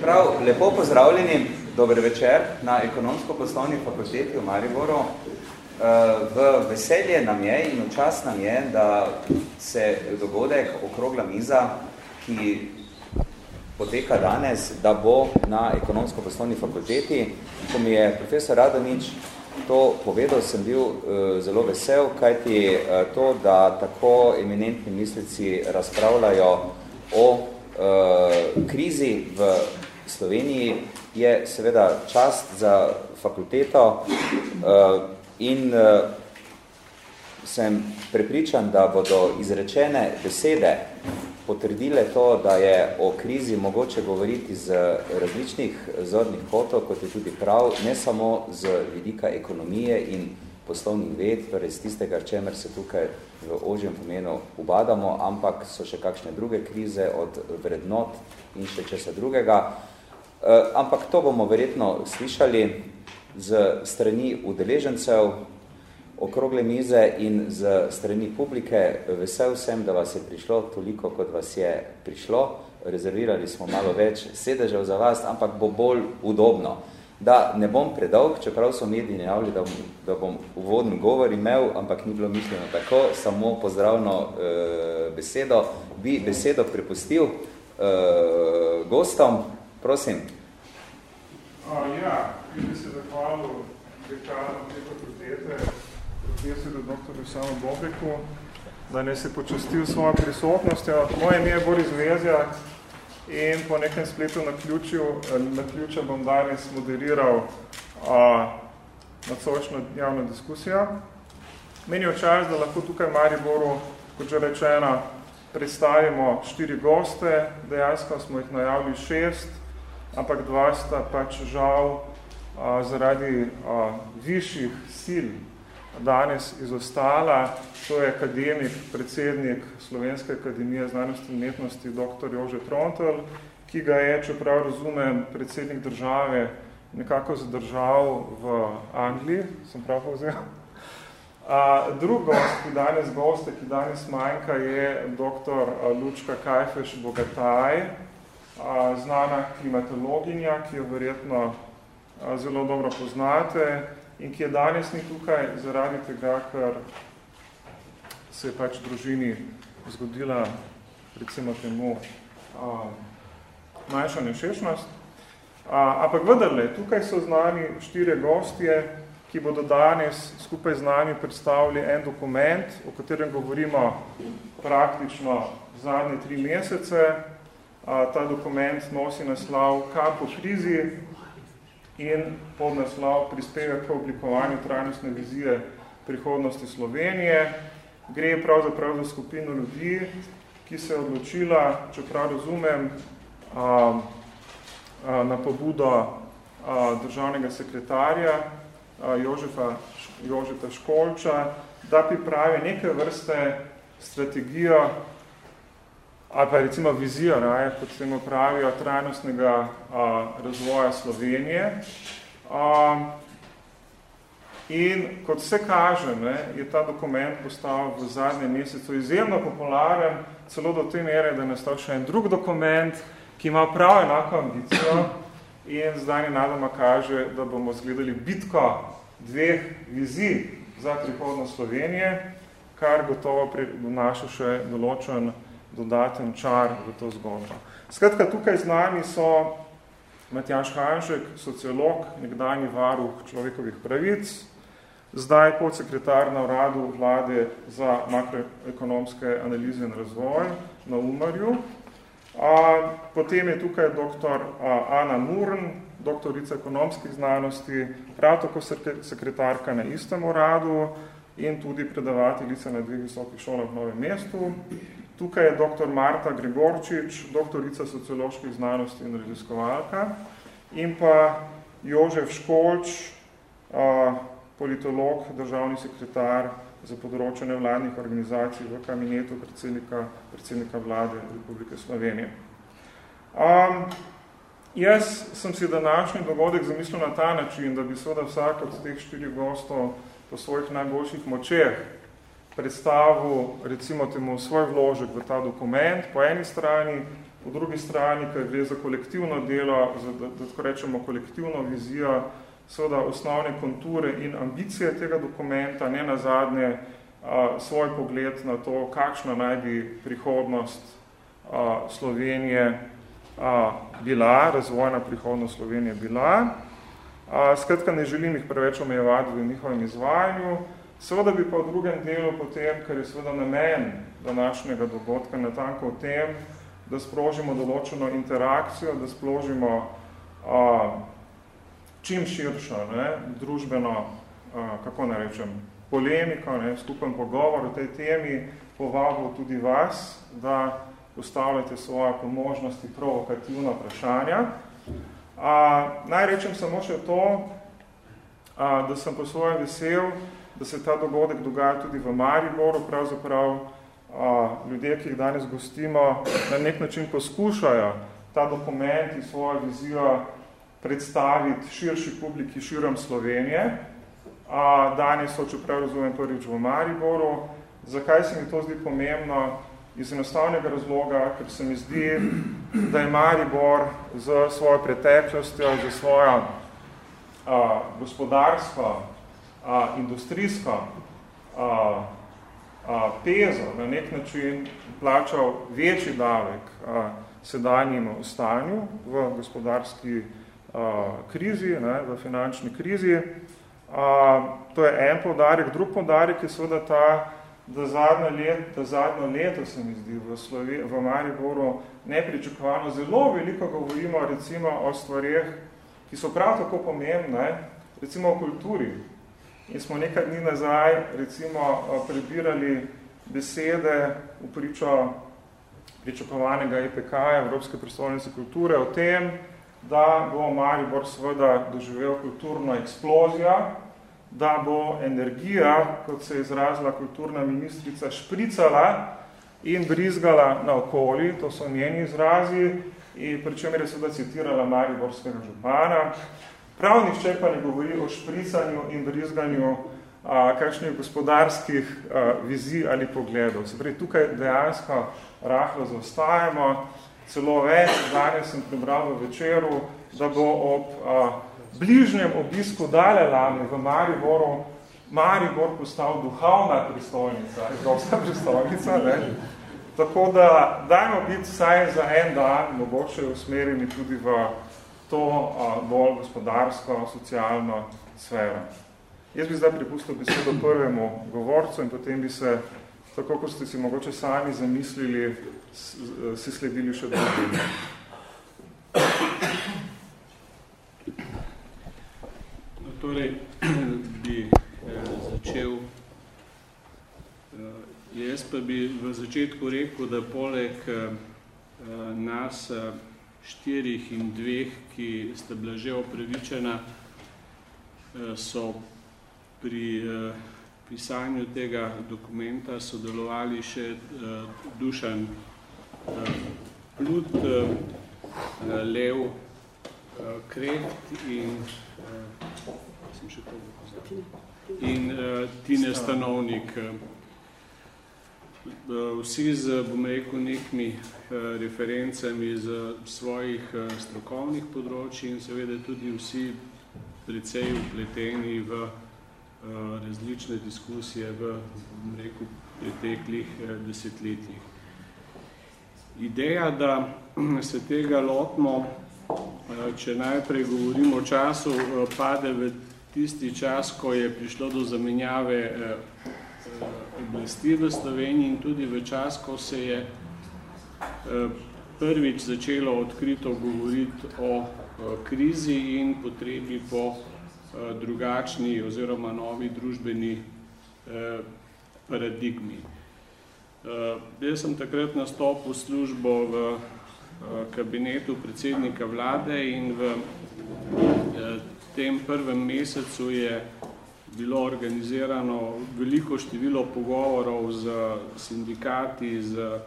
Prav, lepo pozdravljeni, dober večer na ekonomsko-poslovni fakulteti v Mariboru. Eh, v veselje nam je in v čas nam je, da se dogodek okrogla miza, ki poteka danes, da bo na ekonomsko-poslovni fakulteti. Ko mi je profesor Radonič to povedal, sem bil uh, zelo vesel, kajti uh, to, da tako eminentni mislici razpravljajo o uh, krizi v Sloveniji, je seveda čast za fakulteto uh, in uh, sem prepričan, da bodo izrečene besede potrdile to, da je o krizi mogoče govoriti z različnih zornih kotov, kot je tudi prav, ne samo z vidika ekonomije in poslovnih ved, torej z tistega, čemer se tukaj v ožjem pomenu ubadamo, ampak so še kakšne druge krize od vrednot in še česa drugega. E, ampak to bomo verjetno slišali z strani udeležencev, okrogle mize in z strani publike. Vesel sem, da vas je prišlo toliko, kot vas je prišlo. Rezervirali smo malo več sedežev za vas, ampak bo bolj udobno. Da ne bom predolg, čeprav so mediji najavili, da, da bom uvodni govor imel, ampak ni bilo mišljeno tako, samo pozdravno e, besedo, bi besedo prepustil e, gostom. Prosim. A, ja, bi se zahvalil dekanom te fakultete, profesorju dr. Samo Bobriku, da ne se počastil svojo prisotnostjo. Moje ime je Boris Vezjak in po nekem spletu na ključju, na ključa bom danes moderiral a, nadsočno javno diskusijo. Meni je čas, da lahko tukaj v Mariboru, kot že rečeno, predstavimo štiri goste, dejansko smo jih najavili šest, ampak dva sta pač žal a, zaradi a, višjih sil danes izostala, to je akademik, predsednik Slovenske akademije znanosti in umetnosti, dr. Jože Trontel, ki ga je, čeprav razumem, predsednik države nekako zadržal v Angliji, sem prav povzel. A, drug gost, ki danes goste, ki danes manjka, je dr. Lučka Kajfeš Bogataj, znana klimatologinja, ki jo verjetno zelo dobro poznate, in ki je danes ni tukaj zaradi tega, ker se je pač družini zgodila recimo temu manjša nešešnost. A, ampak vendarle, tukaj so z nami štire gostje, ki bodo danes skupaj z nami predstavili en dokument, o katerem govorimo praktično zadnje tri mesece. Ta dokument nosi naslov Kar po krizi, in podnaslov prispeva k oblikovanju trajnostne vizije prihodnosti Slovenije. Gre pravzaprav za skupino ljudi, ki se je odločila, čeprav razumem, a, a, na pobudo a, državnega sekretarja a, Jožefa, Jožeta Školča, da pripravi neke vrste strategijo ali pa recimo vizijo, raje, kot se pravijo, trajnostnega a, razvoja Slovenije. A, in kot vse kaže, ne, je ta dokument postal v zadnjem mesecu izjemno popularen, celo do te mere, da je nastal še en drug dokument, ki ima prav enako ambicijo in zdaj nenadoma kaže, da bomo zgledali bitko dveh vizij za prihodnost Slovenije, kar gotovo vnaša še določen dodaten čar v to zgodbo. Skratka, tukaj z nami so Matjaš Hanžek, sociolog, nekdanji varuh človekovih pravic, zdaj podsekretar na uradu vlade za makroekonomske analize in razvoj na Umarju. A, potem je tukaj dr. Ana Murn, doktorica ekonomskih znanosti, prav tako sekretarka na istem uradu in tudi predavateljica na dveh visokih šolah v Novem mestu. Tukaj je dr. Marta Gregorčič, doktorica socioloških znanosti in raziskovalka, in pa Jožef Školč, politolog, državni sekretar za področje nevladnih organizacij v kabinetu predsednika, predsednika vlade Republike Slovenije. Um, jaz sem si današnji dogodek zamislil na ta način, da bi seveda vsak od teh štirih gostov po svojih najboljših močeh predstavil recimo temu svoj vložek v ta dokument po eni strani po drugi strani, ker gre za kolektivno delo, za, da, da tako rečemo kolektivno vizijo, seveda osnovne konture in ambicije tega dokumenta, ne na zadnje svoj pogled na to, kakšna naj bi prihodnost a, Slovenije a, bila, razvojna prihodnost Slovenije bila. A, skratka, ne želim jih preveč omejevati v njihovem izvajanju. Seveda bi pa v drugem delu potem, ker je seveda namen današnjega dogodka natanko v tem, da sprožimo določeno interakcijo, da spložimo a, čim širšo ne, družbeno, a, kako ne rečem, polemiko, ne, skupen pogovor o tej temi, povabil tudi vas, da postavljate svoje po možnosti provokativna vprašanja. A, naj rečem samo še to, a, da sem po svojem vesel, da se ta dogodek dogaja tudi v Mariboru, pravzaprav ljudje, ki jih danes gostimo, na nek način poskušajo ta dokument in svojo vizijo predstaviti širši publiki širom Slovenije. Danes so, čeprav razumem, prvič v Mariboru. Zakaj se mi to zdi pomembno? Iz enostavnega razloga, ker se mi zdi, da je Maribor z svojo preteklostjo, z svojo a, gospodarsko, a, industrijsko a, pezo na nek način plačal večji davek a, sedanjemu stanju v gospodarski a, krizi, ne, v finančni krizi. A, to je en podarek. Drug podarek je seveda ta, da zadnje, let, da zadnje leto se mi zdi v, Slovi, v Mariboru nepričakovano zelo veliko govorimo recimo o stvarih, ki so prav tako pomembne, recimo o kulturi. In smo nekaj dni nazaj recimo prebirali besede v pričo pričakovanega EPK, Evropske predstavnice kulture, o tem, da bo Maribor seveda doživel kulturno eksplozijo, da bo energija, kot se je izrazila kulturna ministrica, špricala in brizgala na okoli, to so njeni izrazi, in pri čemer je seveda citirala Mariborskega župana, Prav nihče pa ne govori o špricanju in brizganju a, kakšnih gospodarskih a, vizij ali pogledov. Se pravi, tukaj dejansko rahlo zaostajamo. Celo več, danes sem prebral v večeru, da bo ob a, bližnjem obisku Dale Lame v Mariboru Maribor postal duhovna pristolnica, evropska pristolnica. Ne? Tako da dajmo biti vsaj za en dan, mogoče usmerjeni tudi v to bolj gospodarsko, socialno sfero. Jaz bi zdaj pripustil besedo prvemu govorcu in potem bi se, tako kot ste si mogoče sami zamislili, si sledili še drugim. No, torej, bi eh, začel, eh, jaz pa bi v začetku rekel, da poleg eh, nas eh, štirih in dveh, ki sta bila že opravičena, eh, so pri eh, pisanju tega dokumenta sodelovali še eh, Dušan Plut, Lev Kreht in, in Tine Stanovnik. Vsi z, bom rekel, nekimi referencami z svojih strokovnih področji in seveda tudi vsi precej upleteni v različne diskusije v, bom rekel, preteklih desetletjih. Ideja, da se tega lotimo, če najprej govorimo o času, pade v tisti čas, ko je prišlo do zamenjave oblasti v Sloveniji in tudi v čas, ko se je eh, prvič začelo odkrito govoriti o eh, krizi in potrebi po eh, drugačni oziroma novi družbeni paradigmi. Jaz sem takrat nastopil službo v kabinetu predsednika vlade in v tem prvem mesecu je bilo organizirano veliko število pogovorov z sindikati, z eh,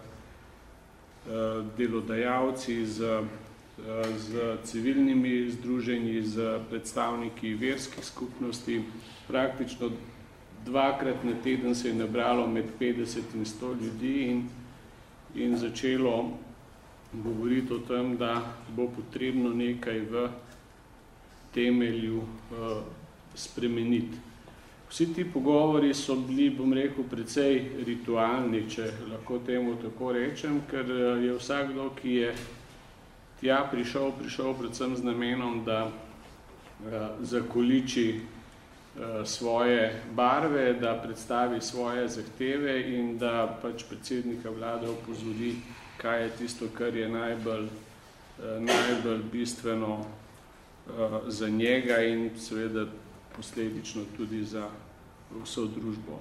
delodajalci, z, eh, z civilnimi združenji, z predstavniki verskih skupnosti. Praktično dvakrat na teden se je nabralo med 50 in 100 ljudi in, in začelo govoriti o tem, da bo potrebno nekaj v temelju uh, spremeniti. Vsi ti pogovori so bili, bom rekel, precej ritualni, če lahko temu tako rečem, ker je vsakdo, ki je tja prišel, prišel predvsem z namenom, da uh, zakoliči uh, svoje barve, da predstavi svoje zahteve in da pač predsednika vlade opozori, kaj je tisto, kar je najbolj, najbolj bistveno za njega in seveda posledično tudi za vso družbo.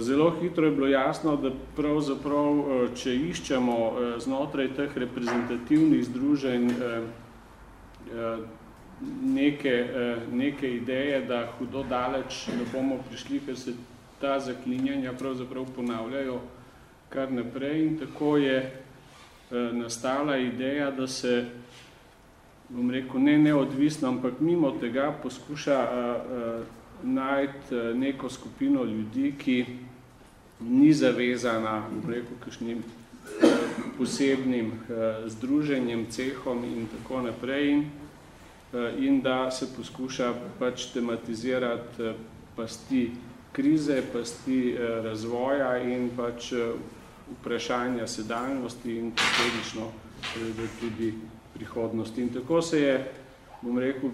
Zelo hitro je bilo jasno, da pravzaprav, če iščemo znotraj teh reprezentativnih združenj neke, neke ideje, da hudo daleč ne bomo prišli, ker se ta zaklinjanja pravzaprav ponavljajo kar naprej in tako je nastala ideja, da se bom rekel, ne neodvisno, ampak mimo tega poskuša najti neko skupino ljudi, ki ni zavezana, rekel, kakšnim posebnim uh, združenjem, cehom in tako naprej in, in da se poskuša pač tematizirati pasti krize, pasti razvoja in pač vprašanja sedanjosti in posledično tudi prihodnosti. In tako se je, bom rekel,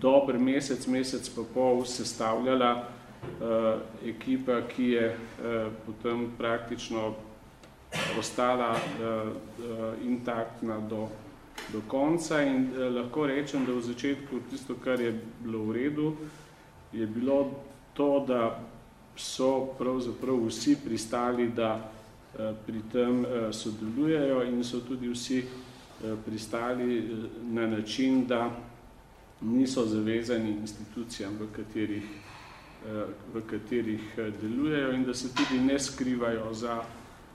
dober mesec, mesec pa pol sestavljala uh, ekipa, ki je uh, potem praktično ostala uh, uh, intaktna do, do konca. In uh, lahko rečem, da v začetku tisto, kar je bilo v redu, je bilo to, da so pravzaprav vsi pristali, da uh, pri tem uh, sodelujejo in so tudi vsi uh, pristali na način, da niso zavezani institucijam, v katerih, eh, v katerih delujejo in da se tudi ne skrivajo za,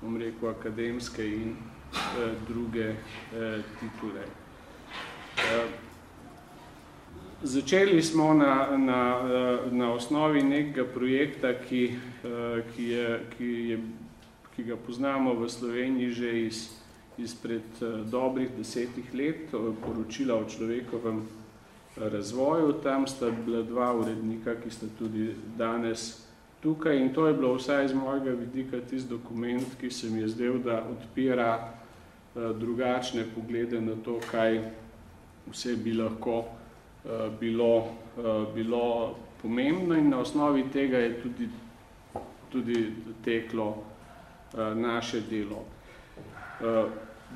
bom rekel, akademske in druge titule. Začeli smo na, na, na osnovi nekega projekta, ki, ki, je, ki, je, ki ga poznamo v Sloveniji že iz izpred eh, dobrih desetih let, poročila o človekovem eh, razvoju. Tam sta bila dva urednika, ki sta tudi danes tukaj in to je bilo vsaj iz mojega vidika tisti dokument, ki se mi je zdel, da odpira eh, drugačne poglede na to, kaj vse bi lahko bilo, bilo pomembno in na osnovi tega je tudi, tudi teklo naše delo.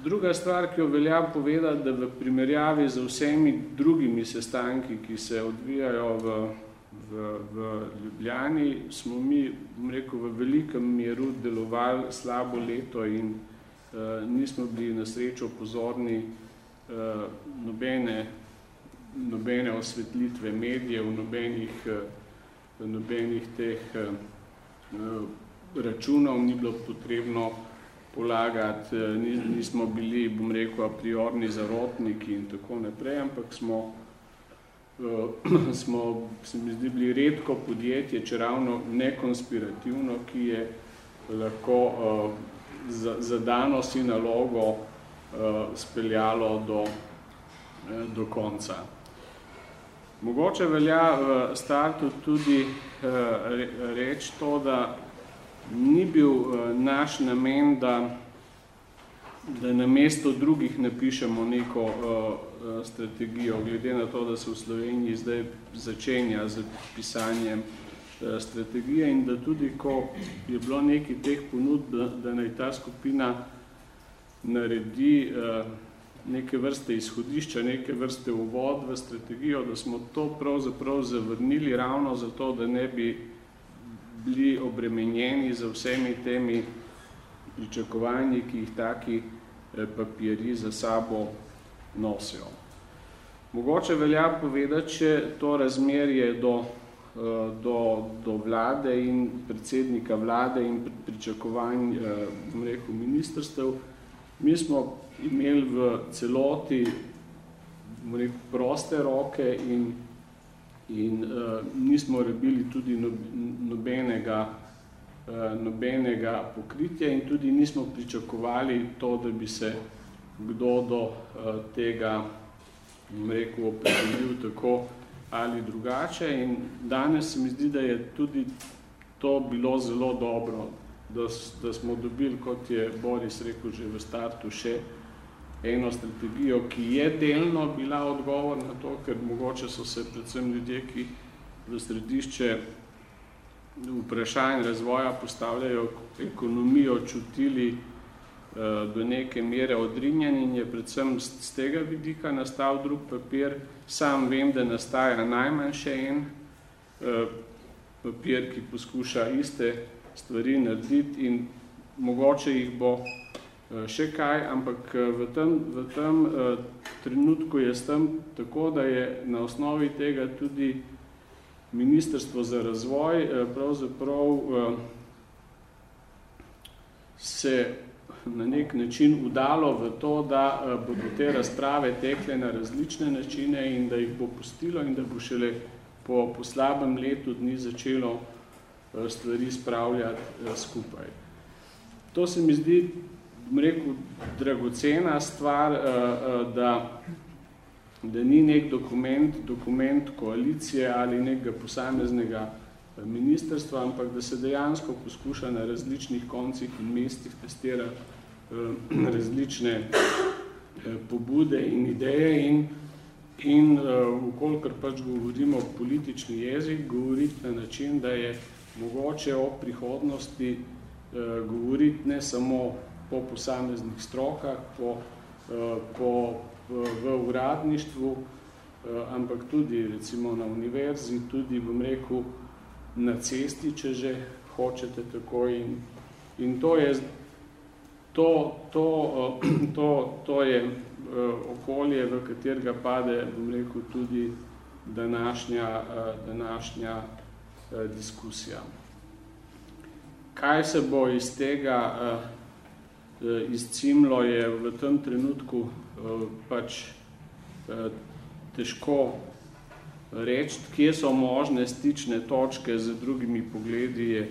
Druga stvar, ki jo velja povedati, da v primerjavi z vsemi drugimi sestanki, ki se odvijajo v, v, v Ljubljani, smo mi, rekel, v velikem meru delovali slabo leto in uh, nismo bili na srečo pozorni uh, nobene, nobene osvetlitve medijev, nobenih, uh, nobenih teh uh, računov ni bilo potrebno polagati, eh, nismo bili, bom rekel, a priorni zarotniki in tako naprej, ampak smo, uh, smo, se mi zdi, bili redko podjetje, če ravno nekonspirativno, ki je lahko uh, za, za danost in nalogo speljalo do, do konca. Mogoče velja v startu tudi reči to, da ni bil uh, naš namen, da, da na mesto drugih napišemo neko uh, strategijo, glede na to, da se v Sloveniji zdaj začenja z pisanjem uh, strategije in da tudi, ko je bilo nekaj teh ponudb, da naj ta skupina naredi uh, neke vrste izhodišča, neke vrste uvod v strategijo, da smo to pravzaprav zavrnili ravno zato, da ne bi bili obremenjeni z vsemi temi pričakovanji, ki jih taki eh, papiri za sabo nosijo. Mogoče velja povedati, če to razmerje do, eh, do, do vlade in predsednika vlade in pričakovanj eh, rekel, ministrstev, mi smo imeli v celoti rekel, proste roke in in uh, nismo rabili tudi nobenega nobenega pokritja in tudi nismo pričakovali to, da bi se kdo do tega rekel, opredelil tako ali drugače. In danes se mi zdi, da je tudi to bilo zelo dobro, da, da smo dobili, kot je Boris rekel že v startu, še eno strategijo, ki je delno bila odgovor na to, ker mogoče so se predvsem ljudje, ki v središče vprašanj razvoja postavljajo ekonomijo, čutili uh, do neke mere odrinjen in je predvsem z, tega vidika nastal drug papir. Sam vem, da nastaja najmanj še en uh, papir, ki poskuša iste stvari narediti in mogoče jih bo še kaj, ampak v tem, v tem uh, trenutku je s tem tako, da je na osnovi tega tudi Ministrstvo za razvoj pravzaprav se na nek način udalo v to, da eh, bodo te razprave tekle na različne načine in da jih bo pustilo in da bo šele po, po slabem letu dni začelo eh, stvari spravljati eh, skupaj. To se mi zdi, rekel, dragocena stvar, da, da ni nek dokument, dokument koalicije ali nekega posameznega ministrstva, ampak da se dejansko poskuša na različnih koncih in mestih testirati Eh, različne eh, pobude in ideje in, in ukolikor eh, pač govorimo politični jezik, govoriti na način, da je mogoče o prihodnosti govoriti ne samo po posameznih strokah, po, po, v uradništvu, ampak tudi recimo na univerzi, tudi bom rekel na cesti, če že hočete tako in, in to je to, to, to, to je eh, okolje, v katerega pade, bom rekel, tudi današnja, eh, današnja eh, diskusija. Kaj se bo iz tega izcimlo, je v tem trenutku pač težko reči, kje so možne stične točke z drugimi pogledi, je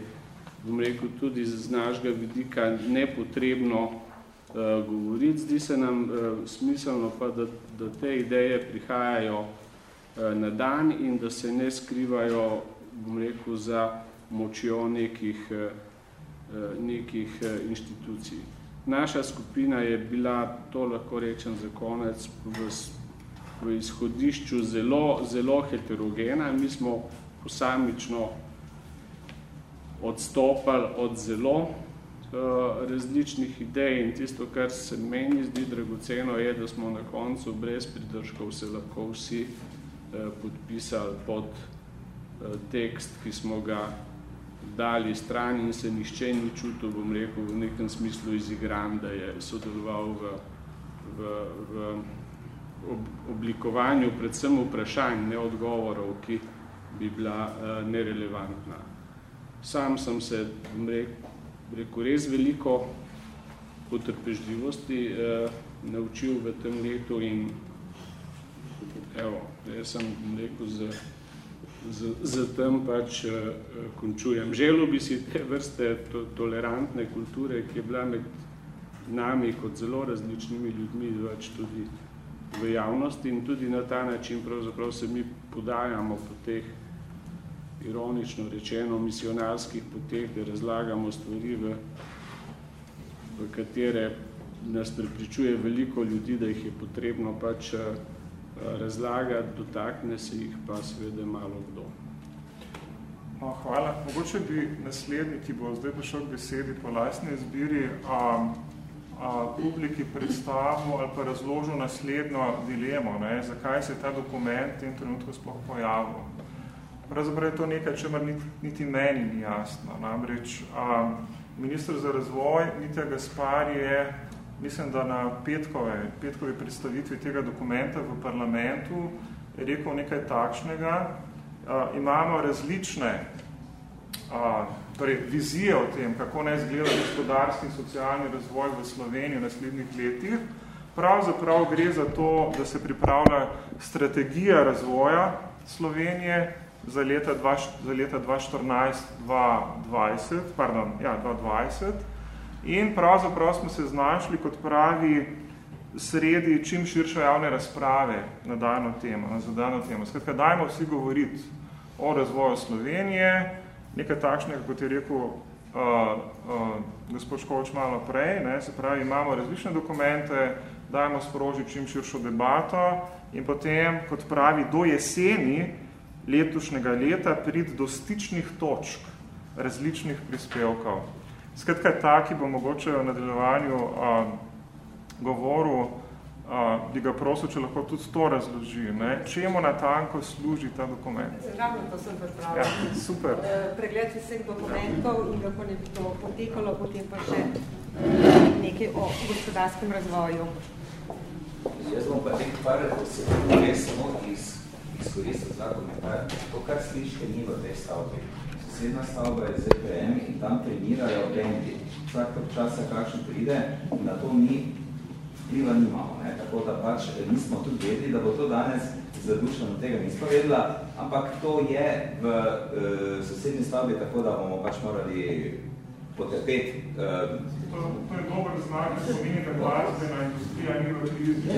bom rekel, tudi z našega vidika nepotrebno govoriti. Zdi se nam smiselno pa, da, da te ideje prihajajo na dan in da se ne skrivajo, bom rekel, za močjo nekih, nekih inštitucij. Naša skupina je bila, to lahko rečem za konec, v, v izhodišču zelo, zelo heterogena. Mi smo posamično odstopali od zelo uh, različnih idej in tisto, kar se meni zdi dragoceno, je, da smo na koncu brez pridržkov se lahko vsi uh, podpisali pod uh, tekst, ki smo ga dali stran in se nišče ni čutil, bom rekel, v nekem smislu izigran, da je sodeloval v, v, v ob, oblikovanju predvsem vprašanj, ne odgovorov, ki bi bila uh, nerelevantna. Sam sem se rekel, res veliko potrpežljivosti eh, naučil v tem letu in evo, jaz sem rekel, z, z, z tem pač eh, končujem. Želel bi si te vrste to, tolerantne kulture, ki je bila med nami kot zelo različnimi ljudmi več tudi v javnosti in tudi na ta način pravzaprav se mi podajamo po teh ironično rečeno, misionarskih poteh, da razlagamo stvari, v, v katere nas prepričuje veliko ljudi, da jih je potrebno pač eh, razlagati, dotakne se jih pa seveda malo kdo. No, hvala. Mogoče bi naslednji, ki bo zdaj prišel k besedi po lastni izbiri, a, a, publiki predstavil ali pa razložil naslednjo dilemo, ne, zakaj se je ta dokument v tem trenutku sploh pojavil. Pravzaprav je to nekaj, čemer niti, niti meni ni jasno. Namreč a, ministr za razvoj Mitja Gaspar je, mislim, da na petkove, petkovi predstavitvi tega dokumenta v parlamentu rekel nekaj takšnega. A, imamo različne a, torej, vizije o tem, kako naj izgleda gospodarski in socialni razvoj v Sloveniji v naslednjih letih. Pravzaprav gre za to, da se pripravlja strategija razvoja Slovenije, za leta, dva, za leta 2014-2020, pardon, ja, 2020 in pravzaprav smo se znašli, kot pravi, sredi čim širše javne razprave na dano temo, na zadano temo. Skratka, dajmo vsi govoriti o razvoju Slovenije, nekaj takšnega, kot je rekel uh, uh, gospod Škovič malo prej, ne, se pravi, imamo različne dokumente, dajmo sprožiti čim širšo debato in potem, kot pravi, do jeseni letošnjega leta priti do stičnih točk različnih prispevkov. Skratka, taki bo mogoče v nadaljevanju uh, govoru, uh, bi ga prosil, če lahko tudi to razloži. Ne? Čemu natanko služi ta dokument? Ravno to sem pripravila. Ja, super. Pregled vseh dokumentov in kako ne bi to potekalo, potem pa še nekaj o gospodarskem razvoju. Jaz bom pa nek par posebej samo iz, izkoristil za komentar. To, kar slišite, ni v tej stavbi. Sosedna stavba je ZPM in tam trenirajo bendi. Vsak časa kakšen pride in na to mi vpliva nimamo. Ne? Tako da pač nismo tudi vedeli, da bo to danes zadušeno tega nismo vedela, ampak to je v uh, sosednji stavbi, tako da bomo pač morali potrpeti uh, To, to je dober znak, da pomeni, da glasbena industrija ni v krizi.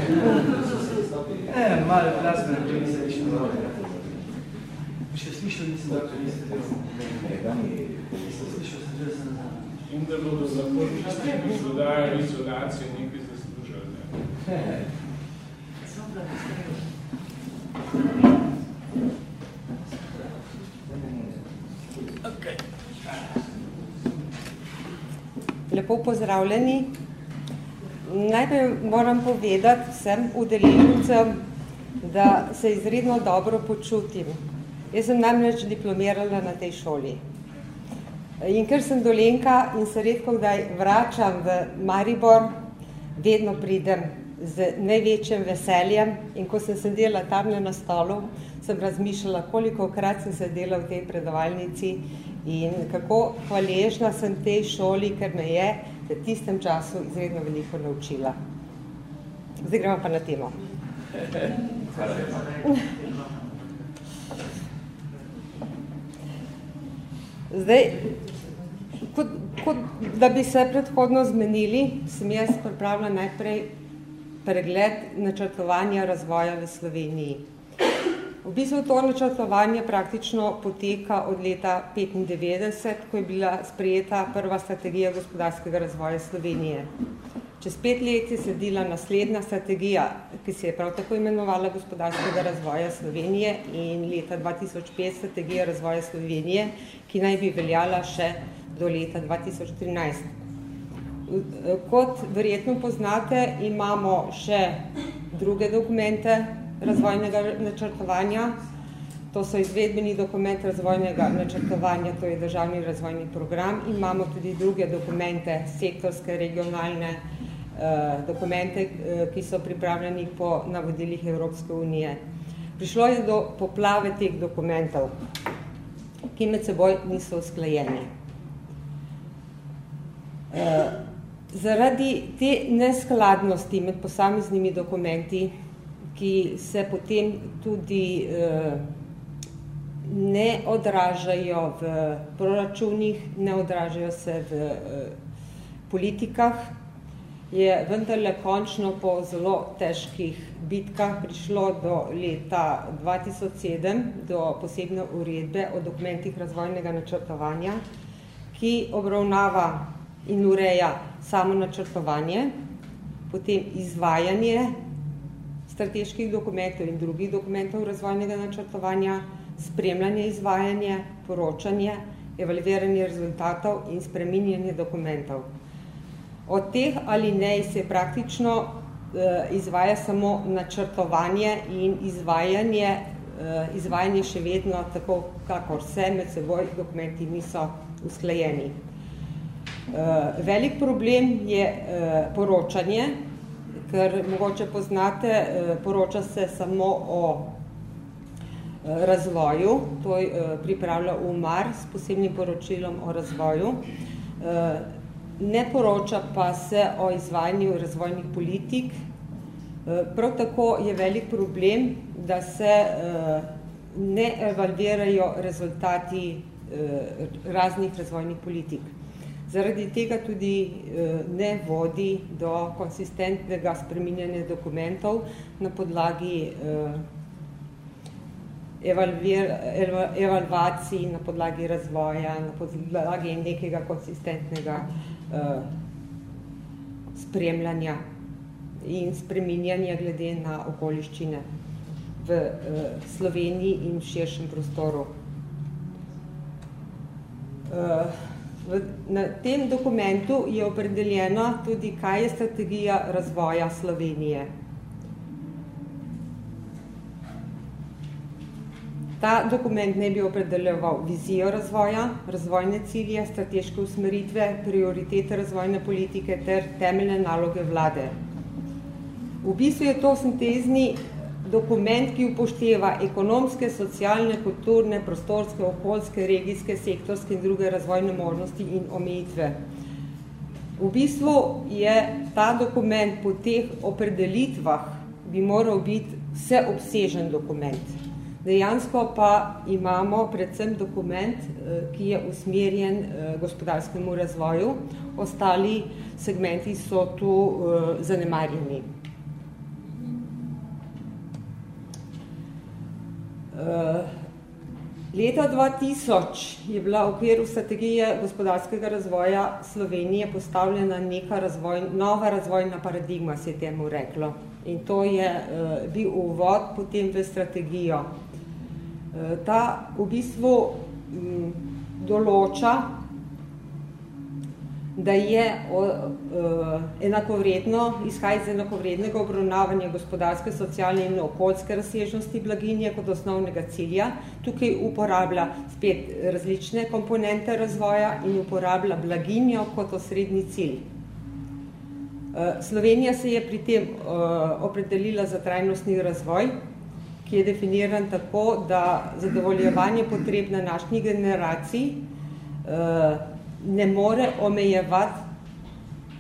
Ne, malo glasbena kriza je še malo. Še slišal nisem, da krize. Slišal sem, že sem nazad. In da bodo za počasti, ki dodajo izolacijo, nekaj zaslužili. Samo da ne Okay. Lepo pozdravljeni. Najprej moram povedati vsem udeležencem, da se izredno dobro počutim. Jaz sem namreč diplomirala na tej šoli. In ker sem dolenka in se redko kdaj vračam v Maribor, vedno pridem z največjim veseljem in ko sem sedela tam na stolu, sem razmišljala, koliko krat sem sedela v tej predavalnici in kako hvaležna sem tej šoli, ker me je v tistem času izredno veliko naučila. Zdaj gremo pa na temo. Zdaj, kot, kot, da bi se predhodno zmenili, sem jaz pripravila najprej pregled načrtovanja razvoja v Sloveniji. V bistvu to načrtovanje praktično poteka od leta 1995, ko je bila sprejeta prva strategija gospodarskega razvoja Slovenije. Čez pet let je sledila naslednja strategija, ki se je prav tako imenovala gospodarskega razvoja Slovenije in leta 2005 strategija razvoja Slovenije, ki naj bi veljala še do leta 2013. Kot verjetno poznate, imamo še druge dokumente razvojnega načrtovanja. To so izvedbeni dokument razvojnega načrtovanja, to je državni razvojni program. Imamo tudi druge dokumente, sektorske, regionalne dokumente, eh, ki so pripravljeni po navodilih Evropske unije. Prišlo je do poplave teh dokumentov, ki med seboj niso usklajeni. Eh, zaradi te neskladnosti med posameznimi dokumenti ki se potem tudi eh, ne odražajo v proračunih, ne odražajo se v eh, politikah, je vendarle končno po zelo težkih bitkah prišlo do leta 2007, do posebne uredbe o dokumentih razvojnega načrtovanja, ki obravnava in ureja samo načrtovanje, potem izvajanje strateških dokumentov in drugih dokumentov razvojnega načrtovanja, spremljanje izvajanje, poročanje, evalviranje rezultatov in spreminjanje dokumentov. Od teh ali nej se praktično eh, izvaja samo načrtovanje in izvajanje, eh, izvajanje še vedno tako, kakor vse med seboj dokumenti niso usklajeni. Eh, velik problem je poročanje, ker mogoče poznate, poroča se samo o razvoju, to je pripravlja UMAR s posebnim poročilom o razvoju. Ne poroča pa se o izvajanju razvojnih politik. Prav tako je velik problem, da se ne evalvirajo rezultati raznih razvojnih politik. Zaradi tega tudi ne vodi do konsistentnega spreminjanja dokumentov na podlagi evalvacij, na podlagi razvoja, na podlagi nekega konsistentnega spremljanja in spreminjanja glede na okoliščine v Sloveniji in v širšem prostoru. V, na tem dokumentu je opredeljeno tudi, kaj je strategija razvoja Slovenije. Ta dokument ne bi opredeljeval vizijo razvoja, razvojne cilje, strateške usmeritve, prioritete razvojne politike ter temeljne naloge vlade. V bistvu je to sintezni dokument, ki upošteva ekonomske, socialne, kulturne, prostorske, okoljske, regijske, sektorske in druge razvojne možnosti in omejitve. V bistvu je ta dokument po teh opredelitvah bi moral biti vseobsežen dokument. Dejansko pa imamo predvsem dokument, eh, ki je usmerjen eh, gospodarskemu razvoju, ostali segmenti so tu eh, zanemarjeni. Leta 2000 je bila v okviru strategije gospodarskega razvoja Slovenije postavljena neka razvoj, nova razvojna paradigma, se je temu reklo. In to je bil uvod potem v strategijo. Eh, ta v bistvu mm, določa, da je eh, enakovredno, izhaja iz enakovrednega obravnavanja gospodarske, socialne in okoljske razsežnosti blaginje kot osnovnega cilja. Tukaj uporablja spet različne komponente razvoja in uporablja blaginjo kot osrednji cilj. Eh, Slovenija se je pri tem opredelila za trajnostni razvoj, ki je definiran tako, da zadovoljevanje potreb na naših generacij uh, ne more omejevati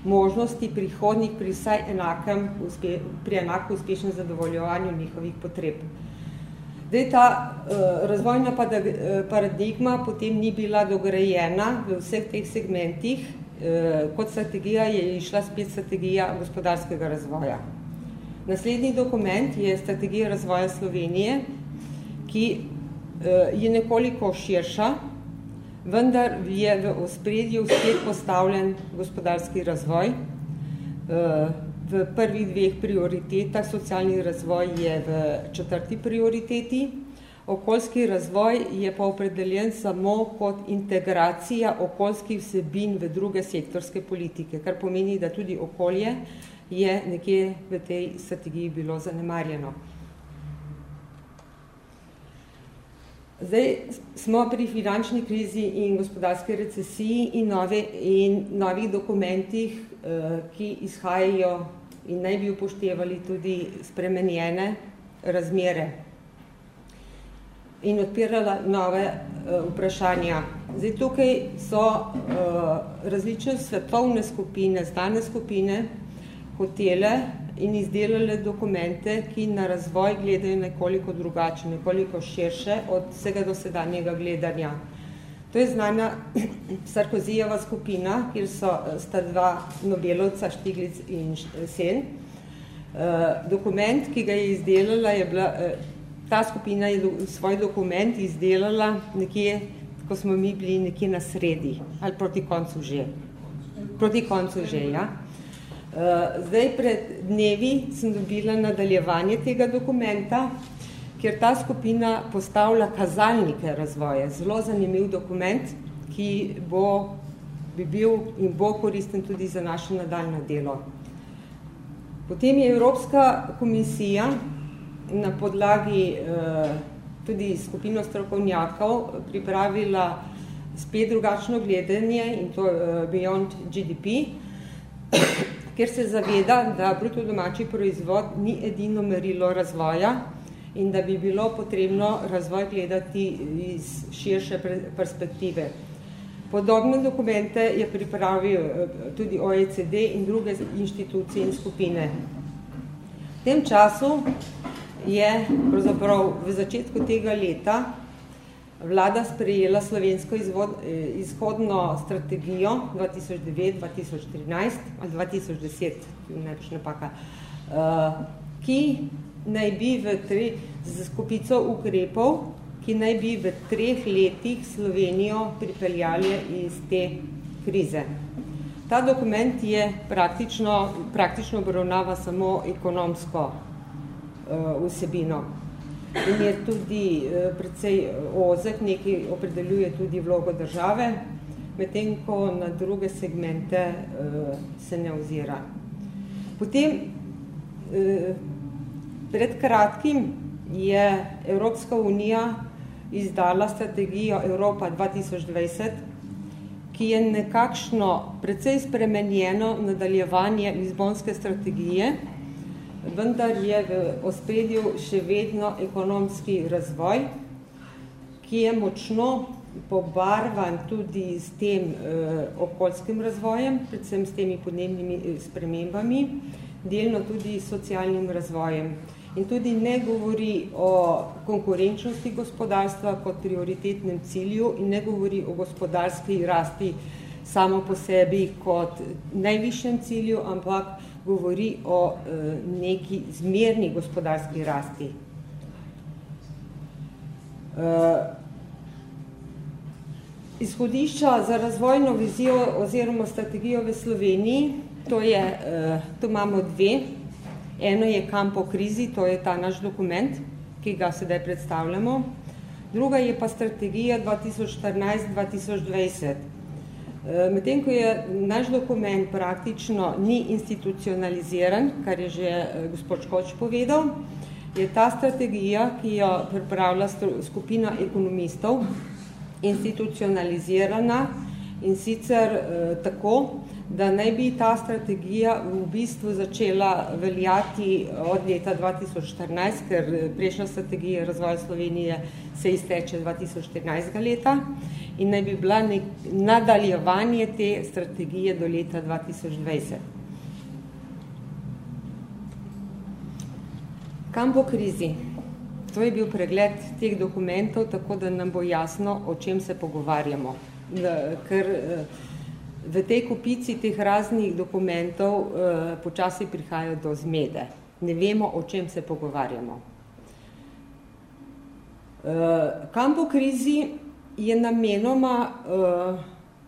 možnosti prihodnih pri vsaj enakem, pri enako uspešnem zadovoljevanju njihovih potreb. Zdaj, ta uh, razvojna paradigma potem ni bila dograjena v vseh teh segmentih, kot strategija je išla spet strategija gospodarskega razvoja. Naslednji dokument je strategija razvoja Slovenije, ki eh, je nekoliko širša, vendar je v ospredju spet postavljen gospodarski razvoj. Eh, v prvih dveh prioritetah socialni razvoj je v četrti prioriteti, okoljski razvoj je pa opredeljen samo kot integracija okoljskih vsebin v druge sektorske politike, kar pomeni, da tudi okolje je nekje v tej strategiji bilo zanemarjeno. Zdaj smo pri finančni krizi in gospodarski recesiji in, nove, in novih dokumentih, eh, ki izhajajo in naj bi upoštevali tudi spremenjene razmere in odpirala nove uh, vprašanja. Zdaj, tukaj so uh, različne svetovne skupine, znane skupine, hotele in izdelale dokumente, ki na razvoj gledajo nekoliko drugače, nekoliko širše od vsega dosedanjega gledanja. To je znana Sarkozijeva skupina, kjer so sta dva Nobelovca, Štiglic in Sen. Uh, dokument, ki ga je izdelala, je bila, uh, ta skupina je svoj dokument izdelala nekje, ko smo mi bili nekje na sredi, ali proti koncu že. Proti koncu že, ja. Uh, zdaj pred dnevi sem dobila nadaljevanje tega dokumenta, kjer ta skupina postavlja kazalnike razvoja. Zelo zanimiv dokument, ki bo, bi bil in bo koristen tudi za naše nadaljne delo. Potem je Evropska komisija na podlagi uh, tudi skupino strokovnjakov pripravila spet drugačno gledanje in to uh, Beyond GDP, kjer se zaveda, da bruto domači proizvod ni edino merilo razvoja in da bi bilo potrebno razvoj gledati iz širše perspektive. Podobne dokumente je pripravil tudi OECD in druge inštitucije in skupine. V tem času je pravzaprav v začetku tega leta vlada sprejela slovensko izvod, izhodno strategijo 2009-2013 ali 2010, najprej napaka, uh, ki naj bi v tri, z skupico ukrepov, ki naj bi v treh letih Slovenijo pripeljali iz te krize. Ta dokument je praktično, praktično obravnava samo ekonomsko uh, vsebino in je tudi uh, precej ozek, nekaj opredeljuje tudi vlogo države, medtem ko na druge segmente uh, se ne ozira. Potem pred kratkim je Evropska unija izdala strategijo Evropa 2020, ki je nekakšno precej spremenjeno nadaljevanje Lizbonske strategije, vendar je v ospredju še vedno ekonomski razvoj, ki je močno pobarvan tudi s tem eh, okoljskim razvojem, predvsem s temi podnebnimi eh, spremembami, delno tudi s socialnim razvojem. In tudi ne govori o konkurenčnosti gospodarstva kot prioritetnem cilju in ne govori o gospodarski rasti samo po sebi kot najvišjem cilju, ampak govori o e, neki zmerni gospodarski rasti. E, izhodišča za razvojno vizijo oziroma strategijo v Sloveniji, to je, e, tu imamo dve, Eno je kam po krizi, to je ta naš dokument, ki ga sedaj predstavljamo. Druga je pa strategija 2014-2020. Eh, medtem, ko je naš dokument praktično ni institucionaliziran, kar je že eh, gospod Škoč povedal, je ta strategija, ki jo pripravlja skupina ekonomistov, institucionalizirana in sicer eh, tako, da naj bi ta strategija v bistvu začela veljati od leta 2014, ker prejšnja strategija razvoja Slovenije se izteče 2014 leta in naj bi bila nek nadaljevanje te strategije do leta 2020. Kam po krizi? To je bil pregled teh dokumentov, tako da nam bo jasno, o čem se pogovarjamo. Ker v tej kupici teh raznih dokumentov uh, počasi prihajajo do zmede. Ne vemo, o čem se pogovarjamo. Uh, kam po krizi je namenoma uh,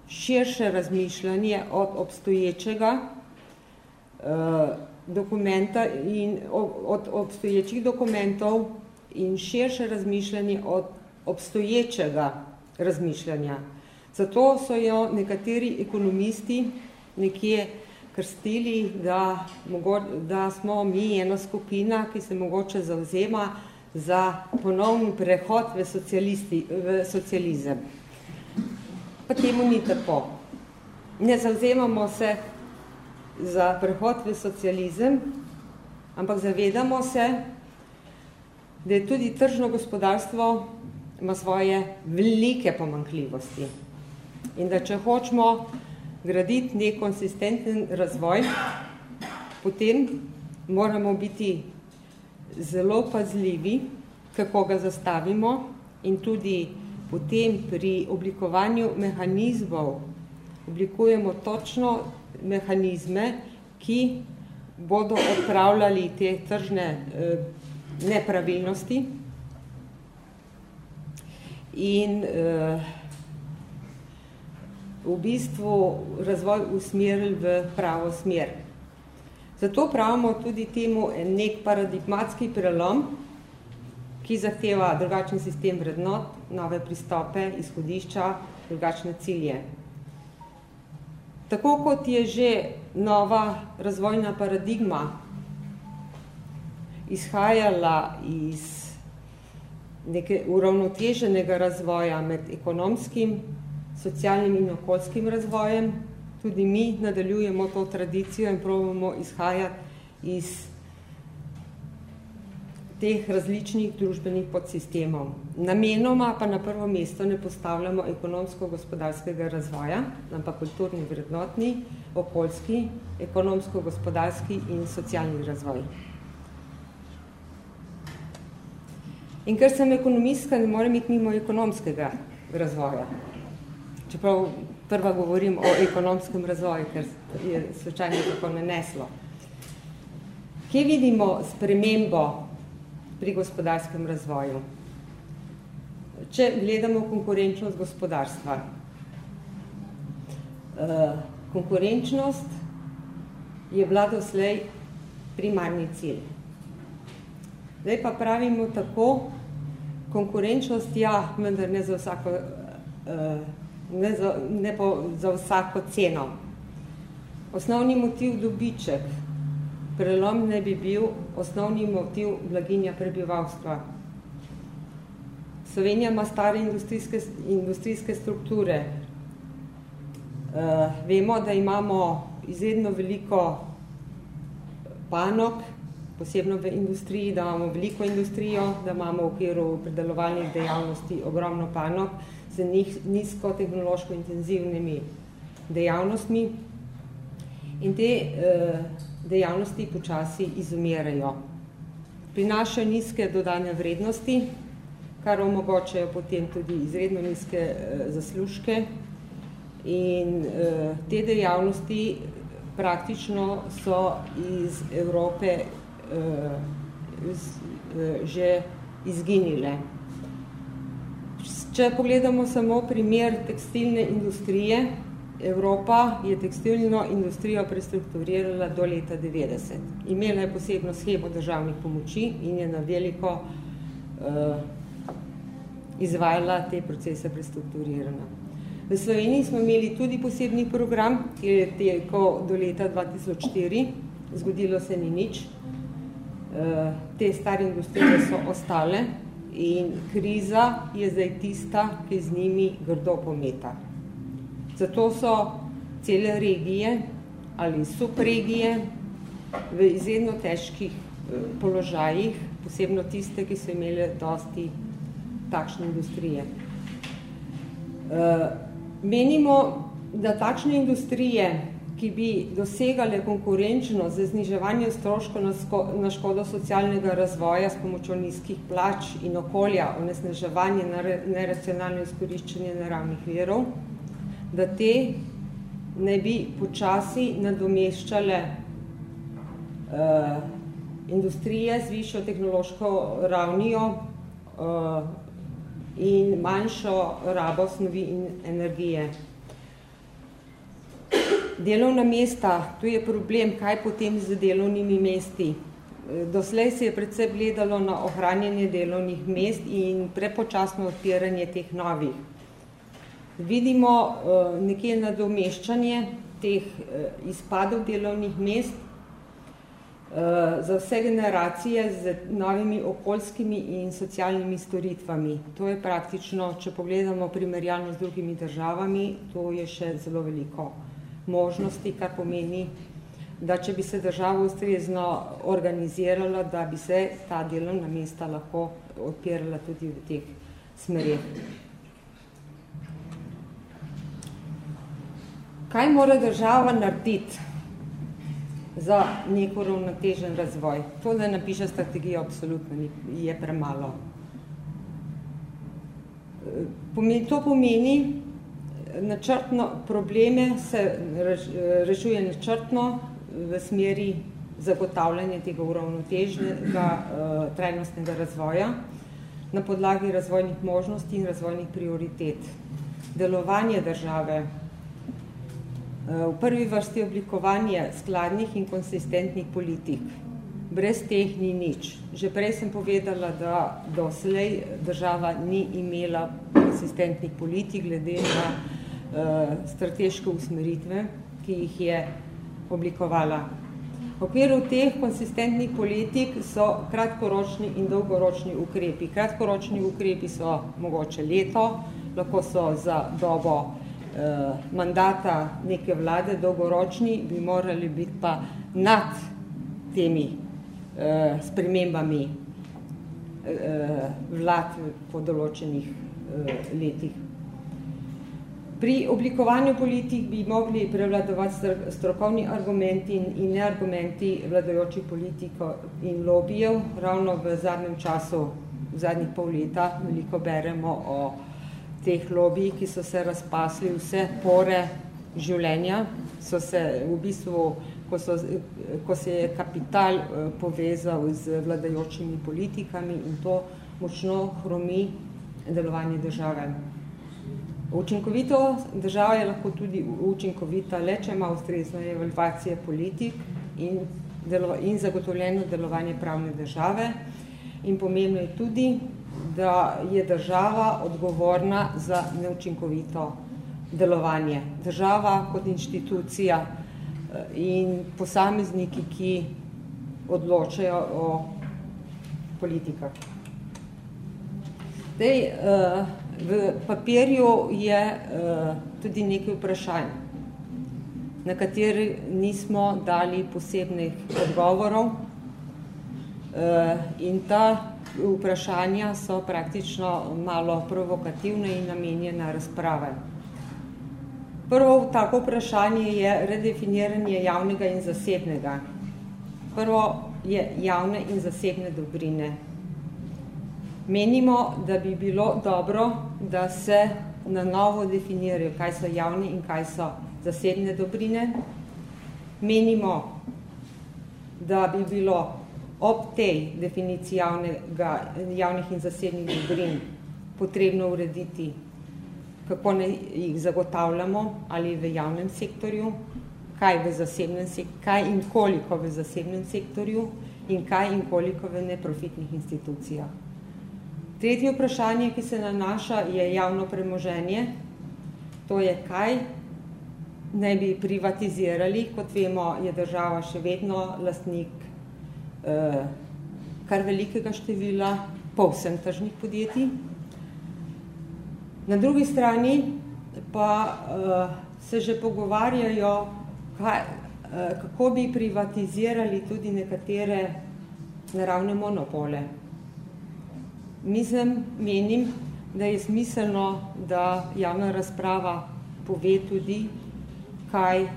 širše razmišljanje od obstoječega uh, dokumenta in od obstoječih dokumentov in širše razmišljanje od obstoječega razmišljanja. Zato so jo nekateri ekonomisti nekje krstili, da, da smo mi ena skupina, ki se mogoče zauzema za ponovni prehod v, v socializem. Pa temu ni tako. Ne zauzemamo se za prehod v socializem, ampak zavedamo se, da je tudi tržno gospodarstvo ima svoje velike pomankljivosti. In da če hočemo graditi nek konsistenten razvoj, potem moramo biti zelo pazljivi, kako ga zastavimo in tudi potem pri oblikovanju mehanizmov oblikujemo točno mehanizme, ki bodo odpravljali te tržne eh, nepravilnosti. In eh, v bistvu razvoj usmerili v pravo smer. Zato pravimo tudi temu nek paradigmatski prelom, ki zahteva drugačen sistem vrednot, nove pristope, izhodišča, drugačne cilje. Tako kot je že nova razvojna paradigma izhajala iz neke uravnoteženega razvoja med ekonomskim socialnim in okoljskim razvojem. Tudi mi nadaljujemo to tradicijo in probamo izhajati iz teh različnih družbenih podsistemov. Namenoma pa na prvo mesto ne postavljamo ekonomsko-gospodarskega razvoja, ampak kulturni vrednotni, okoljski, ekonomsko-gospodarski in socialni razvoj. In ker sem ekonomistka, ne morem iti mimo ekonomskega razvoja. Čeprav prva govorim o ekonomskem razvoju, ker je slučajno tako naneslo. Kje vidimo spremembo pri gospodarskem razvoju? Če gledamo konkurenčnost gospodarstva. Uh, konkurenčnost je bila doslej primarni cilj. Zdaj pa pravimo tako, konkurenčnost ja, vendar ne za vsako, uh, ne, za, ne po, za vsako ceno. Osnovni motiv dobiček, prelom ne bi bil osnovni motiv blaginja prebivalstva. Slovenija ima stare industrijske, industrijske strukture. Uh, vemo, da imamo izredno veliko panog, posebno v industriji, da imamo veliko industrijo, da imamo v okviru predelovalnih dejavnosti ogromno panog z nizko tehnološko intenzivnimi dejavnostmi in te uh, dejavnosti počasi izumirajo. Prinašajo nizke dodane vrednosti, kar omogočajo potem tudi izredno nizke uh, zaslužke in uh, te dejavnosti praktično so iz Evrope uh, iz, uh, že izginile. Če pogledamo samo primer tekstilne industrije, Evropa je tekstilno industrijo prestrukturirala do leta 90. Imela je posebno schemo državnih pomoči in je na veliko uh, izvajala te procese prestrukturirana. V Sloveniji smo imeli tudi posebni program, ki je tekel do leta 2004, zgodilo se ni nič. Uh, te stare industrije so ostale in kriza je zdaj tista, ki z njimi grdo pometa. Zato so cele regije ali subregije v izredno težkih eh, položajih, posebno tiste, ki so imeli dosti takšne industrije. Eh, menimo, da takšne industrije, ki bi dosegale konkurenčno za zniževanje stroškov na škodo socialnega razvoja s pomočjo nizkih plač in okolja, onesneževanje, neracionalno izkoriščenje naravnih verov, da te ne bi počasi nadomeščale uh, industrije z višjo tehnološko ravnijo uh, in manjšo rabo snovi in energije. Delovna mesta, tu je problem, kaj potem z delovnimi mesti. Doslej se je predvsem gledalo na ohranjanje delovnih mest in prepočasno odpiranje teh novih vidimo uh, nekje nadomeščanje teh uh, izpadov delovnih mest uh, za vse generacije z novimi okoljskimi in socialnimi storitvami. To je praktično, če pogledamo primerjalno z drugimi državami, to je še zelo veliko možnosti, kar pomeni, da če bi se država ustrezno organizirala, da bi se ta delovna mesta lahko odpirala tudi v teh smerih. kaj mora država narediti za neko ravnotežen razvoj? To, da napiše strategijo, absolutno je premalo. To pomeni, načrtno probleme se rešuje načrtno v smeri zagotavljanja tega uravnotežnega uh, trajnostnega razvoja na podlagi razvojnih možnosti in razvojnih prioritet. Delovanje države v prvi vrsti oblikovanje skladnih in konsistentnih politik. Brez teh ni nič. Že prej sem povedala, da doslej država ni imela konsistentnih politik glede na uh, strateške usmeritve, ki jih je oblikovala. V okviru teh konsistentnih politik so kratkoročni in dolgoročni ukrepi. Kratkoročni ukrepi so mogoče leto, lahko so za dobo eh, mandata neke vlade dolgoročni, bi morali biti pa nad temi eh, spremembami eh, vlad po določenih eh, letih. Pri oblikovanju politik bi mogli prevladovati strokovni argumenti in, in ne argumenti vladajočih politikov in lobijev. Ravno v zadnjem času v zadnjih pol leta veliko beremo o teh lobijih, ki so se razpasli vse pore življenja, so se v bistvu, ko, so, ko se je kapital eh, povezal z vladajočimi politikami in to močno hromi delovanje države. Učinkovito država je lahko tudi učinkovita le, če ima ustrezno evalvacije politik in, delo, in zagotovljeno delovanje pravne države. In pomembno je tudi, da je država odgovorna za neučinkovito delovanje. Država kot inštitucija eh, in posamezniki, ki odločajo o politikah. Zdaj, eh, v papirju je eh, tudi nekaj vprašanj, na kateri nismo dali posebnih odgovorov in ta vprašanja so praktično malo provokativne in namenjena razprave. Prvo tako vprašanje je redefiniranje javnega in zasebnega. Prvo je javne in zasebne dobrine. Menimo, da bi bilo dobro, da se na novo definirajo, kaj so javne in kaj so zasebne dobrine. Menimo, da bi bilo ob tej definiciji javnega, javnih in zasebnih dobrin potrebno urediti, kako ne jih zagotavljamo ali v javnem sektorju, kaj v zasebnem sektorju, kaj in koliko v zasebnem sektorju in kaj in koliko v neprofitnih institucijah. Tretje vprašanje, ki se nanaša, je javno premoženje. To je, kaj ne bi privatizirali, kot vemo, je država še vedno lastnik eh, kar velikega števila povsem tržnih podjetij. Na drugi strani pa eh, se že pogovarjajo, kaj, eh, kako bi privatizirali tudi nekatere naravne monopole. Mislim, menim, da je smiselno, da javna razprava pove tudi, kaj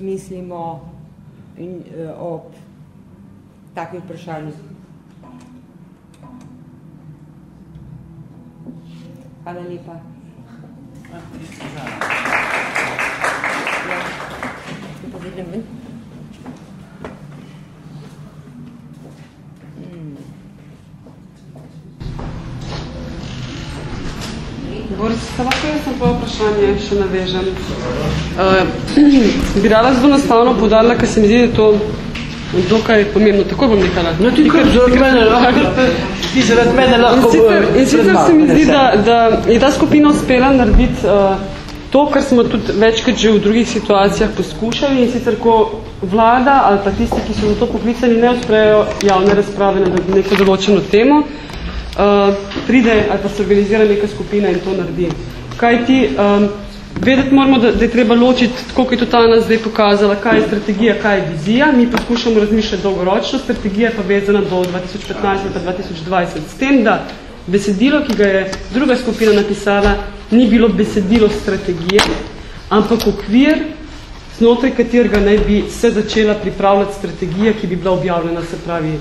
mislimo in, eh, ob takih vprašanj. Hvala lepa. Ja, povedem ven. Boris, samo kaj sem pa vprašanje še navežem. Uh, bi rada zelo nastavno podarila, ker se mi zdi, da to dokaj pomembno, tako bom nekala. No ti kar zaradi mene lahko, ti zaradi mene lahko In sicer se mi zdi, da, da je ta skupina uspela narediti uh, to, kar smo tudi večkrat že v drugih situacijah poskušali in sicer ko vlada ali pa tisti, ki so za to poklicani, ne usprejo javne razprave na neko določeno temo, uh, pride ali pa se organizira neka skupina in to naredi. Kaj ti, um, Vedeti moramo, da, da je treba ločiti, tako kot je to Tana zdaj pokazala, kaj je strategija, kaj je vizija. Mi poskušamo razmišljati dolgoročno, strategija pa vezana do 2015 ali 2020. S tem, da besedilo, ki ga je druga skupina napisala, ni bilo besedilo strategije, ampak okvir, znotraj katerega naj bi se začela pripravljati strategija, ki bi bila objavljena, se pravi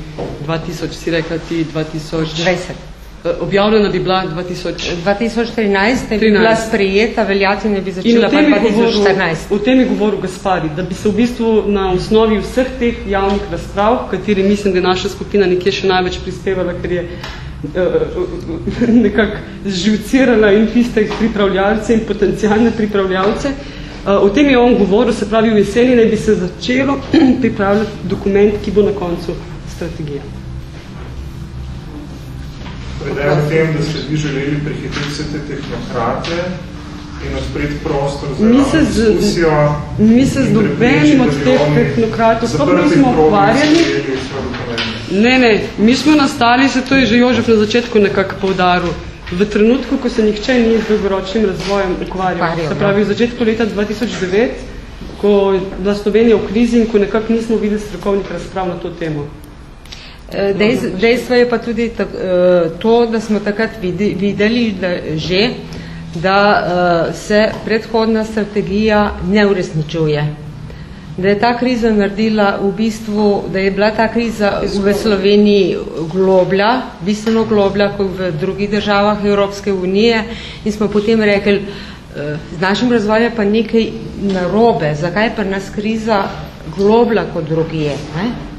2000, si rekla ti 2020. Objavljena bi bila 2000... 2013 je bila sprejeta, veljati ne bi začela pa 2014. O tem je govoril Gaspari, da bi se v bistvu na osnovi vseh teh javnih razprav, kateri mislim, da je naša skupina nekje še največ prispevala, ker je uh, nekako zživcirala in tiste pripravljalce in potencijalne pripravljalce. Uh, o tem je on govoril, se pravi v jeseni ne bi se začelo pripravljati dokument, ki bo na koncu strategija ideja v tem, da ste vi želeli prehititi vse te tehnokrate in odpreti prostor za mi se z, diskusijo. Mi se z nobenim od teh tehnokratov sploh nismo ukvarjali. Ne, ne, mi smo nastali, se to je že Jožef na začetku nekako poudaril, v trenutku, ko se nihče ni z dolgoročnim razvojem ukvarjal. Se pravi, v začetku leta 2009, ko je bila Slovenija v krizi in ko nekako nismo videli strokovnih razprav na to temo. Eh, dejstvo je pa tudi eh, to, da smo takrat videli da že, da eh, se predhodna strategija ne uresničuje. da je ta kriza naredila v bistvu, da je bila ta kriza v Sloveniji globlja, bistveno globlja kot v drugih državah Evropske unije in smo potem rekli, eh, z našim razvojem pa nekaj narobe, zakaj pa nas kriza globlja kot drugije. Ne?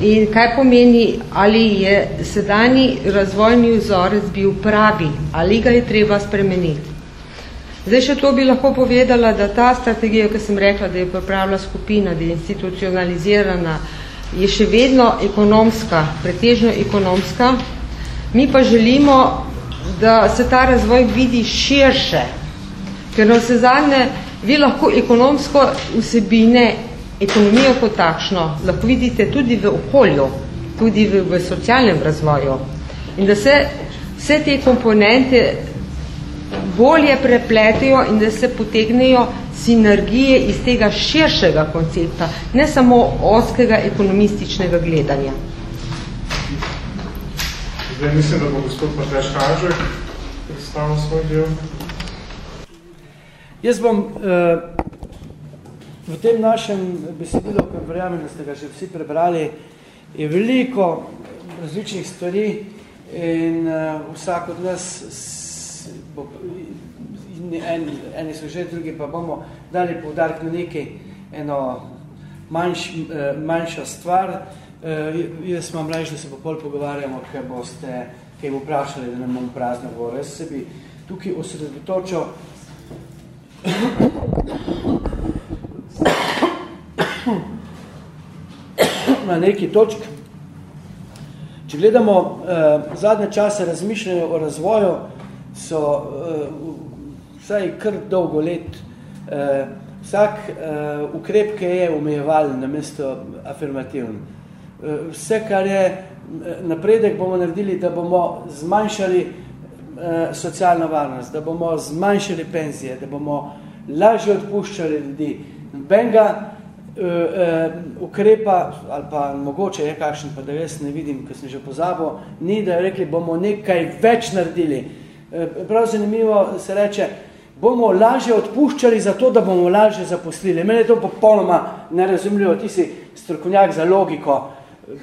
In kaj pomeni, ali je sedani razvojni vzorec bil pravi, ali ga je treba spremeniti. Zdaj še to bi lahko povedala, da ta strategija, ki sem rekla, da je pripravila skupina, da je institucionalizirana, je še vedno ekonomska, pretežno ekonomska. Mi pa želimo, da se ta razvoj vidi širše, ker na vse zadnje vi lahko ekonomsko vsebine, ekonomijo kot takšno, lahko vidite tudi v okolju, tudi v, v socialnem razvoju. In da se vse te komponente bolje prepletijo in da se potegnejo sinergije iz tega širšega koncepta, ne samo oskega ekonomističnega gledanja. Zdaj mislim, da bo gospod Mateš Hanžek predstavil svoj del. Jaz bom uh, v tem našem besedilu, ker verjamem, da ste ga že vsi prebrali, je veliko različnih stvari in uh, vsak od nas bo, en, eni so že, drugi pa bomo dali povdark na nekaj, eno manjš, eh, manjša stvar. Uh, jaz imam reči, da se bo pol pogovarjamo, ker boste kaj bo vprašali, da ne bom prazno govoril. Jaz se bi tukaj osredotočil na neki točk. Če gledamo uh, zadnje čase razmišljanja o razvoju, so uh, vsaj kar dolgo let uh, vsak uh, ukrep, ki je omejevalen na mesto afirmativn. Uh, vse, kar je napredek, bomo naredili, da bomo zmanjšali uh, socialno varnost, da bomo zmanjšali penzije, da bomo lažje odpuščali ljudi. Benga uh, uh, ukrepa, ali pa mogoče je kakšen, pa da jaz ne vidim, ker sem že pozabil, ni, da rekli, bomo nekaj več naredili, Eh, prav zanimivo se reče, bomo lažje odpuščali zato, da bomo lažje zaposlili. Mene je to popolnoma nerazumljivo, ti si strokovnjak za logiko,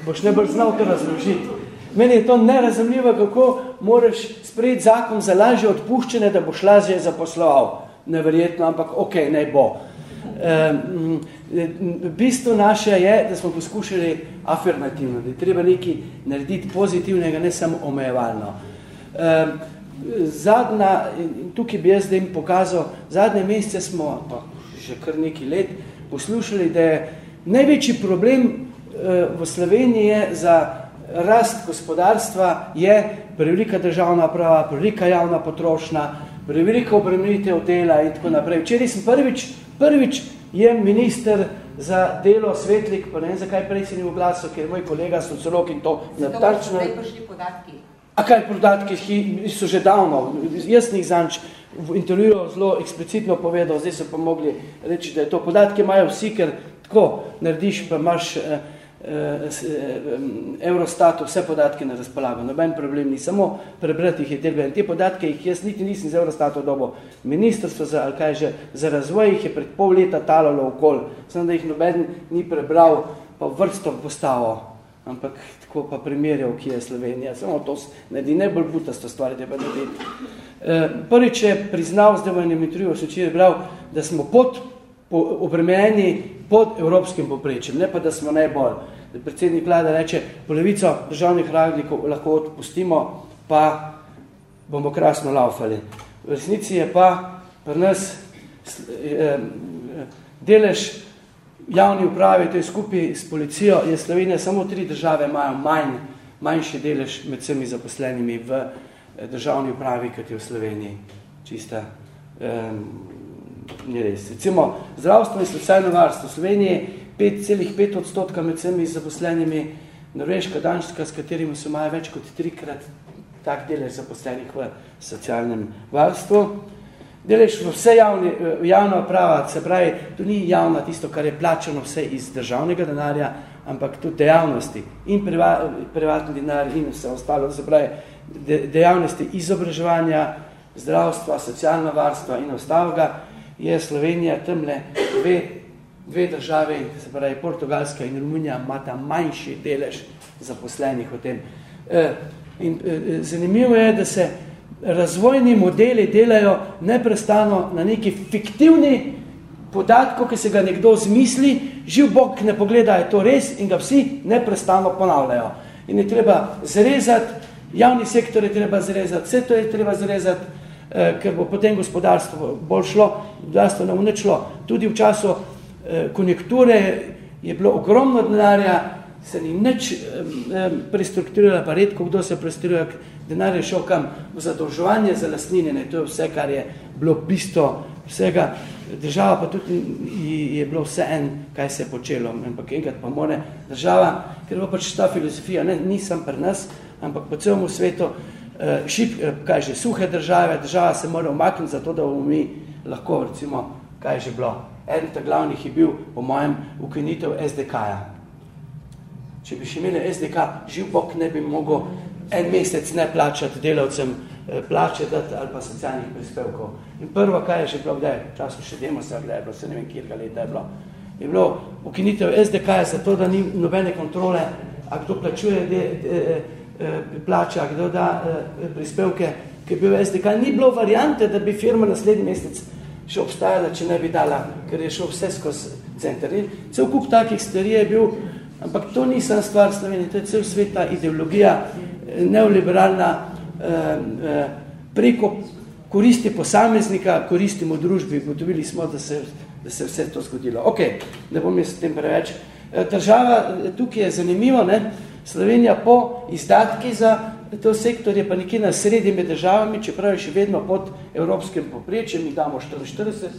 boš ne bolj znal to razložiti. Meni je to nerazumljivo, kako moraš sprejeti zakon za lažje odpuščene, da boš lažje zaposloval. Neverjetno, ampak ok, ne bo. E, bistvo naše je, da smo poskušali afirmativno, da je treba nekaj narediti pozitivnega, ne samo omejevalno. Zadnja, tukaj bi jaz zdaj pokazal, zadnje mesece smo, pa že kar nekaj let, poslušali, da je največji problem eh, v Sloveniji je za rast gospodarstva je prevelika državna prava, prevelika javna potrošnja, prevelika obremenitev dela in tako naprej. Včeraj sem prvič, prvič je minister za delo Svetlik, pa ne vem, zakaj prej se ni v glasu, ker moj kolega sociolog in to natarčno... Zato prišli podatki. A kaj podatki, ki so že davno, jaz njih zanč v intervjuju zelo eksplicitno povedal, zdaj so pa mogli reči, da je to podatke imajo vsi, ker tako narediš, pa imaš eh, Eurostatu vse podatke na razpolago, noben problem ni, samo prebrati jih je treba. In te podatke jih jaz niti nisem z Eurostatu dobo. Ministrstvo za, ali kaj že, za razvoj jih je pred pol leta talalo okol, samo da jih noben ni prebral, pa vrsto postavo ampak tako pa primerjal, ki je Slovenija. Samo to naredi najbolj butasto stvar, da pa narediti. E, prvič je priznal, zdaj v enem intervjuju se čije bral, da smo pod, po, obremenjeni pod evropskim poprečjem, ne pa da smo najbolj. Da predsednik vlada reče, polovico državnih radnikov lahko odpustimo, pa bomo krasno laufali. V resnici je pa pri nas eh, delež javni upravi, to je skupaj s policijo, je Slovenija, samo tri države imajo manj, manjši delež med vsemi zaposlenimi v eh, državni upravi, kot je v Sloveniji. Čista, um, ni res. Recimo, zdravstvo in socialno varstvo. V Sloveniji 5,5 odstotka med vsemi zaposlenimi, Norveška, Danška, s katerimi so imajo več kot trikrat tak delež zaposlenih v socialnem varstvu. Delež vse javni, javna prava, se pravi, to ni javna tisto, kar je plačano vse iz državnega denarja, ampak tudi dejavnosti in priva, privatni denar in vse ostalo, se pravi, de, dejavnosti izobraževanja, zdravstva, socialna varstva in ostalega, je Slovenija temle dve dve države, se pravi Portugalska in Romunija, imata manjši delež zaposlenih v tem. In zanimivo je, da se razvojni modeli delajo neprestano na neki fiktivni podatku, ki se ga nekdo zmisli, živ Bog ne pogleda, je to res in ga vsi neprestano ponavljajo. In je treba zrezati, javni sektor je treba zrezati, vse to je treba zrezati, ker bo potem gospodarstvo bolj šlo, gospodarstvo nam nečlo. Tudi v času eh, konjunkture je bilo ogromno denarja, se ni nič eh, eh, prestrukturirala, pa redko kdo se prestrukturira, denar je šel kam? V zadolžovanje za lastninjenje, to je vse, kar je bilo bistvo vsega. Država pa tudi je bilo vse en, kaj se je počelo, ampak enkrat pa more država, ker bo pač ta filozofija, ne, nisem pri nas, ampak po celom svetu, eh, šip, eh, kaj že, suhe države, država se mora umakniti za to, da bomo mi lahko, recimo, kaj že bilo. Eden ta glavnih je bil, po mojem, ukinitev SDK-ja. Če bi še imeli SDK, živ bok ne bi mogel en mesec ne plačati delavcem Eh, plače dati ali pa socialnih prispevkov. In prvo, kaj je še bilo, kdaj, času še demo se je bilo, se ne vem, kjerga leta je bilo, je bilo ukinitev SDK za to, da ni nobene kontrole, a kdo plačuje de, de, de, plače, a kdo da e, prispevke, ki je bil SDK. Ni bilo variante, da bi firma naslednji mesec še obstajala, če ne bi dala, ker je šel vse skozi center. In cel kup takih stvari je bil, ampak to ni sam stvar Slovenije, to je cel sveta ideologija, e, neoliberalna, Eh, eh, preko koristi posameznika, koristimo družbi, gotovili smo, da se, da se vse to zgodilo. Ok, ne bom jaz tem preveč. Eh, država, tukaj je zanimivo, ne? Slovenija po izdatki za to sektor je pa nekje na sredi med državami, čeprav je še vedno pod evropskim poprečjem, mi damo 44,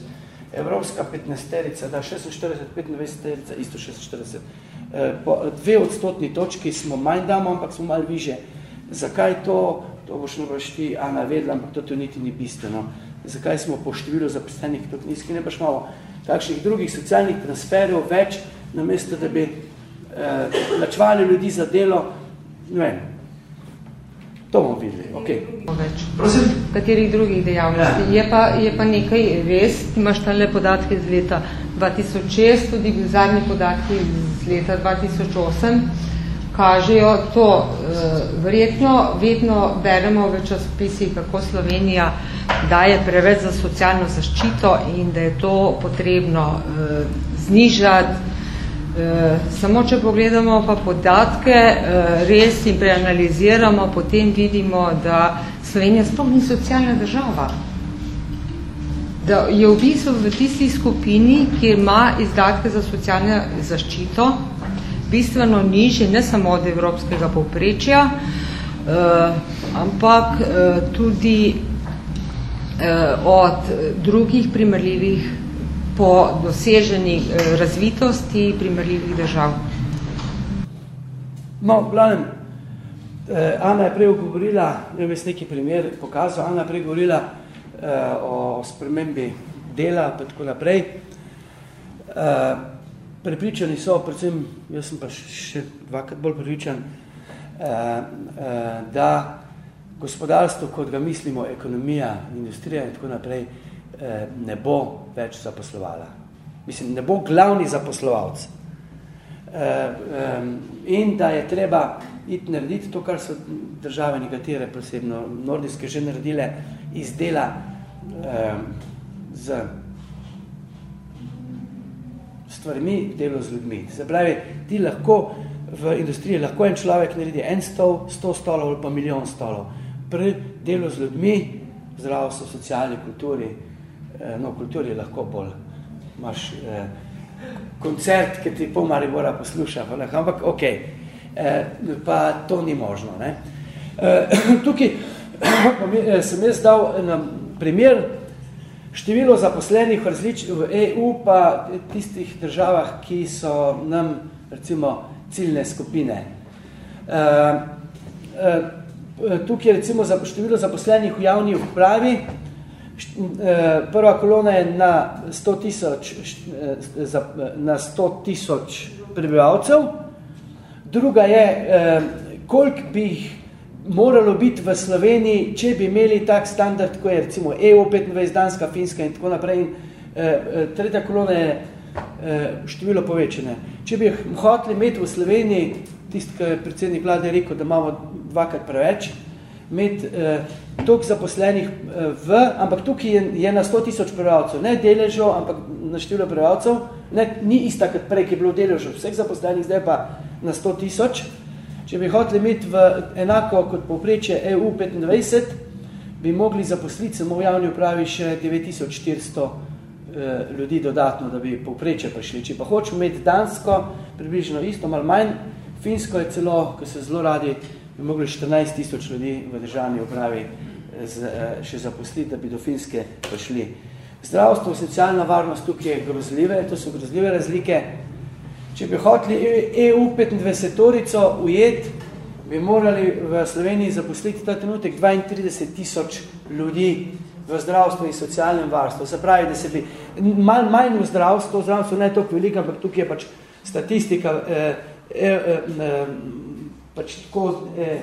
evropska 15-terica, da 46, 25-terica, isto 46. Po dve odstotni točki smo manj damo, ampak smo malo više. Zakaj to? to boš moraš ti Ana vedla, ampak to to niti ni bistveno. Zakaj smo po številu zaposlenih tako nizki, ne baš malo kakšnih drugih socialnih transferjev več, namesto da bi eh, načvali ljudi za delo, ne vem, to bomo videli. Okay. Prosim? Katerih drugih dejavnosti? Ja. Je, pa, je pa nekaj res, imaš tale podatke z leta 2006, tudi zadnji podatki z leta 2008, kažejo to. Eh, verjetno vedno beremo v časopisih, kako Slovenija daje preveč za socialno zaščito in da je to potrebno eh, znižati. Eh, samo če pogledamo pa podatke, res in preanaliziramo, potem vidimo, da Slovenija sploh ni socialna država. Da je v bistvu v tisti skupini, ki ima izdatke za socialno zaščito, bistveno nižji, ne samo od evropskega povprečja, eh, ampak eh, tudi eh, od drugih primerljivih po doseženi eh, razvitosti primerljivih držav. No, glavnem, eh, Ana je prej govorila, ne vem, neki primer pokazal, Ana je prej govorila eh, o spremembi dela, pa tako naprej. Eh, Prepričani so, predvsem, jaz sem pa še dvakrat bolj prepričan, eh, eh, da gospodarstvo, kot ga mislimo, ekonomija, industrija in tako naprej, eh, ne bo več zaposlovala. Mislim, ne bo glavni zaposlovalc. In da je treba iti narediti to, kar so države nekatere, posebno nordijske, že naredile iz dela z stvarmi, delo z ljudmi. Se pravi, ti lahko v industriji, lahko en človek naredi en stol, sto stolov ali pa milijon stolov. Pri delu z ljudmi, zdravstvo, socialni kulturi, eh, no, kulturi lahko bolj, imaš eh, koncert, ki ti pol Maribora posluša, lahko, ampak ok, eh, pa to ni možno. Ne? Eh, tukaj eh, sem jaz dal na primer, Število zaposlenih v, različ, v EU pa tistih državah, ki so nam recimo ciljne skupine. E, e, tukaj je recimo za število zaposlenih v javni upravi. Prva kolona je na 100 tisoč, na 100 tisoč prebivalcev, druga je, koliko bi jih moralo biti v Sloveniji, če bi imeli tak standard, ko je recimo EU 25, Danska, Finska in tako naprej. In, eh, eh, tretja kolona je število povečene. Če bi hoteli imeti v Sloveniji, tisti, ki je predsednik vlade rekel, da imamo dvakrat preveč, imeti eh, toliko zaposlenih eh, v, ampak tukaj je, je na 100 tisoč prebivalcev, ne deležo, ampak na število prebivalcev, ne, ni ista kot prej, ki je bilo deležo vseh zaposlenih, zdaj pa na 100 tisoč. Če bi hoteli imeti v enako kot povprečje EU 25, bi mogli zaposliti samo v javni upravi še 9400 eh, ljudi dodatno, da bi povprečje prišli. Če pa hočemo imeti Dansko, približno isto, malo manj, Finsko je celo, ko se zelo radi bi mogli 14 tisoč ljudi v državni upravi eh, z, eh, še zaposliti, da bi do Finske prišli. Zdravstvo, socialna varnost tukaj je grozljive, to so grozljive razlike. Če bi hoteli EU 25-torico ujeti, bi morali v Sloveniji zaposliti ta trenutek 32 tisoč ljudi v zdravstvu in socialnem varstvu. Se pravi, da se bi manj, manj v zdravstvu, zdravstvo ne toliko veliko, ampak tukaj je pač statistika eh, eh, eh, pač tako eh,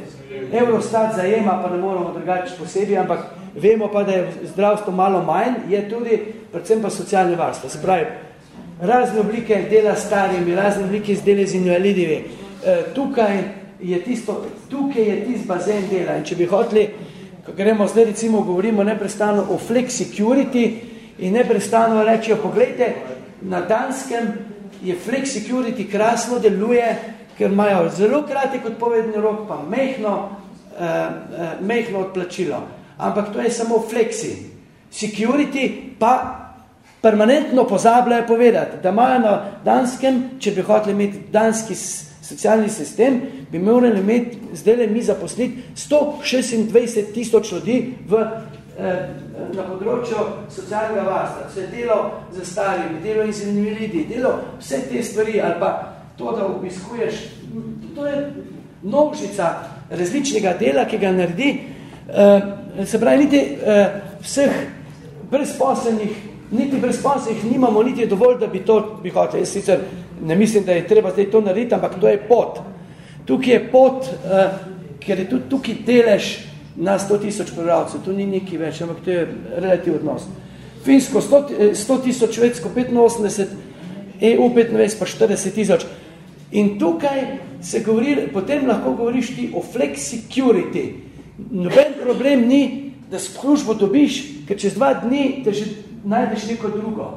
Eurostat zajema, pa ne moramo drugače posebej, ampak vemo pa, da je zdravstvo malo manj, je tudi predvsem pa socialne varstvo. Se pravi, razne oblike dela starimi, razne oblike izdele z invalidivi. Eh, tukaj je tisto, tukaj je tisto bazen dela in če bi hoteli, ko gremo zdaj recimo, govorimo neprestano o flexicurity in neprestano rečijo, pogledajte, na Danskem je flexicurity krasno deluje, ker imajo zelo kratek odpovedni rok, pa mehno, uh, uh, mehno odplačilo. Ampak to je samo flexi. Security pa permanentno pozabljajo povedati, da imajo na Danskem, če bi hoteli imeti danski socialni sistem, bi morali imeti, zdaj le mi zaposliti 126 tisoč ljudi v, eh, na področju socialnega varstva. Vse delo za starimi, delo in invalidi, delo vse te stvari ali pa to, da obiskuješ, to je množica različnega dela, ki ga naredi, uh, se pravi, niti uh, vseh brezposlenih, niti brezposlenih nimamo, niti je dovolj, da bi to bi hotel. Jaz sicer ne mislim, da je treba zdaj to narediti, ampak to je pot. Tukaj je pot, uh, ker je tudi tukaj delež na 100 tisoč prebivalcev, tu ni neki več, ampak to je relativ odnos. Finsko 100 tisoč, švedsko 85, EU 25 pa 40 tisoč. In tukaj se govori, potem lahko govoriš ti o flexicurity. Noben problem ni, da službo dobiš, ker čez dva dni te že najdeš neko drugo.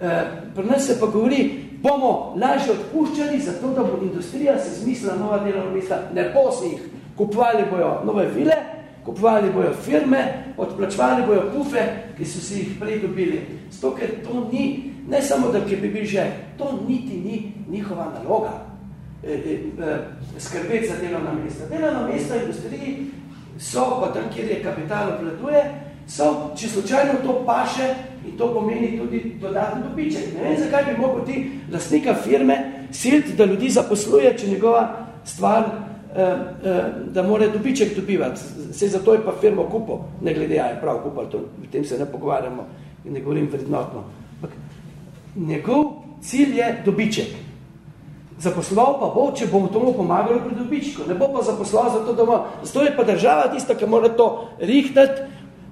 E, pri nas se pa govori, bomo lažje odpuščali, zato da bo industrija se zmislila nova delovna mesta, ne bo se jih. Kupovali bojo nove vile, kupovali bojo firme, odplačvali bojo pufe, ki so si jih prej dobili. Zato, ker to ni ne samo, da bi bil že, to niti ni njihova naloga, e, e, e, skrbeti za delovna mesta. Delovna mesta v industriji so, pa tam, kjer je kapital obladuje, so, če slučajno to paše in to pomeni tudi dodatni dobiček. Ne vem, zakaj bi mogel ti lastnika firme siliti, da ljudi zaposluje, če njegova stvar, eh, eh, da more dobiček dobivati. Se zato je pa firmo kupo, ne glede, ja je prav kupal, to, v tem se ne pogovarjamo in ne govorim vrednotno njegov cilj je dobiček. Zaposlal pa bo, če bomo tomu pomagali pri dobičku. Ne bo pa zaposlal zato, da bo... Zato je pa država tista, ki mora to rihtati,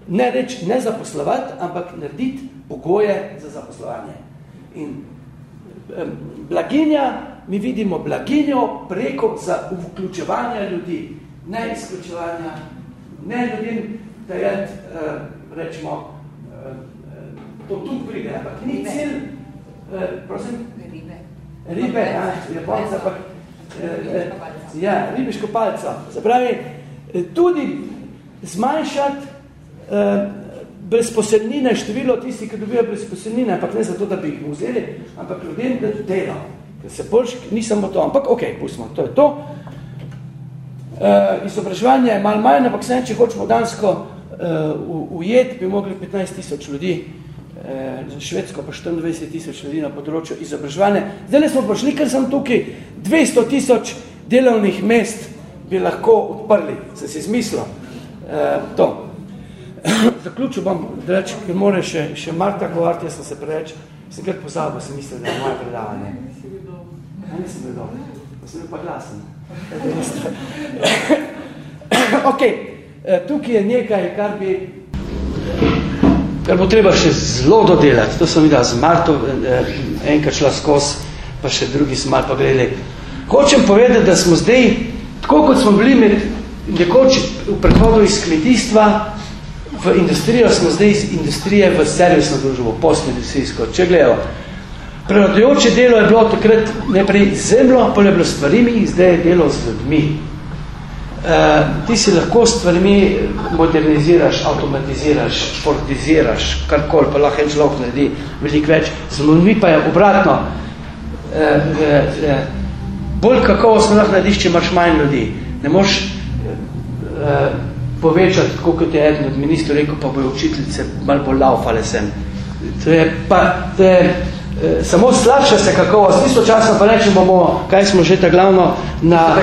ne reč ne zaposlovati, ampak narediti pogoje za zaposlovanje. In blaginja, mi vidimo blaginjo preko za vključevanja ljudi, ne izključevanja, ne ljudem dajati, eh, rečemo, to tu pride, ampak ni cilj, Eh, prosim? Ribe. Ribe, ja, japonca, pa, eh, eh, ja, ribiško palco. Se pravi, eh, tudi zmanjšati eh, brezposelnine, število tisti, ki dobijo brezposelnine, ampak ne zato, da bi jih vzeli, ampak ljudem, da delo. Ker se boljš, ni samo to, ampak ok, pustimo, to je to. Uh, izobraževanje je malo manj, ampak če hočemo dansko uh, ujeti, bi mogli 15 tisoč ljudi za Švedsko pa 24 tisoč ljudi na področju izobraževanja. Zdaj smo prišli, ker sem tukaj 200 tisoč delovnih mest bi lahko odprli, se si zmislil eh, to. Zaključil bom, da reč, ker more še, še Marta govoriti, jaz sem se preveč, sem kar pozabil, sem mislil, da je moje predavanje. Nisem bil dobro, pa sem bil pa glasen. ok, eh, tukaj je nekaj, kar bi kar bo treba še zelo dodelati. To sem videl z Marto, eh, enkrat šla skozi, pa še drugi smo malo pogledali. Hočem povedati, da smo zdaj, tako kot smo bili med nekoč v prehodu iz kmetijstva v industrijo, smo zdaj iz industrije v servisno družbo, postindustrijsko. Če gledajo, prevladujoče delo je bilo takrat najprej zemljo, pa je bilo stvarimi, zdaj je delo z ljudmi. Uh, ti si lahko stvarmi moderniziraš, avtomatiziraš, športiziraš, karkoli, pa lahko en človek naredi veliko več. Z ljudmi pa je obratno. Uh, uh, uh, bolj kakovostno lahko narediš, če imaš manj ljudi. Ne moš uh, povečati, tako kot je eden od ministrov rekel, pa bojo učiteljice malo bolj laufale sem. To je pa, to je, Eh, samo slabša se kakovost, istočasno pa rečem bomo, kaj smo že ta glavno, na,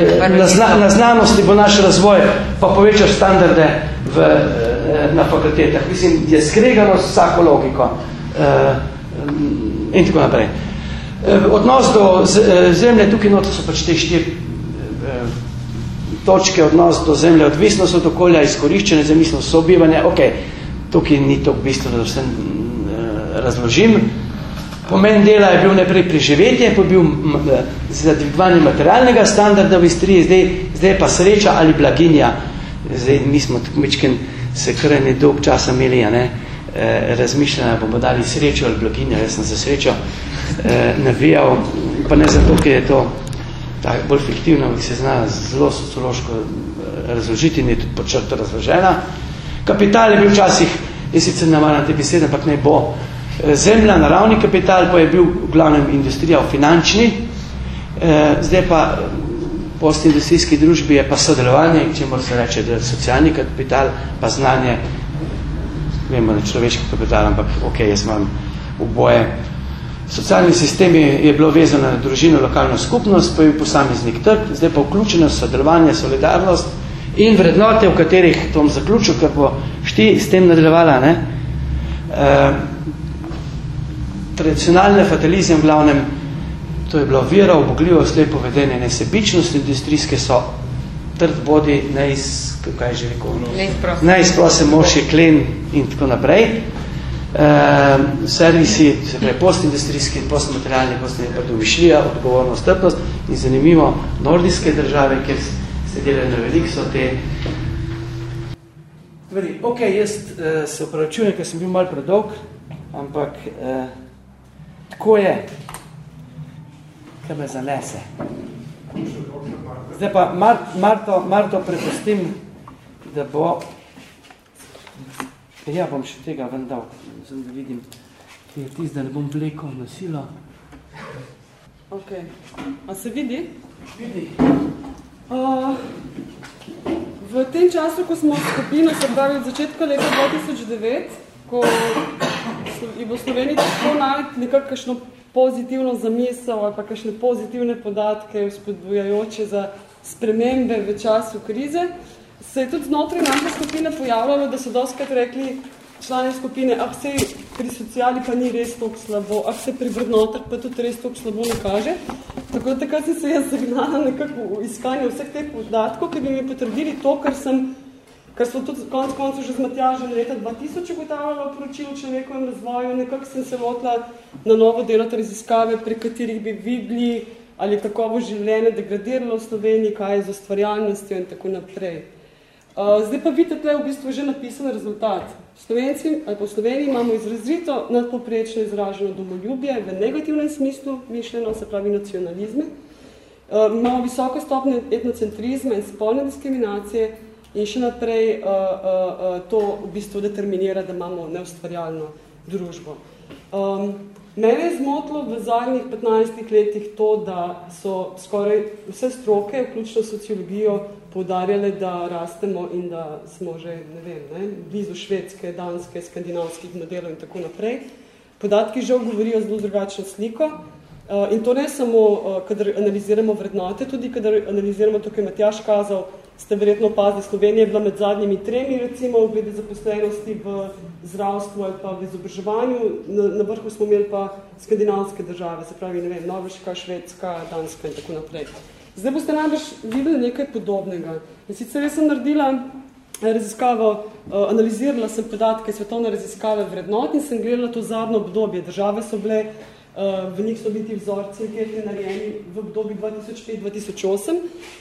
eh, na, zna, na znanosti bo naš razvoj, pa povečaš standarde v, eh, na fakultetah. Mislim, je skreganost vsako logiko in tako naprej. Odnos do zemlje, tukaj noto so pač te štiri točke, odnos do zemlje, odvisnost od okolja, izkoriščene zemljstvo, sobivanje, ok, tukaj ni to v bistvu, da vse razložim. Pomen dela je bil najprej preživetje, pa bil za dvigovanje materialnega standarda v istriji, zdaj, zdaj pa sreča ali blaginja. Zdaj, mi smo tako mečken se kar ne dolg časa imeli, ne, e, razmišljanja, bomo dali srečo ali blaginja, jaz sem za srečo e, navijal, pa ne zato, ker je to tak, bolj fiktivno, ki se zna zelo sociološko eh, razložiti in je tudi počrto razložena. Kapital je bil včasih, jaz sicer navaram te besede, ampak ne bo, zemlja, naravni kapital, pa je bil v glavnem industrija v finančni, eh, zdaj pa v postindustrijski družbi je pa sodelovanje, če mora se reče, da je socialni kapital, pa znanje, vemo, da človeški kapital, ampak ok, jaz imam oboje. Socialni sistem je, bilo vezano na družino, lokalno skupnost, pa je posameznik trg, zdaj pa vključeno sodelovanje, solidarnost in vrednote, v katerih, to bom zaključil, ker bo šti s tem nadaljevala, ne, eh, tradicionalne fatalizem v glavnem, to je bilo vira, obogljivost, lepo vedenje, nesebičnost, industrijske so trd vodi, neis, kaj je že rekel, neizprose mož je klen in tako naprej. Uh, servisi, se pravi, postindustrijski, postmaterialni, postmaterialni, domišljija, odgovornost, trpnost in zanimivo, nordijske države, kjer se delajo na velik, so te Veri, ok, jaz uh, se upravičujem, ker sem bil malo predolg, ampak uh, Tako je, kaj me zanese. Zdaj pa Mar Marto, Marto prepustim, da bo, ja bom še tega ven dal, da vidim, ki je tist, da ne bom vlekel na silo. Ok, a se vidi? Vidi. Uh, v tem času, ko smo skupino se pravi od začetka leta 2009, ko je bo Sloveniji tako najti nekakšno pozitivno zamisel ali pa kakšne pozitivne podatke spodbujajoče za spremembe v času krize, se je tudi znotraj naše skupine pojavljalo, da so doskrat rekli člani skupine, ah, sej pri sociali pa ni res toliko slabo, ah, se pri vrednotah pa tudi res toliko slabo ne kaže. Tako da takrat sem se jaz zagnala nekako v iskanju vseh teh podatkov, ki bi mi potrdili to, kar sem Kar smo tudi konc koncu že z Matjažem leta 2000 ugotavljali v poročilu človekovem razvoju, nekako sem se lotila na novo delati raziskave, pri katerih bi videli, ali je kakovo življenje degradiralo v Sloveniji, kaj je z ustvarjalnostjo in tako naprej. Uh, zdaj pa vidite tle v bistvu že napisan rezultat. Slovenci, ali po Sloveniji imamo izrazito nadpoprečno izraženo domoljubje v negativnem smislu mišljeno, se pravi nacionalizme. Uh, imamo visoko stopnje etnocentrizma in spolne diskriminacije, in še naprej uh, uh, uh, to v bistvu determinira, da imamo neustvarjalno družbo. Um, mene je zmotilo v zadnjih 15 letih to, da so skoraj vse stroke, vključno sociologijo, poudarjale, da rastemo in da smo že, ne vem, ne, blizu švedske, danske, skandinavskih modelov in tako naprej. Podatki žal govorijo zelo drugačno sliko. Uh, in to ne samo, uh, kadar analiziramo vrednote, tudi kadar analiziramo to, kaj Matjaš kazal, ste verjetno opazili, Slovenija je bila med zadnjimi tremi, recimo, glede zaposlenosti v zdravstvu ali pa v izobraževanju, na, na vrhu smo imeli pa skandinavske države, se pravi, ne vem, Norveška, Švedska, Danska in tako naprej. Zdaj boste najbrž videli nekaj podobnega. In sicer jaz sem naredila eh, raziskavo, eh, analizirala sem podatke svetovne raziskave vrednot in sem gledala to zadnjo obdobje. Države so bile v njih so biti vzorci anketni narejeni v obdobju 2005-2008.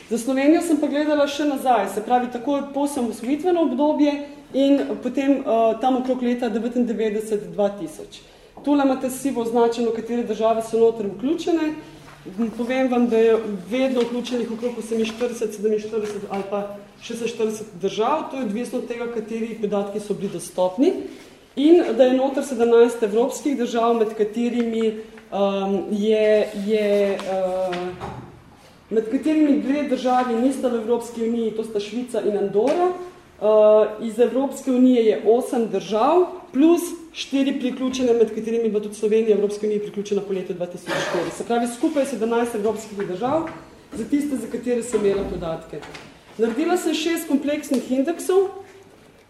Za Slovenijo sem pa gledala še nazaj, se pravi tako po samosvojitveno obdobje in potem uh, tam okrog leta 1999-2000. Tule imate sivo označeno, katere države so noter vključene. Povem vam, da je vedno vključenih okrog 48, 47 ali pa 46 držav, to je odvisno od tega, kateri podatki so bili dostopni. In da je noter 17 evropskih držav, med katerimi um, je, je uh, med katerimi dve državi nista v Evropski uniji, to sta Švica in Andora. Uh, iz Evropske unije je 8 držav, plus 4 priključene, med katerimi bo tudi Slovenija Evropske unije priključena po letu 2004. Se pravi, skupaj 17 evropskih držav, za tiste, za katere sem imela podatke. Naredila sem šest kompleksnih indeksov,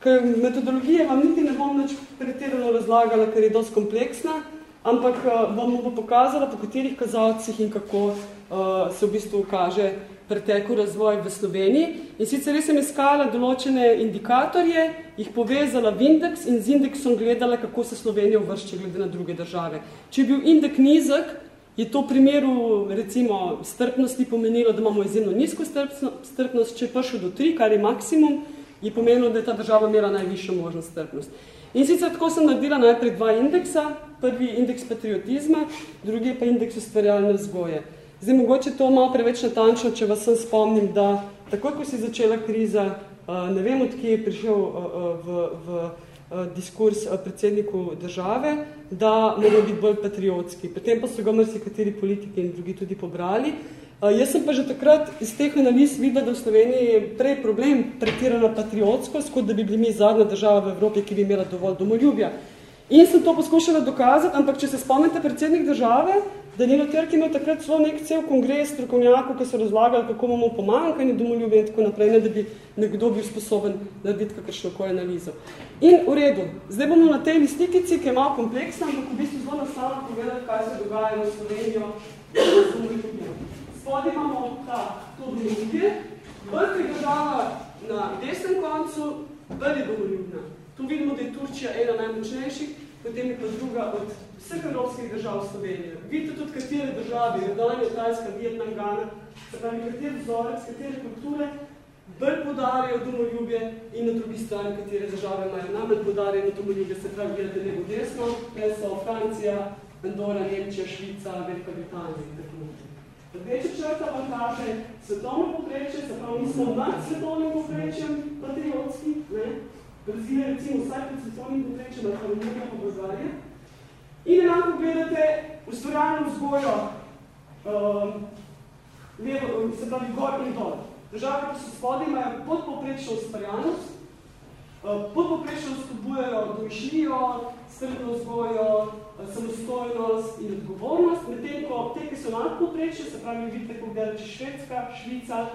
ker metodologije vam niti ne bom več pretirano razlagala, ker je dosti kompleksna, ampak uh, vam bo pokazala, po katerih kazalcih in kako uh, se v bistvu kaže pretekel razvoj v Sloveniji. In sicer res sem iskala določene indikatorje, jih povezala v indeks in z indeksom gledala, kako se Slovenija vršče glede na druge države. Če je bil indek nizek, je to v primeru recimo strpnosti pomenilo, da imamo izjemno nizko strpnost, če je prišel do tri, kar je maksimum, je pomenilo, da je ta država imela najvišjo možnost strpnost. In sicer tako sem naredila najprej dva indeksa, prvi indeks patriotizma, drugi pa indeks ustvarjalne vzgoje. Zdaj, mogoče to malo preveč natančno, če vas sem spomnim, da takoj, ko si začela kriza, ne vem, odkje je prišel v, v diskurs predsedniku države, da mora biti bolj patriotski. Potem pa so ga kateri politiki in drugi tudi pobrali. Jaz sem pa že takrat iz teh analiz videla, da v Sloveniji je prej problem pretirana patriotskost, kot da bi bili mi zadnja država v Evropi, ki bi imela dovolj domoljubja. In sem to poskušala dokazati, ampak če se spomnite predsednik države, Danilo Terk imel takrat celo nek cel kongres strokovnjakov, ki so razlagali, kako imamo pomankanje domoljubja in tako naprej, ne, da bi nekdo bil sposoben narediti kakršno koli analizo. In v redu, zdaj bomo na tej listikici, ki je malo kompleksna, ampak v bistvu zelo nastavno povedati, kaj se dogaja na Slovenijo z domoljubjem spodaj imamo ta, to domoljubje, vrh je država na desnem koncu, bolj je domoljubna. Tu vidimo, da je Turčija ena najmočnejših, potem je pa druga od vseh evropskih držav Slovenije. Vidite tudi, katere države, Jordanja, Tajska, Vietnam, Ghana, se pravi, katere vzorec, katere kulture, bolj podarijo domoljubje in na drugi strani, katere države imajo najbolj podarijo domoljubje, se pravi, gledate levo desno, so Francija, Andora, Nemčija, Švica, Velika Britanija in tako naprej. Rdeča črta vam kaže svetovno poprečje, se pravi, mi smo nad svetovnim poprečjem patriotski, ne? Brazilija recimo vsaj pod svetovnim poprečjem, ali pa Bolgarija. In enako gledate ustvarjalno vzgojo, um, levo, se pravi, gor in dol. Države, ki so spodaj, imajo podpoprečno ustvarjalnost, podpoprečno spodbujajo domišljijo, strpno vzgojo, samostojnost in odgovornost, medtem ko te, ki so nadpoprečje, se pravi, vidite, ko gledače Švedska, Švica,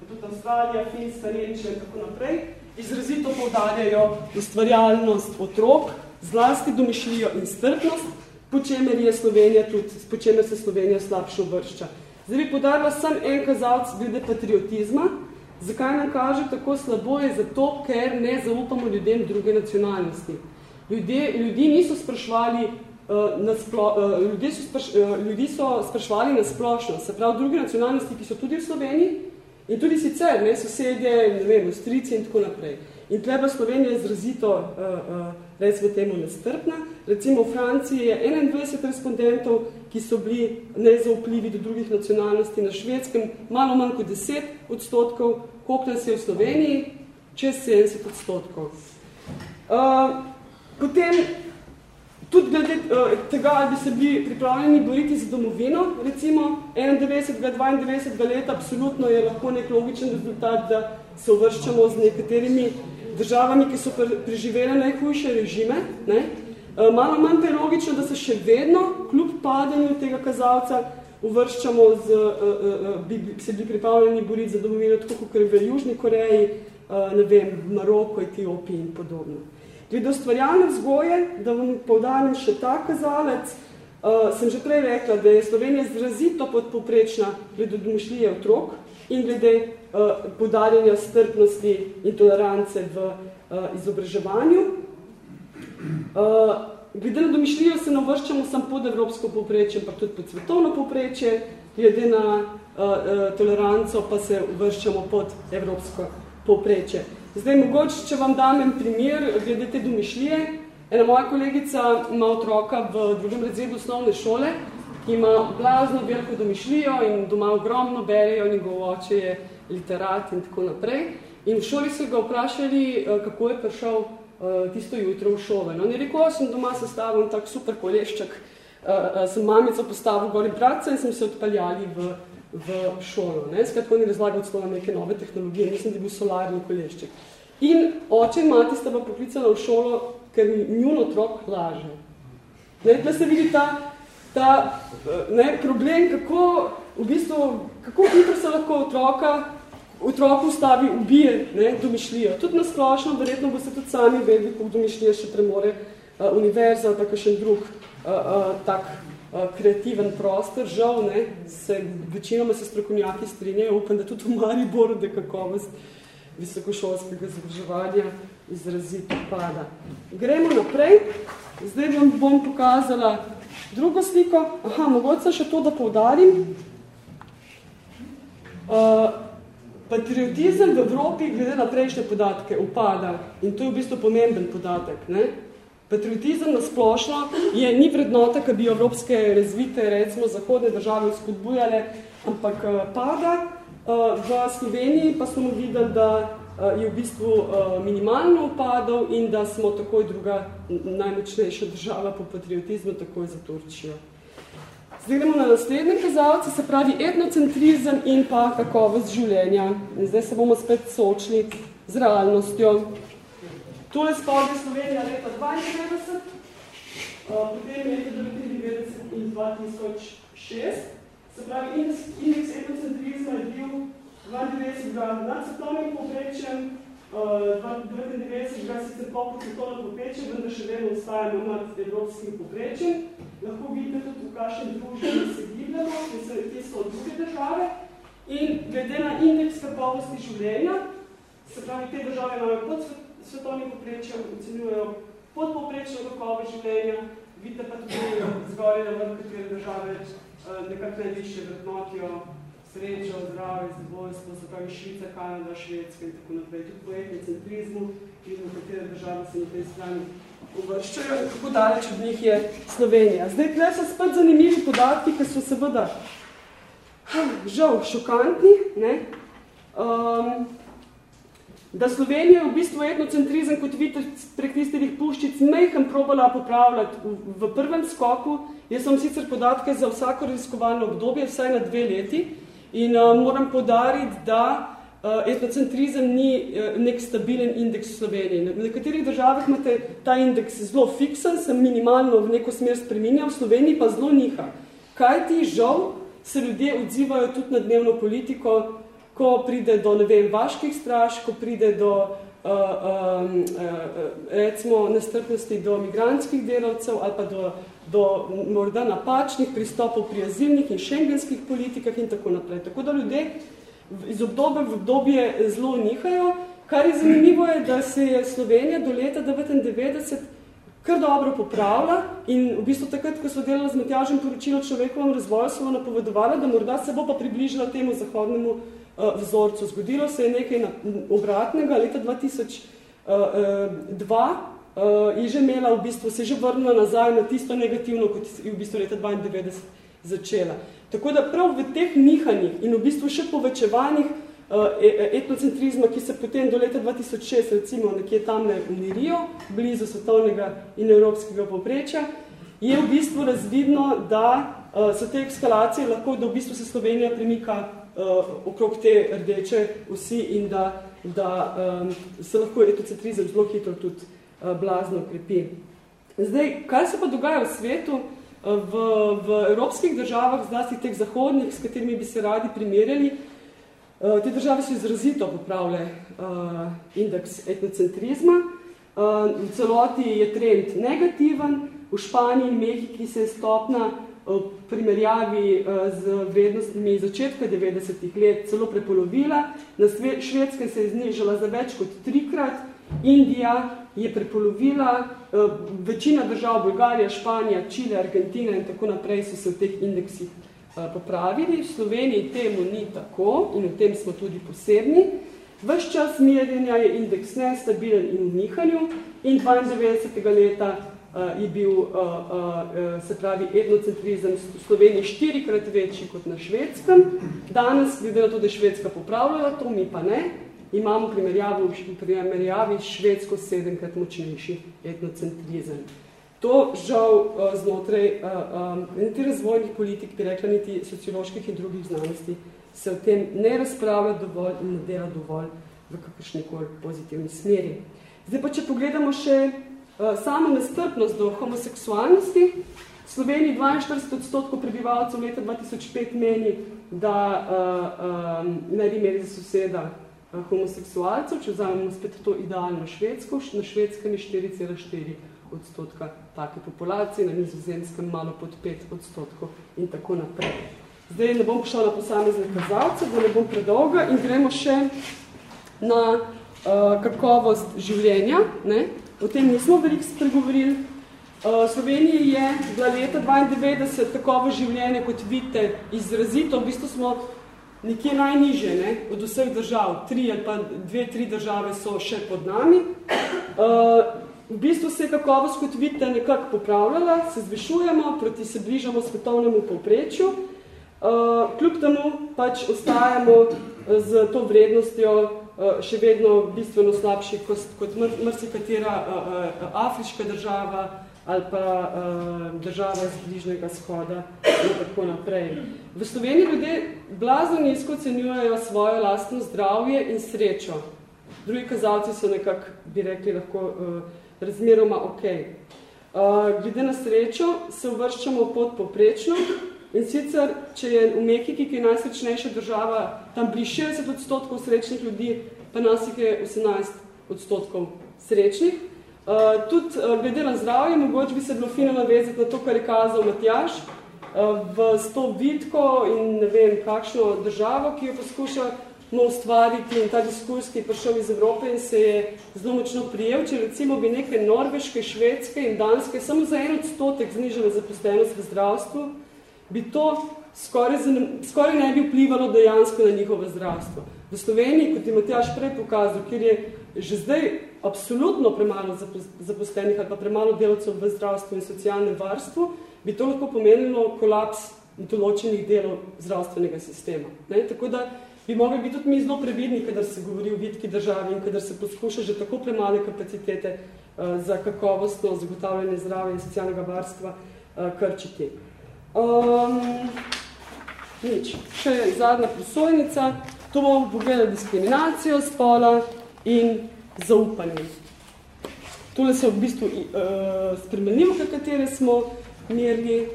pa tudi Avstralija, Finska, Nemčija in tako naprej, izrazito poudarjajo ustvarjalnost otrok, zlasti domišljijo in strpnost, po čemer je Slovenija tudi, po čemer se Slovenija slabše vršča. Zdaj bi podarila sam en kazalc glede patriotizma. Zakaj nam kaže tako slabo je zato, ker ne zaupamo ljudem druge nacionalnosti. Ljudje, ljudi niso sprašvali uh, na splo, uh, ljudje, so spraš, uh, ljudi so sprašvali na splošno, se pravi druge nacionalnosti, ki so tudi v Sloveniji in tudi sicer, ne, sosedje, ne vem, Avstrijci in tako naprej. In treba Slovenija izrazito, uh, uh, recimo temu, nestrpna. Recimo v Franciji je 21 respondentov, ki so bili nezaupljivi do drugih nacionalnosti na švedskem, malo manj kot 10 odstotkov, koliko nas je v Sloveniji, čez 70 odstotkov. Uh, Potem, tudi glede uh, tega, ali bi se bili pripravljeni boriti za domovino, recimo 91. 92. leta, absolutno je lahko nek logičen rezultat, da se uvrščamo z nekaterimi državami, ki so preživele najhujše režime. Ne? Uh, malo manj pa je logično, da se še vedno, kljub padanju tega kazalca, uvrščamo, z, uh, uh, bi, se bili pripravljeni boriti za domovino, tako kot v Južni Koreji, ne vem, Maroko, Etiopiji in podobno. Glede ustvarjalne vzgoje, da vam povdarim še ta kazalec, sem že prej rekla, da je Slovenija zrazito podpoprečna glede domišljije otrok in glede podarjanja strpnosti in tolerance v izobraževanju. Glede na domišljijo se navrščamo sam pod evropsko povprečje, pa tudi pod svetovno povprečje, glede na uh, uh, toleranco pa se uvrščamo pod evropsko povprečje. Zdaj, mogoče, če vam dam en primer, glede te domišljije, ena moja kolegica ima otroka v drugem razredu osnovne šole, ki ima blazno veliko domišljijo in doma ogromno berejo, njegov oče je literat in tako naprej. In v šoli so ga vprašali, uh, kako je prišel uh, tisto jutro v šove. No, ni rekel, sem doma sestavil tak super kolešček, uh, sem mamico postavil gori bratca in sem se odpeljali v, v šolo. Ne? Skratko, ni razlagal celo neke nove tehnologije, mislim, da je bil solarni kolešček. In oče in mati sta pa poklicala v šolo, ker njun otrok laže. Ne? Da se vidi ta, ta ne, problem, kako v bistvu, kako hitro se lahko otroka otroku stavi, ubije ne, domišljijo. Tudi nasplošno, verjetno boste tudi sami vedeli, kako domišljije še premore uh, univerza ali tako še drug uh, uh, tak uh, kreativen prostor. Žal, ne, se, večinoma se strokovnjaki strinjajo, upam, da tudi v Mariboru, da kakovost visokošolskega izobraževanja izrazito pada. Gremo naprej. Zdaj vam bom pokazala drugo sliko. Aha, mogoče še to, da poudarim. Uh, Patriotizem v Evropi, glede na prejšnje podatke, upada in to je v bistvu pomemben podatek. Ne? Patriotizem na splošno je ni vrednota, ki bi evropske razvite, recimo zahodne države spodbujale, ampak eh, pada. Eh, v Sloveniji pa smo videli, da eh, je v bistvu minimalno upadal in da smo takoj druga najmočnejša država po patriotizmu, takoj za Turčijo. Zdaj gremo na naslednje kazalce, se pravi etnocentrizem in pa kakovost življenja. In zdaj se bomo spet soočili z realnostjo. Tole spodaj Slovenija leta 92, potem leta 1999 in 2006. Se pravi, indeks etnocentrizma je bil 92 grad nad svetovnim povprečjem, 99 grad sicer po svetovnem povprečjem, vendar še vedno ostajamo nad evropskim povprečjem lahko vidite tudi, v kakšnem družbi se gibljamo, ki so te so druge države. In glede na indeks kakovosti življenja, se pravi, te države imajo pod svetovnim poprečjem, ocenjujejo pod poprečno kakovost življenja, vidite pa tudi zgoraj na vrh, katere države eh, nekako najvišje vrednotijo srečo, zdravje, zadovoljstvo, se pravi Švica, Kanada, Švedska in tako naprej. Tudi po etnicentrizmu, vidimo, katere države se na tej strani uvrščajo in kako daleč od njih je Slovenija. Zdaj, tukaj so spet zanimivi podatki, ki so seveda žal šokantni, ne? Um, da Slovenija je v bistvu etnocentrizem, kot vidite prek tistih puščic, mejhem probala popravljati v, v prvem skoku. Jaz sem sicer podatke za vsako raziskovalno obdobje, vsaj na dve leti, in uh, moram podariti, da uh, etnocentrizem ni uh, nek stabilen indeks v Sloveniji. V nekaterih državah imate ta indeks zelo fiksen, se minimalno v neko smer spreminja, v Sloveniji pa zelo niha. Kaj ti žal se ljudje odzivajo tudi na dnevno politiko, ko pride do, ne vem, vaških straž, ko pride do uh, um, uh, recimo nestrpnosti do migrantskih delavcev ali pa do, do morda napačnih pristopov pri azilnih in šengenskih politikah in tako naprej. Tako da ljudje iz obdobja v obdobje zelo nihajo. Kar je zanimivo je, da se je Slovenija do leta 1999 kar dobro popravila in v bistvu takrat, ko so delali z Matjažem poročilo človekovem razvoju, so napovedovali, da morda se bo pa približila temu zahodnemu uh, vzorcu. Zgodilo se je nekaj na, obratnega. Leta 2002 uh, uh, je že imela v bistvu, se je že vrnila nazaj na tisto negativno, kot je v bistvu leta 1992 začela. Tako da prav v teh nihanjih in v bistvu še povečevanjih uh, etnocentrizma, ki se potem do leta 2006 recimo nekje tam ne umirijo, blizu svetovnega in evropskega poprečja, je v bistvu razvidno, da uh, so te ekskalacije lahko, da v bistvu se Slovenija premika uh, okrog te rdeče vsi in da, da um, se lahko etnocentrizem zelo hitro tudi uh, blazno krepi. Zdaj, kaj se pa dogaja v svetu? v, v evropskih državah, zlasti teh zahodnih, s katerimi bi se radi primerjali, eh, te države so izrazito popravile indeks etnocentrizma. V celoti je trend negativen, v Španiji in Mehiki se je stopna v primerjavi z vrednostmi začetka 90-ih let celo prepolovila, na Švedskem se je znižala za več kot trikrat Indija je prepolovila, uh, večina držav, Bolgarija, Španija, Čile, Argentina in tako naprej so se v teh indeksih uh, popravili. V Sloveniji temu ni tako in v tem smo tudi posebni. Ves čas merjenja je indeks nestabilen in v nihanju in 92. leta uh, je bil, se pravi, etnocentrizem v Sloveniji štirikrat večji kot na švedskem. Danes, glede na to, da je švedska popravljala to, mi pa ne, imamo primerjavi, primerjavi švedsko sedemkrat močnejši etnocentrizem. To žal uh, znotraj uh, um, niti razvojnih politik, bi rekla, niti socioloških in drugih znanosti, se o tem ne razpravlja dovolj in ne dela dovolj v kakršnikoli pozitivni smeri. Zdaj pa, če pogledamo še samo nestrpnost do homoseksualnosti, v Sloveniji 42 odstotkov prebivalcev leta 2005 meni, da uh, um, ne bi imeli za soseda homoseksualcev, če vzamemo spet to idealno švedsko, na švedskem je 4,4 odstotka take populacije, na nizozemskem malo pod 5 odstotkov in tako naprej. Zdaj ne bom šla na posamezne kazalce, da ne bom predolga in gremo še na uh, kakovost življenja. Ne? O tem nismo veliko spregovorili. Uh, Sloveniji je bila leta 92 takovo življenje, kot vidite, izrazito. V bistvu smo nekje najniže ne? od vseh držav. Tri ali pa dve, tri države so še pod nami. Uh, v bistvu se je kakovost, kot vidite, nekako popravljala, se zvišujemo, proti se bližamo svetovnemu povprečju. Uh, kljub temu pač ostajamo z to vrednostjo uh, še vedno bistveno slabši kot, kot mr mrsikatera uh, uh, afriška država ali pa uh, država iz bližnjega shoda in tako naprej. V Sloveniji ljudje blazno nizko ocenjujejo svojo lastno zdravje in srečo. Drugi kazalci so nekako, bi rekli, lahko uh, razmeroma ok. Uh, glede na srečo se uvrščamo pod poprečno, In sicer, če je v Mehiki, ki je najsrečnejša država, tam bili 60 odstotkov srečnih ljudi, pa nas jih je 18 odstotkov srečnih. Uh, tudi uh, glede na zdravje, mogoče bi se bilo fino navezati na to, kar je kazal Matjaž, uh, v sto vidko in ne vem, kakšno državo, ki jo poskuša ustvariti in ta diskurs, ki je prišel iz Evrope in se je zelo močno prijel, če recimo bi neke norveške, švedske in danske samo za en odstotek znižale zaposlenost v zdravstvu, bi to skoraj, skoraj ne bi vplivalo dejansko na njihovo zdravstvo. V Sloveniji, kot je Matjaš prej pokazal, kjer je že zdaj absolutno premalo zaposlenih ali pa premalo delavcev v zdravstvu in socialnem varstvu, bi to lahko pomenilo kolaps določenih delov zdravstvenega sistema. Ne? Tako da bi mogli biti tudi mi zelo previdni, kadar se govori o vitki državi in kadar se poskuša že tako premale kapacitete uh, za kakovostno zagotavljanje zdravja in socialnega varstva uh, krčiti. Um, nič. Še zadnja prosojnica. Tu bomo pogledali diskriminacijo spola in zaupanje. Tule se v bistvu uh, spremenljivke, katere smo merili.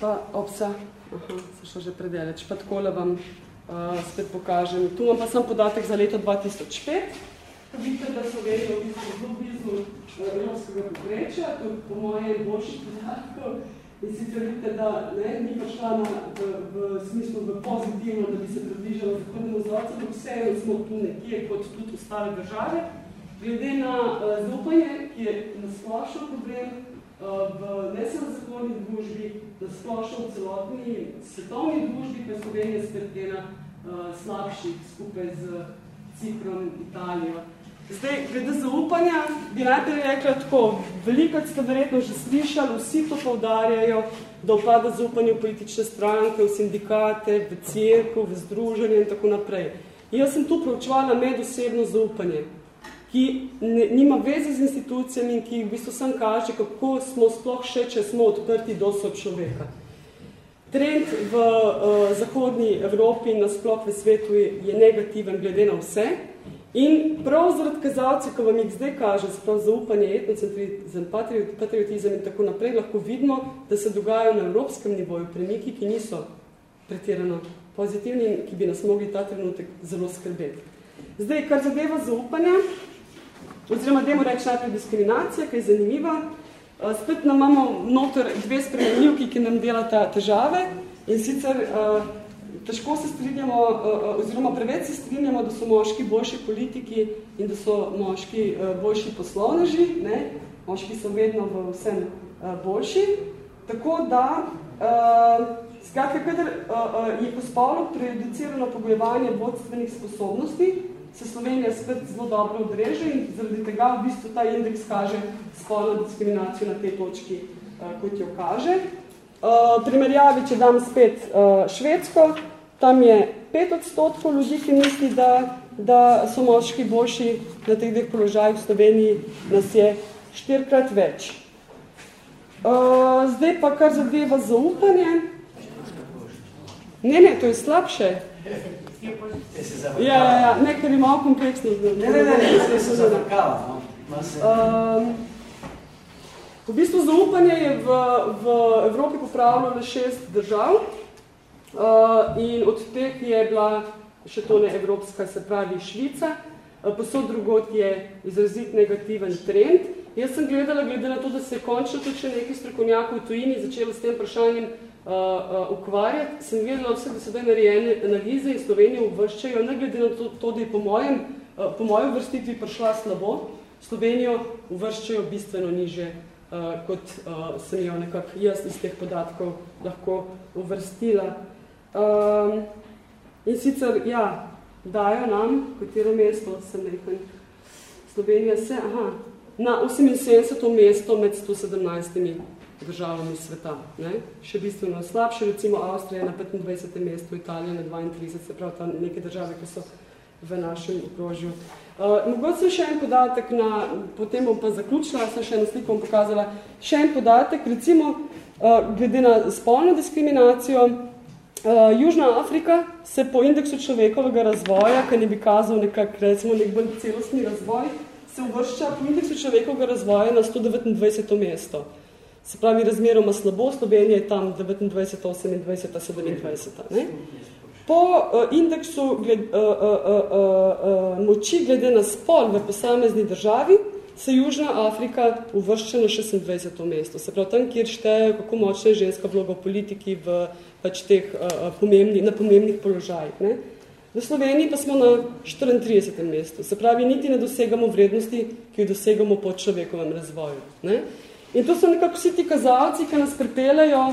Pa, opsa, aha, se šlo že predeleč, pa takole vam uh, spet pokažem. Tu vam pa sem podatek za leto 2005. Vidite, da so vedno v bistvu zelo blizu evropskega poprečja, to je po moje boljši podatkov. In sicer vidite, da ne, ni pa šla na, v, v smislu v pozitivno, da bi se približala zahodnemu vzorcu, ampak vse smo tu nekje kot tudi ostale države. Glede na uh, zaupanje, ki je nasplošno problem uh, v ne samo zahodni družbi, nasplošno v celotni svetovni družbi, pa je Slovenija spet ena uh, slabših skupaj z Ciprom, Italijo. Zdaj, glede zaupanja, bi najprej rekla tako, veliko ste verjetno že slišali, vsi to poudarjajo, da upada zaupanje v politične stranke, v sindikate, v cerkev, v združenje in tako naprej. In jaz sem tu preučevala medosebno zaupanje, ki ne, nima veze z institucijami in ki v bistvu sem kaže, kako smo sploh še, če smo odprti do človeka. Trend v uh, zahodni Evropi in nasploh v svetu je negativen glede na vse, In prav zaradi kazalcev, ko vam jih zdaj kaže, sprav zaupanje, etnocentrizem, patriotizem in tako naprej, lahko vidimo, da se dogajajo na evropskem nivoju premiki, ki niso pretirano pozitivni in ki bi nas mogli ta trenutek zelo skrbeti. Zdaj, kar zadeva zaupanje, oziroma demo reči najprej diskriminacija, ki je zanimiva, spet nam imamo noter dve spremenljivki, ki nam delata težave in sicer težko se strinjamo, oziroma preveč se strinjamo, da so moški boljši politiki in da so moški boljši poslovneži, ne? moški so vedno v vsem boljši. Tako da, skratka, kadar je po spolu prejudicirano pogojevanje vodstvenih sposobnosti, se Slovenija spet zelo dobro odreže in zaradi tega v bistvu ta indeks kaže spolno diskriminacijo na tej točki, kot jo kaže. Uh, primerjavi, če dam spet uh, Švedsko, tam je 5 odstotkov ljudi, ki misli, da, da so moški boljši na teh dveh položajih v Sloveniji, nas je štirikrat več. Uh, zdaj pa kar zadeva zaupanje. Ne, ne, to je slabše. Ja, ja, ja, ne, ker je malo kompleksno. Ne, ne, ne, ne, ne, se zavrkava. Um, V bistvu zaupanje je v, v Evropi popravilo le šest držav uh, in od teh je bila še to ne evropska, se pravi Švica, uh, posod drugot je izrazit negativen trend. Jaz sem gledala, glede na to, da se je končno tudi še nekaj strokovnjakov v tujini začelo s tem vprašanjem uh, uh, ukvarjati, sem gledala vse, da se da narejene analize in Slovenijo uvrščajo, ne glede na to, to da je po, mojem, uh, po mojem vrstitvi prišla slabo, Slovenijo uvrščajo bistveno niže uh, kot uh, sem jo nekako jaz iz teh podatkov lahko uvrstila. Um, in sicer, ja, dajo nam, katero mesto sem rekel, Slovenija se, aha, na 78. mesto med 117 državami sveta. Ne? Še bistveno slabše, recimo Avstrija na 25. mestu, Italija na 32, se pravi tam neke države, ki so v našem okrožju. Uh, mogoče še en podatek, na, potem bom pa zaključila, sem še eno sliko pokazala, še en podatek, recimo, uh, glede na spolno diskriminacijo, uh, Južna Afrika se po indeksu človekovega razvoja, ki ne bi kazal nekak, recimo, nek bolj celostni razvoj, se uvršča po indeksu človekovega razvoja na 129. mesto. Se pravi, razmeroma slabo, Slovenija je tam 29, 28, 27. Ne? Po uh, indeksu gled, uh, uh, uh, uh, moči glede na spol v posamezni državi se Južna Afrika uvršča na 26. mesto. Se pravi, tam, kjer šteje, kako močna je ženska vloga v politiki v pač teh, uh, pomembni, na pomembnih položajih. Ne? V Sloveniji pa smo na 34. mestu. Se pravi, niti ne dosegamo vrednosti, ki jo dosegamo po človekovem razvoju. Ne? In to so nekako vsi ti kazalci, ki nas pripeljajo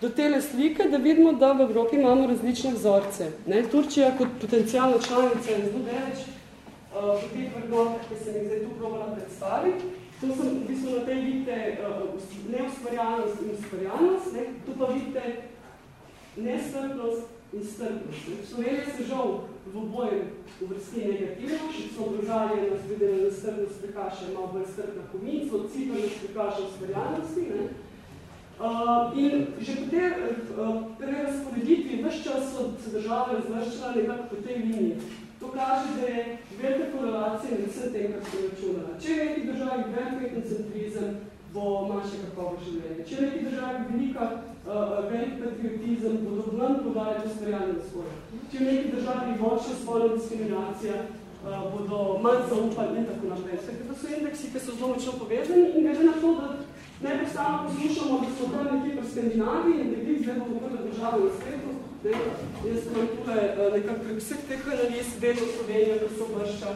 do tele slike, da vidimo, da v Evropi imamo različne vzorce. Ne? Turčija kot potencijalna članica je zelo več uh, po teh vrednotah, ki sem jih zdaj tu probala predstaviti. To sem v bistvu na tej vidite uh, neustvarjalnost in ustvarjalnost, ne? tu pa vidite nestrpnost in strpnost. Ne? Slovenija se žal v obojem uvrsti negativno, še so obrožali nas videli, da strpnost prikaše malo bolj strpna komin, so cipr nas prikaše ustvarjalnosti, ne? Uh, in že po tej uh, prerazporeditvi vse čas so se države razvrščala nekako po tej liniji. To kaže, da je velika korelacija med vsem tem, kar se računala. Če je neki državi velik etnocentrizem, bo manjše kakovo življenje. Če je neki državi velika, uh, velik patriotizem, bodo manj podajati ustvarjalne vzgoje. Če je neki državi močna spolna diskriminacija, uh, bodo manj zaupali in tako naprej. To so indeksi, ki so zelo močno povezani in glede na to, da Ne samo poslušamo, da so tam nekje v Skandinaviji in nekje zdaj bomo prve države na svetu. Ne? Jaz sem tukaj eh, nekako vseh teh analiz vedno Slovenija, ko se vršča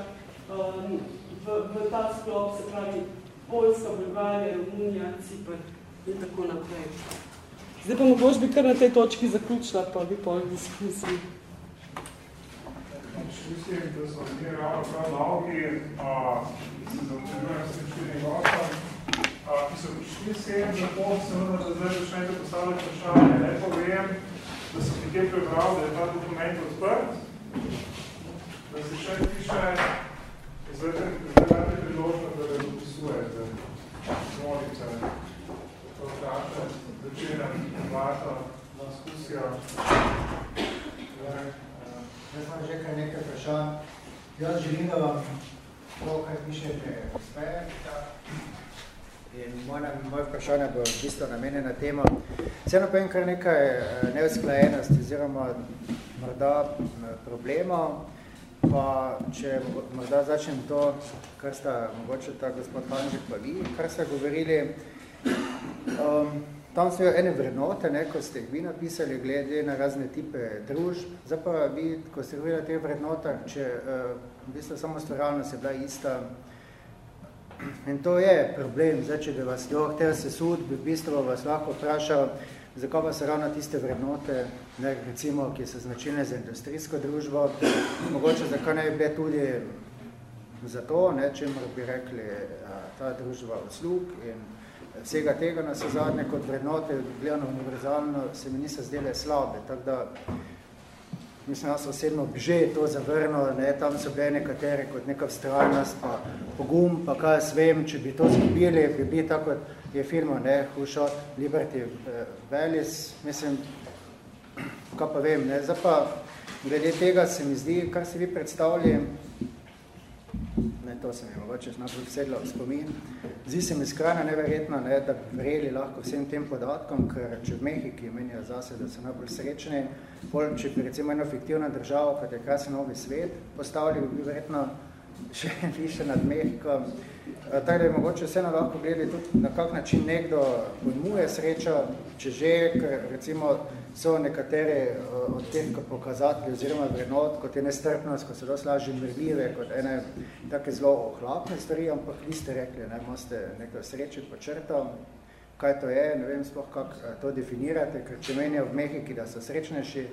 um, v, v ta sklop, se pravi Poljska, Bulgarija, Romunija, Cipr in tako naprej. Zdaj pa mogoče bi kar na tej točki zaključila, pa bi pol diskusiji. Mislim, da so mi ravno prav dolgi, se zaobčenujem s tem štirim gostom ki so prišli sem za pot, seveda, da zdaj še nekaj postavljati vprašanje. Ne povem, da sem nekje prebral, da je ta dokument odprt, da se še piše, zdaj imate priložnost, da ga dopisujete. Molite, to vpraše, začenja vlata, diskusija. Jaz vam že kaj nekaj vprašanj. Jaz želim, da vam to, kaj pišete, uspejete. In moja, moje vprašanje bo v bistvu namenjena temu. Vseeno povem kar nekaj eh, neusklajenosti oziroma morda eh, problemov, pa če morda začnem to, kar sta mogoče ta gospod Hanžek pa vi, kar ste govorili. Um, tam so ene vrednote, ne, ko ste jih vi napisali, glede na razne tipe družb. Zdaj pa vi, ko ste govorili o teh vrednotah, če uh, v bistvu samo stvaralnost je bila ista, in to je problem, zdaj, če bi vas jo hotel sesud, bi v bistvu vas lahko vprašal, zakaj pa so ravno tiste vrednote, ne, recimo, ki so značilne za industrijsko družbo, mogoče zakaj ne bi tudi zato, ne, čemu bi rekli uh, ta družba uslug in vsega tega na se zadnje kot vrednote, gledano univerzalno, se mi niso zdele slabe, tako da mislim, jaz osebno bi že to zavrnil, ne, tam so bile nekatere kot neka vztrajnost, pa pogum, pa kaj jaz vem, če bi to zgubili, bi bi tako kot je filmo, ne, Who Shot Liberty uh, Vallis, mislim, kaj pa vem, ne, zdaj pa glede tega se mi zdi, kar se vi predstavljali, Ne, to se mi mogoče najbolj vsedlo v spomin. Zdi se mi skrajno neverjetno, ne, da vreli lahko vsem tem podatkom, ker če v Mehiki menijo zase, da so najbolj srečni, pol, če bi recimo eno fiktivno državo, kot je krasen novi svet, postavili bi verjetno še više nad Mehiko. Tako da je mogoče vseeno lahko gledati tudi, na kak način nekdo pojmuje srečo, če že, ker recimo so nekatere eh, od teh pokazatelji oziroma vrednot, kot je nestrpnost, ko so dosti lažje mrljive, kot ene take zelo ohlapne stvari, ampak vi ste rekli, ne, morate nekaj sreče počrtal, kaj to je, ne vem sploh, kako eh, to definirate, ker če menijo v Mehiki, da so srečnejši,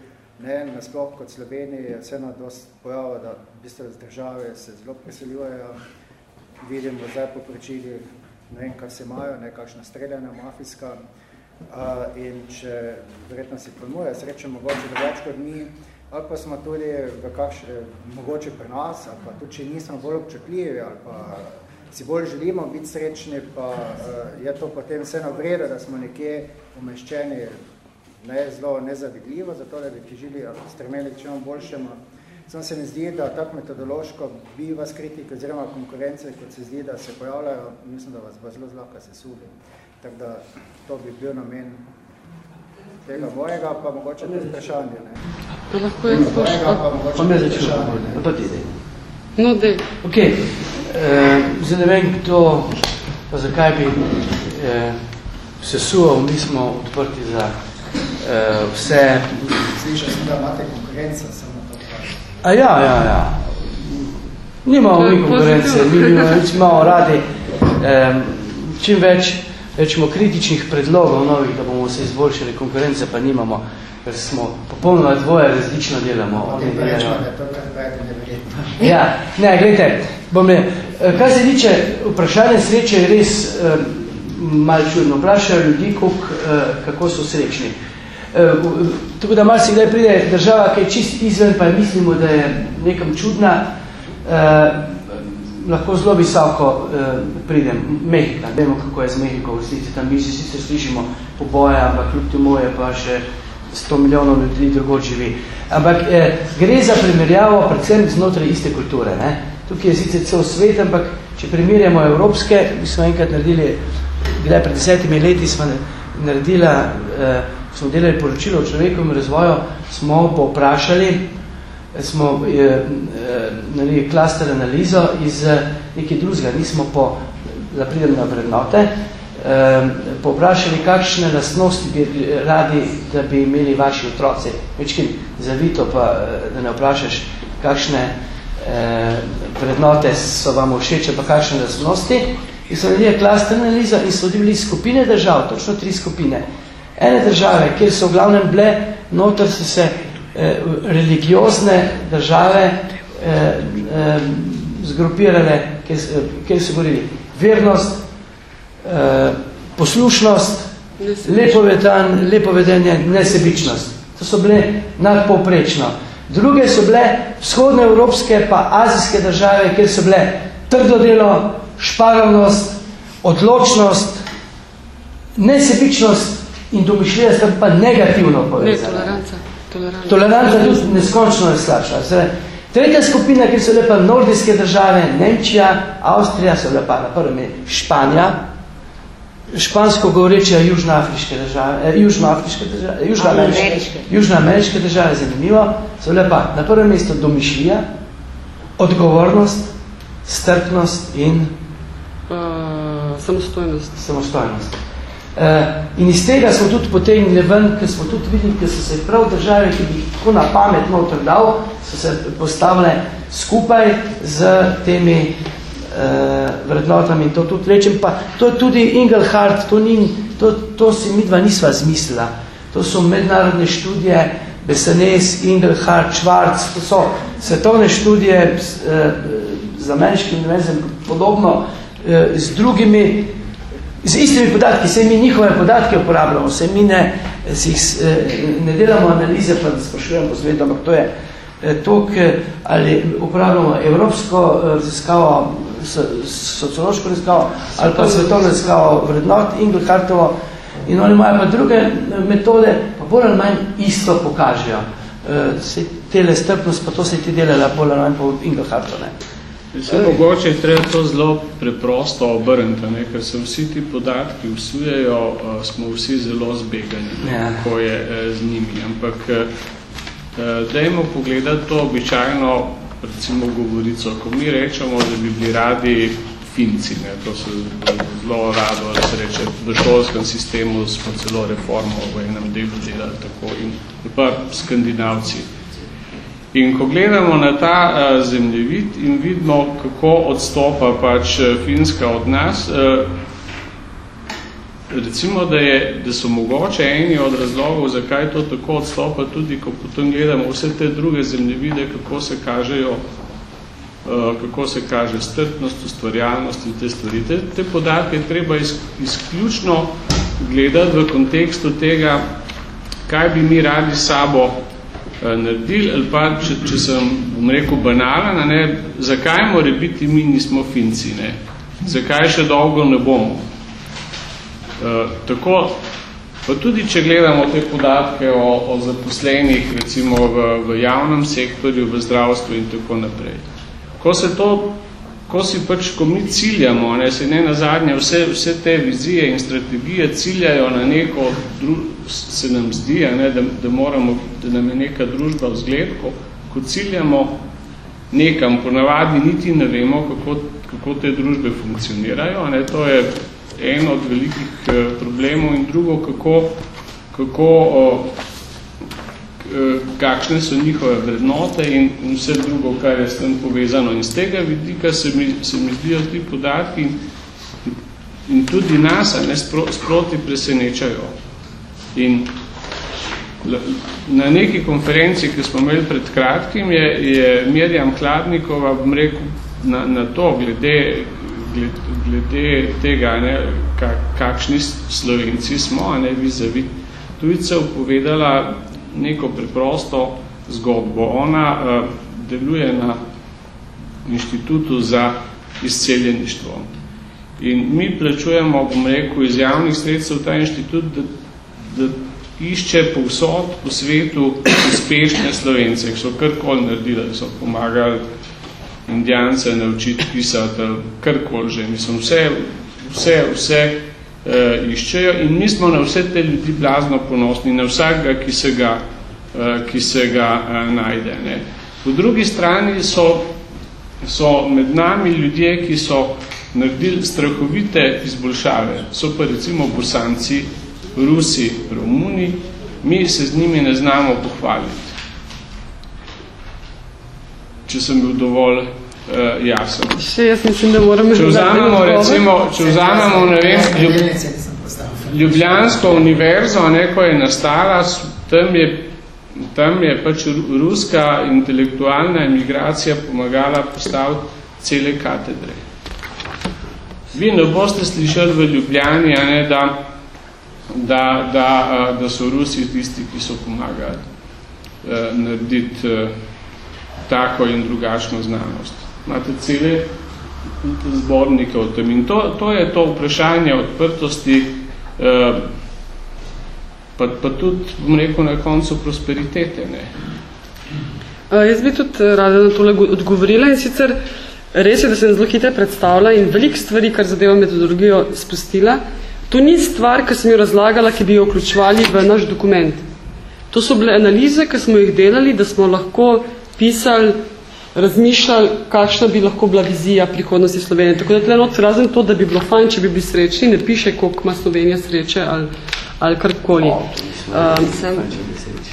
ne, nasploh kot Sloveniji je vseeno dosti pojavo, da v bistvu z države se zelo preseljujejo, vidimo zdaj po pričili, ne vem, kar se imajo, ne, kakšna streljanja mafijska, Uh, in če verjetno si pojmuje, sreče mogoče drugače kot mi, ali pa smo tudi v kakš, mogoče pri nas, ali pa tudi če nismo bolj občutljivi, ali pa si bolj želimo biti srečni, pa uh, je to potem vseeno vredo, da smo nekje umeščeni ne, zelo nezavidljivo, zato da bi žili stremeli k čemu boljšemu. Samo se mi zdi, da tak metodološko bi vas kritik oziroma konkurence, kot se zdi, da se pojavljajo, mislim, da vas bo zelo zlahka se suli. Tako da to bi bil namen tega mojega, pa mogoče tudi vprašanje. Ne? To lahko je mojega, pa pa vprašanje. Pa ti dej. No, dej. Ok, e, zdaj ne vem, kdo, pa zakaj bi e, se suval, mi smo odprti za e, vse. Slišal sem, da imate konkurenca, samo to. A ja, ja, ja. Nimamo mi konkurence, mi imamo radi e, čim več rečemo, kritičnih predlogov novih, da bomo se izboljšali konkurence, pa nimamo, ker smo popolnoma dvoje različno delamo. Oni delajo. Ja, ne, gledajte, bom ne, eh, kaj se tiče vprašanje sreče, je res eh, malo čudno. Vprašajo ljudi, kolik, eh, kako so srečni. Eh, tako da malo si kdaj pride država, ki je čist izven, pa mislimo, da je nekam čudna, eh, lahko zelo visoko eh, pridem. Mehika, vemo, kako je z Mehiko v resnici. Tam mi si sicer slišimo poboje, ampak kljub temu je pa še 100 milijonov ljudi drugod živi. Ampak eh, gre za primerjavo predvsem znotraj iste kulture. Ne? Tukaj je sicer cel svet, ampak če primerjamo evropske, mi smo enkrat naredili, gledaj, pred desetimi leti smo naredila, eh, smo delali poročilo o človekovem razvoju, smo poprašali, smo eh, naredili klaster analizo iz eh, nekaj drugega, nismo po, da pridem na vrednote, eh, poprašali, kakšne lastnosti bi radi, da bi imeli vaši otroci. Večkim zavito pa, eh, da ne vprašaš, kakšne eh, vrednote so vam všeč, pa kakšne lastnosti. In so naredili klaster analizo in so dobili skupine držav, točno tri skupine. Ene države, kjer so v glavnem bile, noter so se eh, religiozne države eh, eh, zgrupirane, kjer, kjer so govorili vernost, eh, poslušnost, lepovedan, lepovedenje, nesebičnost. To so bile nadpovprečno. Druge so bile vzhodnoevropske pa azijske države, kjer so bile trdo delo, šparovnost, odločnost, nesebičnost in domišljivost, pa negativno povezane. Ne, toleranca. Toleranca, toleranca tudi neskončno je slabša. Tretja skupina, ki so lepa nordijske države, Nemčija, Avstrija, so lepa na prvem je Španija, špansko govoreča južnoafriške države, eh, južnoafriške države, eh, južnoameriške, južnoameriške države, zanimivo, so lepa na prvem mestu domišljija, odgovornost, strpnost in uh, samostojnost. samostojnost. In iz tega smo tudi potegnili ven, ker smo tudi videli, ker so se prav države, ki bi tako na pamet noter dal, so se postavile skupaj z temi uh, vrednotami in to tudi rečem. Pa to je tudi Engelhardt, to, ni, to, to si midva nisva zmislila. To so mednarodne študije, Besanes, Engelhardt, Schwarz, to so svetovne študije z, uh, z ameriškim univerzem podobno uh, z drugimi z istimi podatki, se mi njihove podatke uporabljamo, se mi ne, jih, ne delamo analize, pa da sprašujemo po svetu, ampak to je to, ali uporabljamo evropsko raziskavo, sociološko raziskavo, ali pa svetovno raziskavo vrednot, Engelhartovo, in oni imajo pa druge metode, pa bolj ali manj isto pokažejo. Se tele strpnost, pa to se ti delala bolj ali manj po Engelhartu, ne. Mislim, mogoče je treba to zelo preprosto obrniti, ne? ker se vsi ti podatki vsujejo, uh, smo vsi zelo zbegani, ja. ko je uh, z njimi. Ampak uh, dajmo pogledati to običajno, recimo govorico, ko mi rečemo, da bi bili radi finci, ne? to se zelo rado se reče, v šolskem sistemu smo celo reformo v enem delu delali tako in pa skandinavci. In ko gledamo na ta uh, zemljevid in vidimo, kako odstopa pač Finska od nas, uh, recimo, da, je, da so mogoče eni od razlogov, zakaj to tako odstopa, tudi ko potem gledamo vse te druge zemljevide, kako se kažejo, kako se kaže strpnost, ustvarjalnost in te stvari. Te, te podatke treba iz, izključno gledati v kontekstu tega, kaj bi mi radi sabo naredili, ali pa, če, če sem, bom rekel, banalen, ne, zakaj mora biti mi nismo finci, ne? Zakaj še dolgo ne bomo? Uh, tako, pa tudi, če gledamo te podatke o, o zaposlenih, recimo v, v javnem sektorju, v zdravstvu in tako naprej. Ko se to, ko si pač, ko mi ciljamo, ne, se ne nazadnje, vse, vse te vizije in strategije ciljajo na neko dru, se nam zdi, ne, da, da, moramo, da nam je neka družba vzgled, ko, ko ciljamo nekam, ponavadi niti ne vemo, kako, kako te družbe funkcionirajo. Ne, to je en od velikih eh, problemov in drugo, kako, kako o, kakšne so njihove vrednote in, vse drugo, kar je s tem povezano. In z tega vidika se mi, se mi zdijo ti podatki in, tudi nas ne, spro, sproti presenečajo. In na neki konferenci, ki smo imeli pred kratkim, je, je Mirjam Hladnikova, rekel, na, na to, glede, glede, glede tega, ne, kak, kakšni slovenci smo, ne, vizavi tujcev, povedala neko preprosto zgodbo. Ona uh, deluje na inštitutu za izceljeništvo. In mi plačujemo, bom rekel, iz javnih sredstev ta inštitut, da da išče povsod po svetu uspešne Slovence, ki so karkoli naredili, so pomagali indijance naučiti pisati, karkoli že. Mislim, vse, vse, vse uh, iščejo in mi smo na vse te ljudi blazno ponosni, na vsakega, ki se ga, uh, ki se ga uh, najde. Ne. Po drugi strani so, so med nami ljudje, ki so naredili strahovite izboljšave. So pa recimo bosanci, Rusi, Romuni, mi se z njimi ne znamo pohvaliti. Če sem bil dovolj uh, jasen. Še jaz mislim, da moram če vzamemo, recimo, če vzamemo, ne vem, ljub, Ljubljansko univerzo, ne, ko je nastala, tam je, tam je pač ruska intelektualna emigracija pomagala postaviti cele katedre. Vi ne boste slišali v Ljubljani, a ne, da da, da, da so Rusi tisti, ki so pomagali eh, narediti eh, tako in drugačno znanost. Imate cele zbornike o tem. In to, to je to vprašanje odprtosti, eh, pa, pa tudi, bom rekel, na koncu prosperitete. Ne? Jaz bi tudi rada na tole odgovorila in sicer res je, da sem zelo hitro predstavila in veliko stvari, kar zadeva metodologijo, spustila. To ni stvar, ki sem jo razlagala, ki bi jo vključevali v naš dokument. To so bile analize, ki smo jih delali, da smo lahko pisali razmišljali, kakšna bi lahko bila vizija prihodnosti Slovenije. Tako da tle not razen to, da bi bilo fajn, če bi bili srečni, ne piše, koliko ima Slovenija sreče ali, ali karkoli. Um,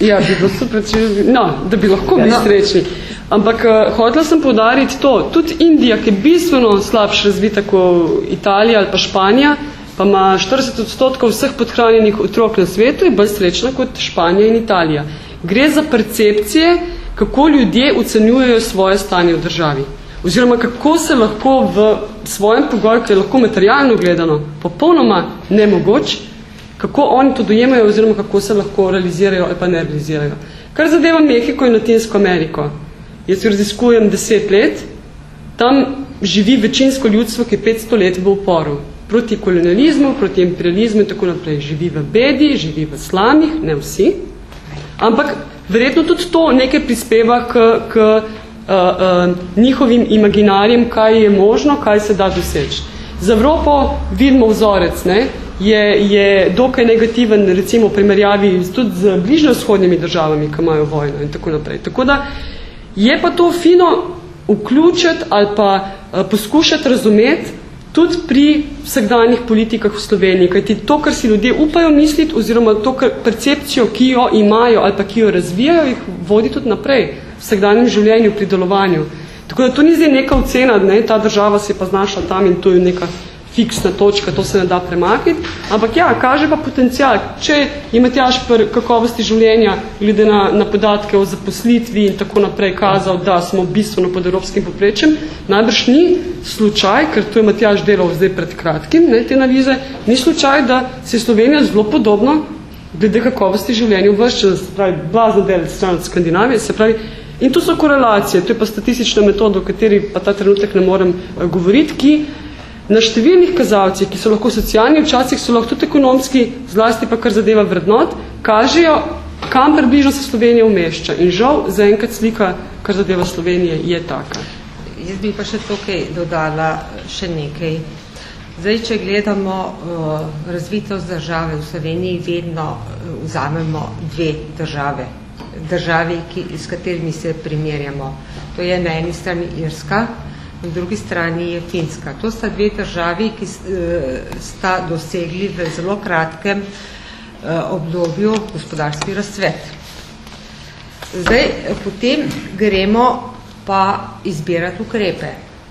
ja, bi bilo super, če, no, da bi lahko bili no. srečni. Ampak uh, hotela sem povdariti to, tudi Indija, ki je bistveno slabše razvita kot Italija ali pa Španija, pa ima 40 odstotkov vseh podhranjenih otrok na svetu, je bolj srečna kot Španija in Italija. Gre za percepcije, kako ljudje ocenjujejo svoje stanje v državi. Oziroma, kako se lahko v svojem pogoju, ki je lahko materialno gledano, popolnoma nemogoč, kako oni to dojemajo oziroma kako se lahko realizirajo ali pa ne realizirajo. Kar zadeva Mehiko in Latinsko Ameriko. Jaz raziskujem deset let, tam živi večinsko ljudstvo, ki je 500 let v uporu. Proti kolonializmu, proti imperializmu in tako naprej. Živi v bedi, živi v slamih, ne vsi. Ampak verjetno tudi to nekaj prispeva k, k uh, uh, njihovim imaginarjem, kaj je možno, kaj se da doseči. Za Evropo vidimo vzorec, ne? Je, je dokaj negativen, recimo primerjavi tudi z bližnjo vzhodnimi državami, ki imajo vojno in tako naprej. Tako da je pa to fino vključiti ali pa uh, poskušati razumeti, tudi pri vsakdanjih politikah v Sloveniji, kajti to, kar si ljudje upajo misliti, oziroma to kar percepcijo, ki jo imajo ali pa ki jo razvijajo, jih vodi tudi naprej v vsakdanjem življenju, pri delovanju. Tako da to ni zdaj neka ocena, ne, ta država se je pa znašla tam in to je neka fiksna točka, to se ne da premakniti, ampak ja, kaže pa potencial. Če imate jaš pri kakovosti življenja, glede na, na podatke o zaposlitvi in tako naprej kazal, da smo bistveno pod evropskim poprečjem, najbrž ni slučaj, ker to je Matjaž delal zdaj pred kratkim, ne, te analize, ni slučaj, da se Slovenija zelo podobno glede kakovosti življenja uvrščena, se pravi, blazno del stran od Skandinavije, se pravi, in to so korelacije, to je pa statistična metoda, o kateri pa ta trenutek ne morem uh, govoriti, ki na številnih kazalcih, ki so lahko socialni, včasih so lahko tudi ekonomski, zlasti pa kar zadeva vrednot, kažejo, kam približno se Slovenija umešča. In žal, zaenkrat slika, kar zadeva Slovenije, je taka. Jaz bi pa še tukaj dodala še nekaj. Zdaj, če gledamo uh, razvitost države v Sloveniji, vedno uh, vzamemo dve države. Državi, ki, s katerimi se primerjamo. To je na eni strani Irska, na drugi strani je Finska. To sta dve državi, ki eh, sta dosegli v zelo kratkem eh, obdobju gospodarski razcvet. Zdaj, potem gremo pa izbirati ukrepe.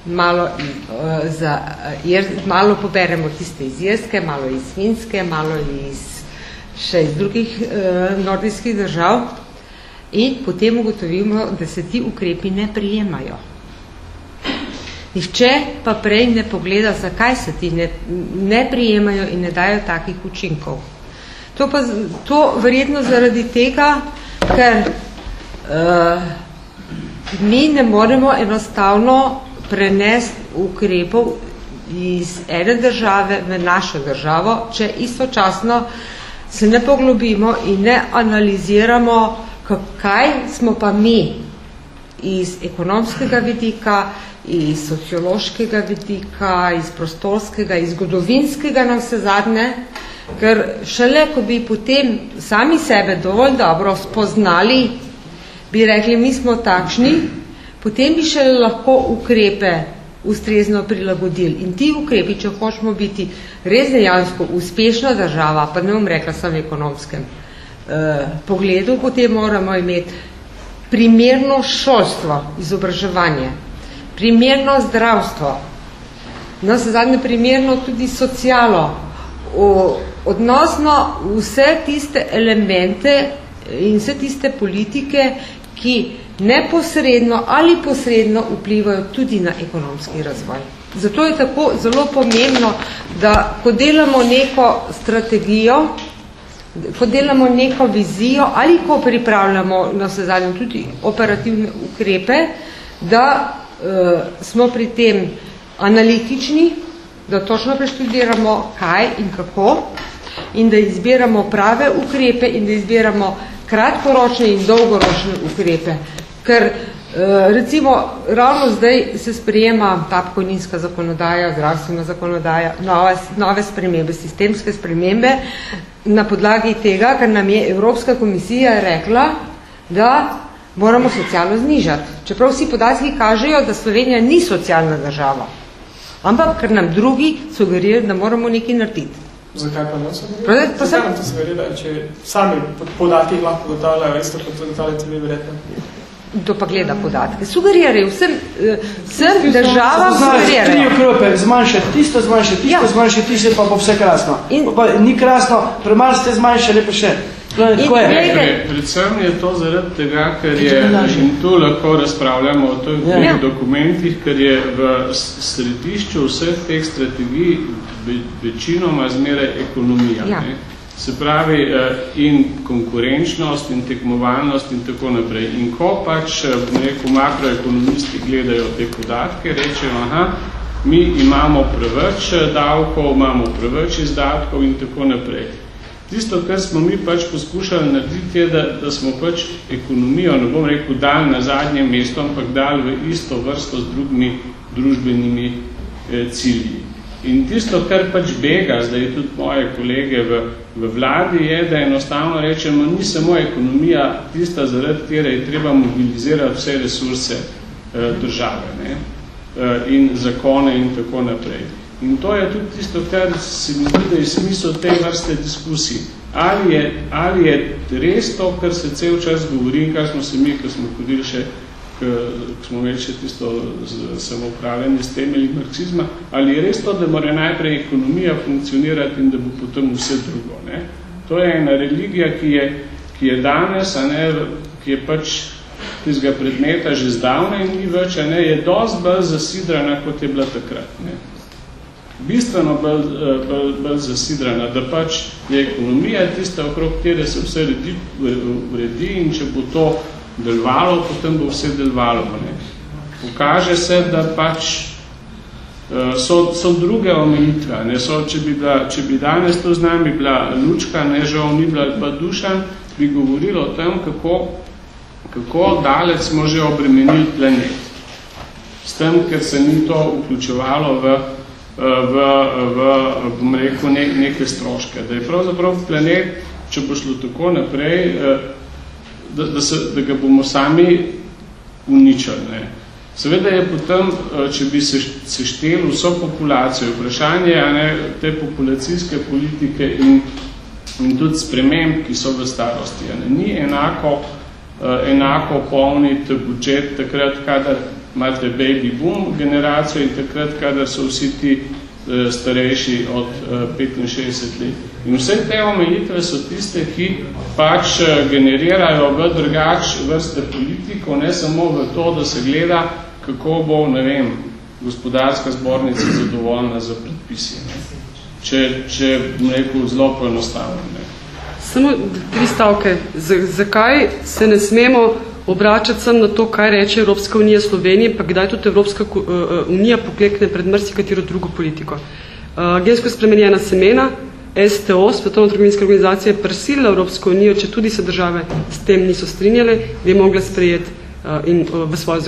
Malo, uh, za, jer, malo poberemo tiste iz Jerske, malo iz Finske, malo iz še iz drugih uh, nordijskih držav in potem ugotovimo, da se ti ukrepi ne prijemajo. Nihče pa prej ne pogleda, zakaj se ti ne, ne prijemajo in ne dajo takih učinkov. To pa to verjetno zaradi tega, ker uh, mi ne moremo enostavno prenesti ukrepov iz ene države v našo državo, če istočasno se ne poglobimo in ne analiziramo, kaj smo pa mi iz ekonomskega vidika, iz sociološkega vidika, iz prostorskega, iz zgodovinskega na vse zadnje, ker šele, ko bi potem sami sebe dovolj dobro spoznali, bi rekli, mi smo takšni, potem bi šele lahko ukrepe ustrezno prilagodili. In ti ukrepi, če hočemo biti res dejansko uspešna država, pa ne bom rekla sam v ekonomskem eh, pogledu, potem moramo imeti primerno šolstvo, izobraževanje, primerno zdravstvo, na se zadnje primerno tudi socialo, odnosno vse tiste elemente in vse tiste politike, ki neposredno ali posredno vplivajo tudi na ekonomski razvoj. Zato je tako zelo pomembno, da ko delamo neko strategijo, ko delamo neko vizijo ali ko pripravljamo na vse zadnje tudi operativne ukrepe, da uh, smo pri tem analitični, da točno preštudiramo kaj in kako in da izbiramo prave ukrepe in da izbiramo kratkoročne in dolgoročne ukrepe. Ker uh, recimo ravno zdaj se sprejema ta pokojninska zakonodaja, zdravstvena zakonodaja, nove, nove spremembe, sistemske spremembe na podlagi tega, ker nam je Evropska komisija rekla, da moramo socialno znižati. Čeprav vsi podatki kažejo, da Slovenija ni socialna država. Ampak, ker nam drugi sugerirajo, da moramo nekaj narediti. Zakaj pa ne sugerirajo? Zakaj nam to sugerirajo, če sami podatki lahko gotavljajo, isto kot gotavljate vi verjetno? Kdo pa gleda podatke? Sugerirajo vsem, eh, vsem državam sugerirajo. Tri ukrope, zmanjšati tisto, zmanjšati tisto, ja. zmanjšati tisto, pa bo vse krasno. In, pa, ni krasno, premalo ste zmanjšali, pa še. Predvsem je to zaradi tega, ker je, in tu lahko razpravljamo o teh ja. dokumentih, ker je v središču vseh teh strategij večinoma zmeraj ekonomija. Ja. Ne? Se pravi, eh, in konkurenčnost, in tekmovalnost in tako naprej. In ko pač, eh, bom rekel, makroekonomisti gledajo te podatke, rečejo, aha, mi imamo preveč eh, davkov, imamo preveč izdatkov in tako naprej. Tisto, kar smo mi pač poskušali narediti, je, da, da smo pač ekonomijo, ne bom rekel, dal na zadnje mesto, ampak dal v isto vrsto z drugimi družbenimi eh, cilji. In tisto, kar pač bega, zdaj tudi moje kolege v, v vladi, je, da enostavno rečemo, ni samo ekonomija tista, zaradi kjer je treba mobilizirati vse resurse eh, države ne? Eh, in zakone in tako naprej. In to je tudi tisto, kar se mi zdi, da je smisel te vrste diskusij. Ali je, ali je res to, kar se cel čas govori, kar smo se mi, kar smo hodili še ko smo imeli še tisto samoupravljanje s temelji marksizma, ali je res to, da mora najprej ekonomija funkcionirati in da bo potem vse drugo. Ne? To je ena religija, ki je, ki je danes, a ne, ki je pač tistega predmeta že zdavne in ni več, a ne, je dosti bolj zasidrana, kot je bila takrat. Ne? Bistveno bolj, bolj, bolj zasidrana, da pač je ekonomija tista, okrog kjer se vse redi, vredi in če bo to delovalo, potem bo vse delovalo. Ne. Pokaže se, da pač uh, so, so druge omejitve. Ne. So, če, bi bila, če bi danes to z nami bila lučka, ne žal ni bila pa dušan, bi govorilo o tem, kako, kako dalec smo že obremenili planet. S tem, ker se ni to vključevalo v, v, v bom rekel, ne, neke stroške. Da je pravzaprav planet, če bo šlo tako naprej, uh, da, da, se, da ga bomo sami uničali. Ne. Seveda je potem, eh, če bi se sešteli vso populacijo, vprašanje ne, te populacijske politike in, in tudi sprememb, ki so v starosti. Ne. Ni enako, eh, enako polniti budžet takrat, kadar imate baby boom generacijo in takrat, kadar so vsi ti Eh, starejši od 65 eh, let. In vse te omejitve so tiste, ki pač eh, generirajo v drugač vrste politikov, ne samo v to, da se gleda, kako bo, ne vem, gospodarska zbornica zadovoljna za predpisi. Ne? Če, če rekel, zelo poenostavno. Ne? Samo tri stavke. Z zakaj se ne smemo obračati sem na to, kaj reče Evropska unija Slovenije, pa kdaj tudi Evropska uh, unija poklekne pred mrsi katero drugo politiko. Gensko spremenjena semena, STO, Svetovna trgovinska organizacija, je prsila Evropsko unijo, če tudi se države s tem niso strinjale, bi mogla sprejeti uh, in uh, v svojo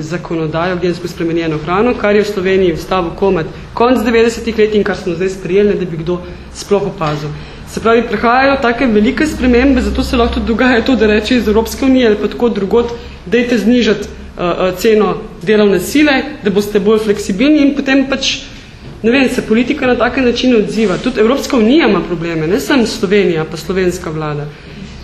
zakonodajo gensko spremenjeno hrano, kar je v Sloveniji vstavo komet konc 90-ih let in kar smo zdaj sprejeli, da bi kdo sploh opazil. Se pravi, prihajajo take velike spremembe, zato se lahko tudi dogaja to, da reče iz Evropske unije ali pa tako drugod, dejte znižati uh, ceno delovne sile, da boste bolj fleksibilni in potem pač, ne vem, se politika na take načine odziva. Tudi Evropska unija ima probleme, ne samo Slovenija, pa slovenska vlada.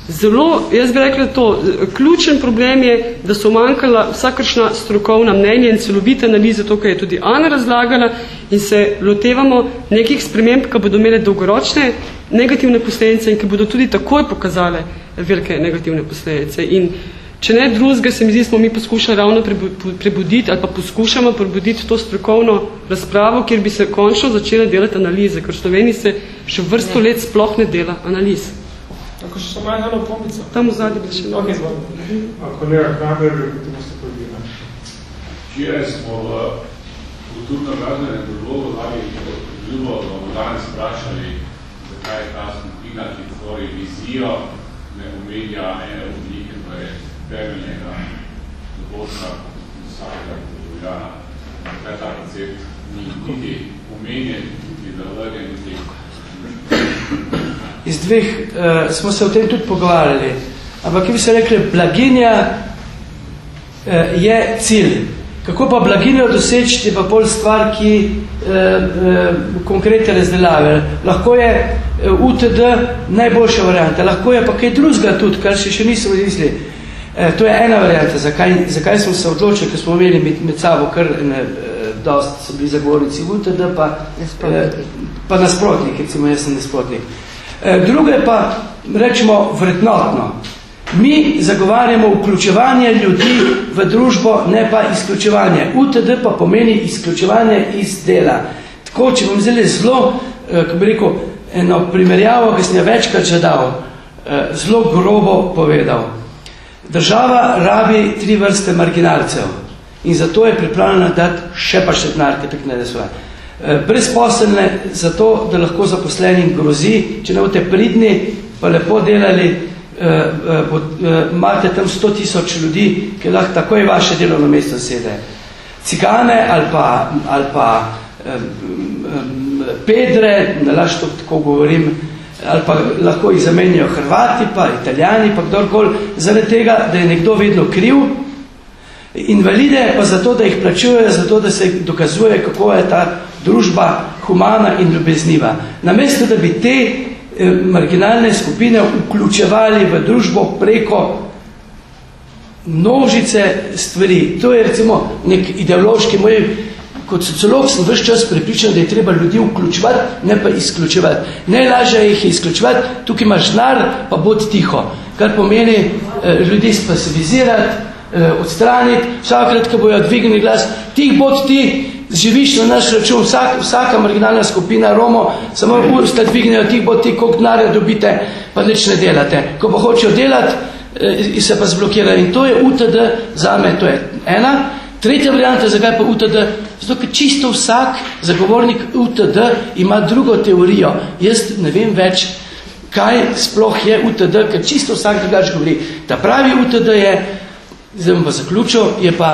Zelo, jaz bi rekla to, ključen problem je, da so manjkala vsakršna strokovna mnenja in celovite analize, to, kar je tudi Ana razlagala, in se lotevamo nekih sprememb, ki bodo imele dolgoročne negativne posledice in ki bodo tudi takoj pokazale velike negativne posledice. In če ne drugega, se mi zdi, smo mi poskušali ravno prebuditi ali pa poskušamo prebuditi to strokovno razpravo, kjer bi se končno začele delati analize, ker v Sloveniji se še vrsto let sploh ne dela analiz. Tako še samo eno pomico. Tam v zadnji bi še okay, A kolega Kramer, ti boste povedali. Včeraj smo v kulturno gradbenem predlogu dali ljubo, da bomo danes vprašali, zakaj je ta skupina, ki tvori vizijo, ne omenja ene oblike, je temeljnega dogodka vsakega državljana. Zakaj ta koncept ni niti omenjen, niti zavrgen, iz dveh, uh, smo se o tem tudi pogovarjali. Ampak, ki bi se rekli, blaginja eh, je cilj. Kako pa blaginjo doseči, je pa pol stvar, ki eh, eh, konkrete razdelave. Lahko je UTD najboljša varianta, lahko je pa kaj drugega tudi, kar še, še nismo izmislili. Eh, to je ena varianta, zakaj, zakaj smo se odločili, ker smo imeli med, med sabo kar ne, dost so bili zagovornici UTD, pa, eh, pa nasprotnik, recimo jaz sem nasprotnik. Eh, drugo je pa, rečemo, vrednotno. Mi zagovarjamo vključevanje ljudi v družbo, ne pa izključevanje. UTD pa pomeni izključevanje iz dela. Tako, če bom zelo, eh, kako bi rekel, eno primerjavo, ki sem jo večkrat že dal, eh, zelo grobo povedal. Država rabi tri vrste marginalcev in zato je pripravljena dati še pa še denar, ki ne da svoje. Brezposelne zato, da lahko zaposlenim grozi, če ne boste pridni, pa lepo delali, Eh, eh, eh, imate tam 100 tisoč ljudi, ki lahko takoj vaše delovno mesto sede. Cigane ali pa, ali pa pedre, da laž to tako govorim, ali pa lahko jih zamenjajo Hrvati, pa Italijani, pa kdorkoli, zaradi tega, da je nekdo vedno kriv, invalide pa zato, da jih plačujejo, zato, da se dokazuje, kako je ta družba humana in ljubezniva. Namesto, da bi te Eh, marginalne skupine vključevali v družbo preko množice stvari. To je recimo nek ideološki moj, kot sociolog sem vse čas prepričan, da je treba ljudi vključevati, ne pa izključevati. Najlažje jih je izključevati, tukaj imaš nar, pa bod tiho. Kar pomeni eh, ljudi spasivizirati, eh, odstraniti, vsakrat, ko bojo dvignili glas, tih bod ti, živiš na naš račun, vsak, vsaka marginalna skupina Romo, samo usta dvignejo tih bo ti, koliko denarja dobite, pa nič ne delate. Ko pa hočejo delati, eh, se pa zblokirajo. In to je UTD, za me to je ena. Tretja varianta, zakaj pa UTD? Zato, ker čisto vsak zagovornik UTD ima drugo teorijo. Jaz ne vem več, kaj sploh je UTD, ker čisto vsak drugač govori. Ta pravi UTD je, zdaj bom pa zaključil, je pa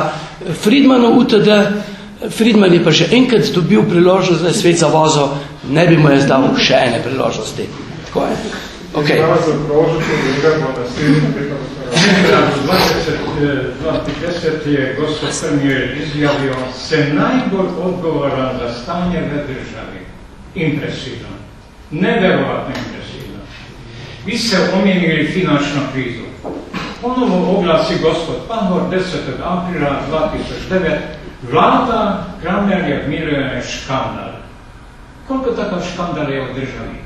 Friedmanov UTD, Friedman je pa že enkrat dobil priložnost, da je svet zavozil, ne bi mu jaz dal še ene priložnosti. Tako je. Okay. 20 je gospod Premijer izjavio se najbolj odgovoran za stanje v državi. Impresivno. Neverovatno impresivno. Vi ste omenili finančno krizu. Ponovo oglasi gospod Pahor 10. aprila 2009 Vlada Kramljarja Mirjana škandal. Koliko takav škandal je v državi?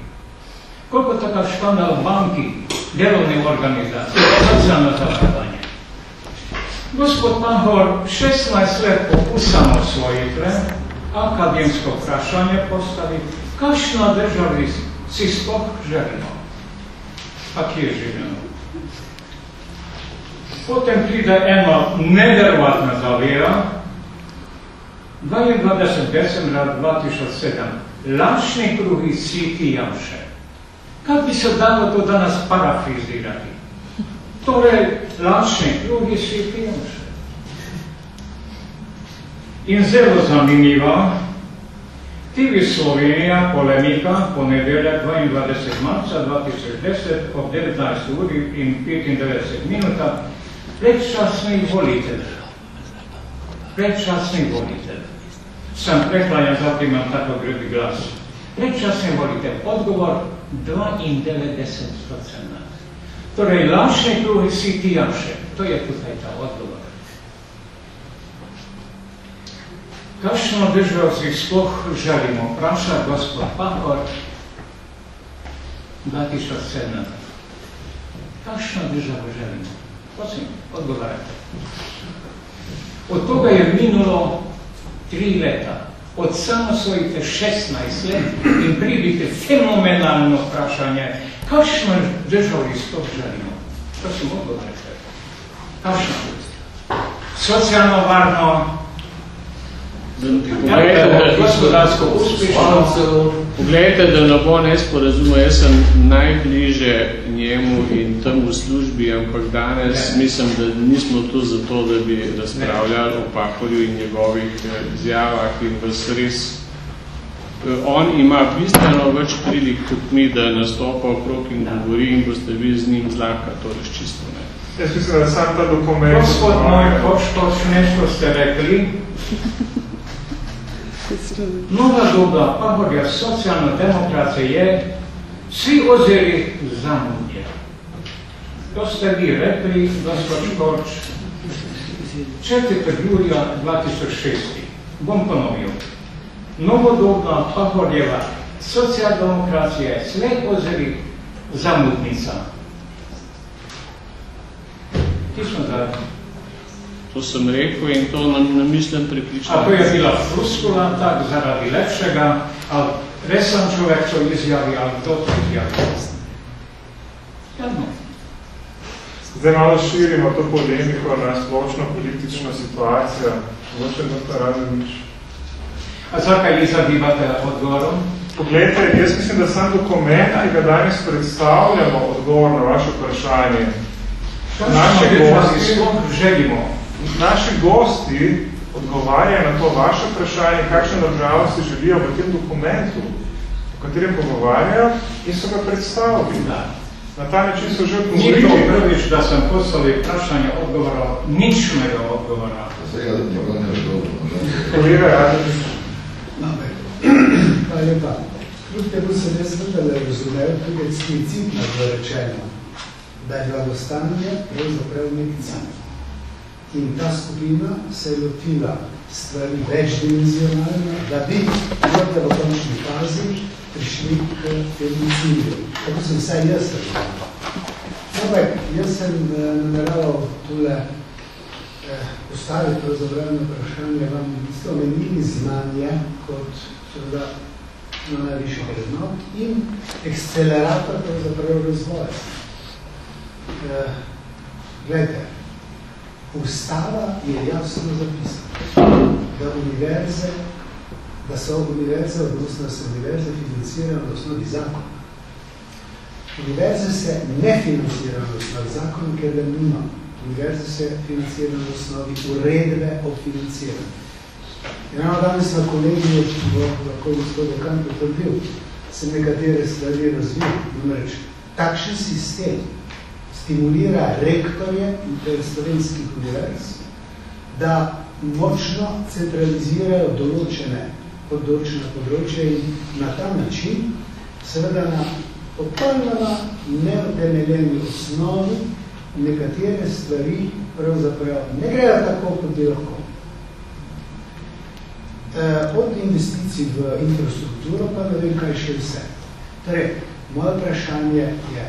Koliko takav škandal banki, delovne organizacije, socijalno zapadanje? Gospod Pahor 16 let po usamosvojitve akademsko vprašanje postavi, kakšno državi si sploh želimo? A kje želimo? Potem pride eno neverovatna zavira, 22. decembra 2007, lačni krugi sviti Janše. Kako bi se dalo to danas parafrizirati? Torej, lačni krugi sviti Janše. In zelo zanimivo, TV Slovenija, polemika, ponedeljak 22. marca 2010 ob 19. uri in 95 minuta, predčasnih volitev. Predčasnih volitev sem rekla, ja zato imam tako grbi glas. Predčasne volite, odgovor 92%. Torej, lašne kruhi si ti jaše. To je tukaj ta odgovor. Kakšno državo si sploh želimo? Praša gospod Pahor 2007. Kakšno državo želimo? Prosim, odgovarjate. Od toga je minulo tri leta, od samosvojite 16 let in pribite fenomenalno vprašanje, kakšno državi sploh želimo? To sem odgovorite. Kakšno? Socijalno varno, Poglejte, da ne bo nesporazuma, jaz sem najbliže njemu in tam v službi, ampak danes mislim, da nismo tu zato, da bi razpravljali o Pahorju in njegovih eh, izjavah in vas res. Eh, on ima bistveno več prilik kot mi, da nastopa okrog in govori in boste vi z njim zlaka, to res čisto ne. Jaz mislim, da sam ta dokument... Gospod moj, pošto nešto ste rekli, nova doba pahorja socijalna demokracija je svi ozeli zamudje. To ste vi rekli, gospod Škorč, 4. julija 2006. Bom ponovil. Novodobna pahorjeva socialdemokracija je sve ozeli zamudnica. Ti smo zdaj. To sem rekel in to nam namislim pripričam. A to je bila fruskula tak zaradi lepšega, ali res sem človek, čo izjavi, ali to to izjavi. Jadno. Zdaj malo širimo to polemiko na splošno politično situacijo. Mogoče dr. Radovič. A zakaj izabivate odgovorom? Poglejte, jaz mislim, da sam dokument, ki ga danes predstavljamo odgovor na vaše vprašanje. Naši gosti, želimo. Naši gosti odgovarjajo na to vaše vprašanje, kakšno državo si želijo v tem dokumentu, o katerem pogovarjajo in so ga predstavili. Da. Na ta način so že Ni to odgovorili. prvič, da sem poslali vprašanje odgovora, ničnega odgovora. Kolega Radovič. Hvala lepa. Kljub temu sem jaz vendarle razumel tudi eksplicitno bilo rečeno, da je blagostanje pravzaprav nek cilj. In ta skupina se je lotila stvari večdimenzionalno, da bi morda v končni fazi prišli k temu cilju. Tako sem vsaj jaz razumel. Ampak jaz sem eh, nameraval tule eh, postaviti pravzaprav vprašanje, vam isto menili znanje kot seveda na najvišji vrednot in akcelerator pravzaprav razvoja. Eh, Glejte, ustava je jasno zapisana, da univerze, da so univerze, odnosno da se univerze financirajo na osnovi zakona. Univerze se ne financirajo na osnovi zakona, ker ga nima. Univerze se financirajo na osnovi uredbe o financiranju. In eno danes na kolegiju, lahko gospod Dekan potrdil, sem nekatere stvari razvil. Namreč, takšen sistem stimulira rektorje in slovenskih univerz, da močno centralizirajo določene področene področje in na ta način seveda na popolnoma neotemeljeni osnovi nekatere stvari pravzaprav ne grejo tako, kot bi lahko. Eh, od investicij v infrastrukturo pa ne vem, kaj še vse. Torej, moje vprašanje je,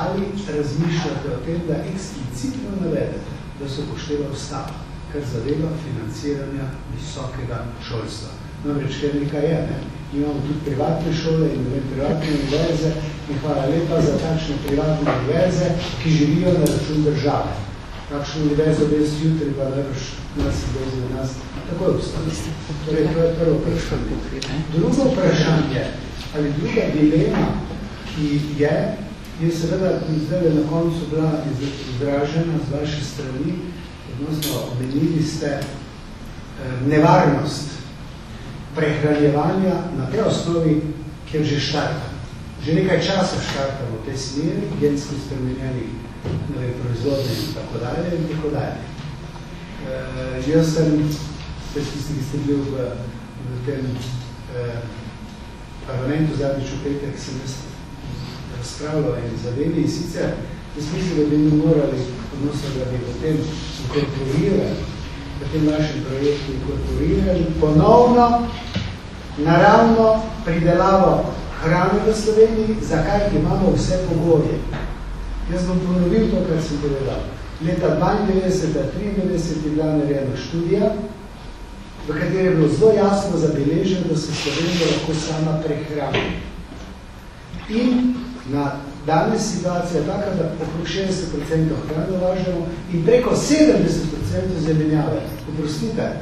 ali razmišljate o tem, da eksplicitno navedete, da se upošteva ustava, kar zadeva financiranja visokega šolstva. Namreč, ker nekaj je, ne? imamo tudi privatne šole in ne, privatne univerze in hvala lepa za takšne privatne univerze, ki živijo na račun države. Takšno univerzo bez jutri pa najbrž nas bez nas tako je ustanovno. Torej, to je prvo vprašanje. Drugo vprašanje, ali druga dilema, ki je, je seveda zdaj na koncu bila izražena z vaše strani, odnosno omenili ste eh, nevarnost prehranjevanja na tej osnovi, kjer že štarta. Že nekaj časa štartamo v tej smeri, gensko spremenjenih proizvodne in tako dalje in tako dalje. Uh, jaz sem, tisti, ki ste bili v, v tem uh, parlamentu zadnjič v petek, sem jaz razpravljal in zadevi in sicer jaz mislim, da bi mi morali, odnosno, da bi potem inkorporirali, v tem našem projektu inkorporirali ponovno naravno pridelavo hrane v Sloveniji, za kar imamo vse pogoje. Jaz bom ponovil to, kar sem povedal. Leta 92-93 je bila narejena študija, v kateri je bilo zelo jasno zabeleženo, da se Slovenija lahko sama prehrani. In na danes situacija je taka, da okrog 60% hrane važemo in preko 70% zelenjave. Oprostite,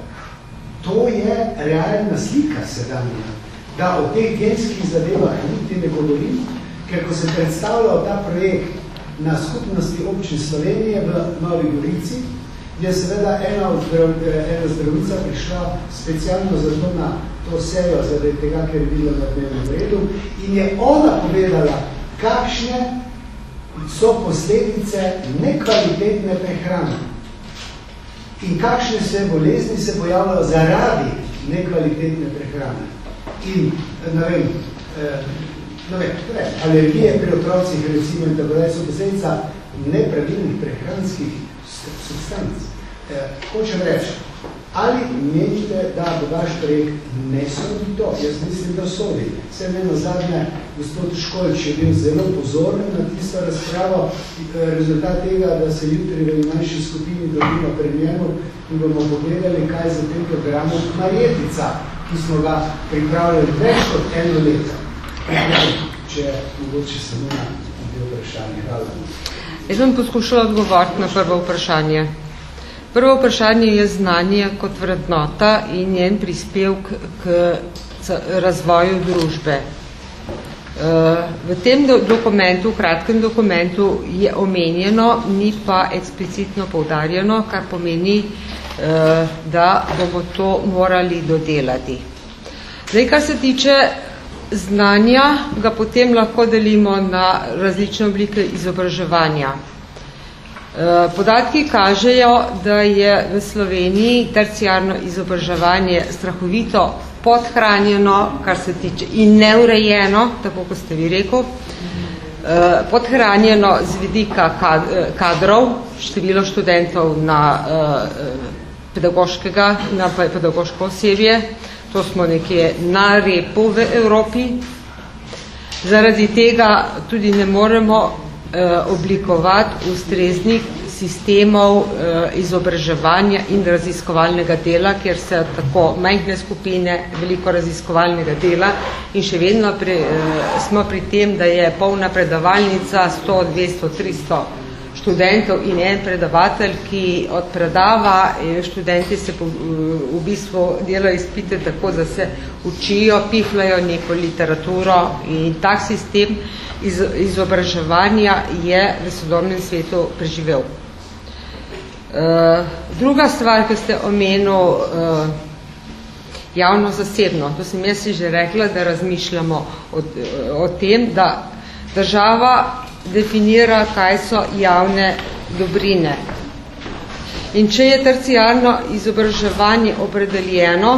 to je realna slika sedanja, da o teh genskih zadevah niti ne govorim, ker ko se predstavljal ta projekt na skupnosti občin Slovenije v Novi Gorici, je seveda ena, od zdrav, ena zdravnica prišla specialno zato na to sejo, zaradi tega, ker je bila na dnevnem redu in je ona povedala, kakšne so posledice nekvalitetne prehrane. In kakšne se bolezni se pojavljajo zaradi nekvalitetne prehrane. In, ne vem, eh, ne vem, ne, alergije pri otrocih, recimo, da so posledica nepravilnih prehranskih substanc. Eh, hočem reči, Ali menite, da bo vaš projekt ne sodi to? Jaz mislim, da sodi. Vse eno zadnje, gospod Školč je bil zelo pozoren na tisto razpravo, rezultat tega, da se jutri v manjši skupini dobimo pred njemu in bomo pogledali, kaj za tem programu Marjetica, ki smo ga pripravljali več kot eno leto. Če mogoče samo na te vprašanje. Hvala. Jaz bom poskušala odgovoriti na prvo vprašanje. Prvo vprašanje je znanje kot vrednota in njen prispevk k razvoju družbe. Eh, v tem dokumentu, v kratkem dokumentu je omenjeno, ni pa eksplicitno poudarjeno, kar pomeni, eh, da bomo to morali dodelati. Zdaj, kar se tiče znanja, ga potem lahko delimo na različne oblike izobraževanja. Eh, podatki kažejo, da je v Sloveniji terciarno izobraževanje strahovito podhranjeno, kar se tiče, in neurejeno, tako kot ste vi rekel, eh, podhranjeno z vidika eh, kadrov, število študentov na pedagoškega, na pedagoško osebje, to smo nekje na repu v Evropi. Zaradi tega tudi ne moremo oblikovati ustreznih sistemov eh, izobraževanja in raziskovalnega dela, kjer se tako majhne skupine, veliko raziskovalnega dela in še vedno pri, eh, smo pri tem, da je polna predavalnica 100, 200, 300 študentov in en predavatelj, ki odpredava, študenti se po, v bistvu delajo izpite tako, da se učijo, pihlajo neko literaturo in tak sistem iz, izobraževanja je v sodobnem svetu preživel. Uh, druga stvar, ki ste omenil uh, javno-zasebno, to sem jaz si že rekla, da razmišljamo o, o tem, da država definira, kaj so javne dobrine. In če je terciarno izobraževanje opredeljeno,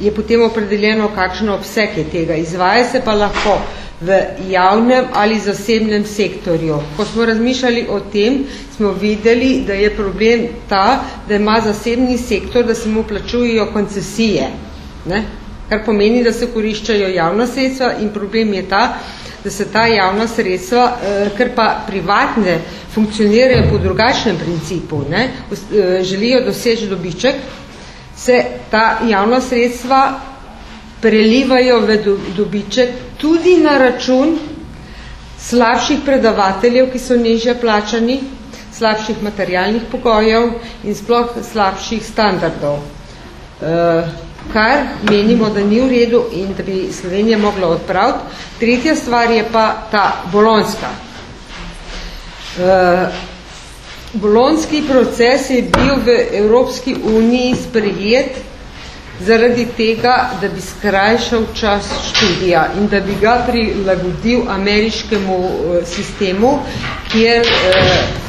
je potem opredeljeno, kakšen obseg je tega. Izvaja se pa lahko v javnem ali zasebnem sektorju. Ko smo razmišljali o tem, smo videli, da je problem ta, da ima zasebni sektor, da se mu plačujejo koncesije, ne? kar pomeni, da se koriščajo javna sredstva in problem je ta, da se ta javna sredstva, eh, ker pa privatne funkcionirajo po drugačnem principu, ne? Eh, želijo doseči dobiček, se ta javna sredstva prelivajo v dobiček tudi na račun slabših predavateljev, ki so nižje plačani, slabših materialnih pogojev in sploh slabših standardov. Kar menimo, da ni v redu in da bi Slovenija mogla odpraviti. Tretja stvar je pa ta bolonska. Uh, bolonski proces je bil v Evropski uniji sprejet zaradi tega, da bi skrajšal čas študija in da bi ga prilagodil ameriškemu eh, sistemu, kjer eh,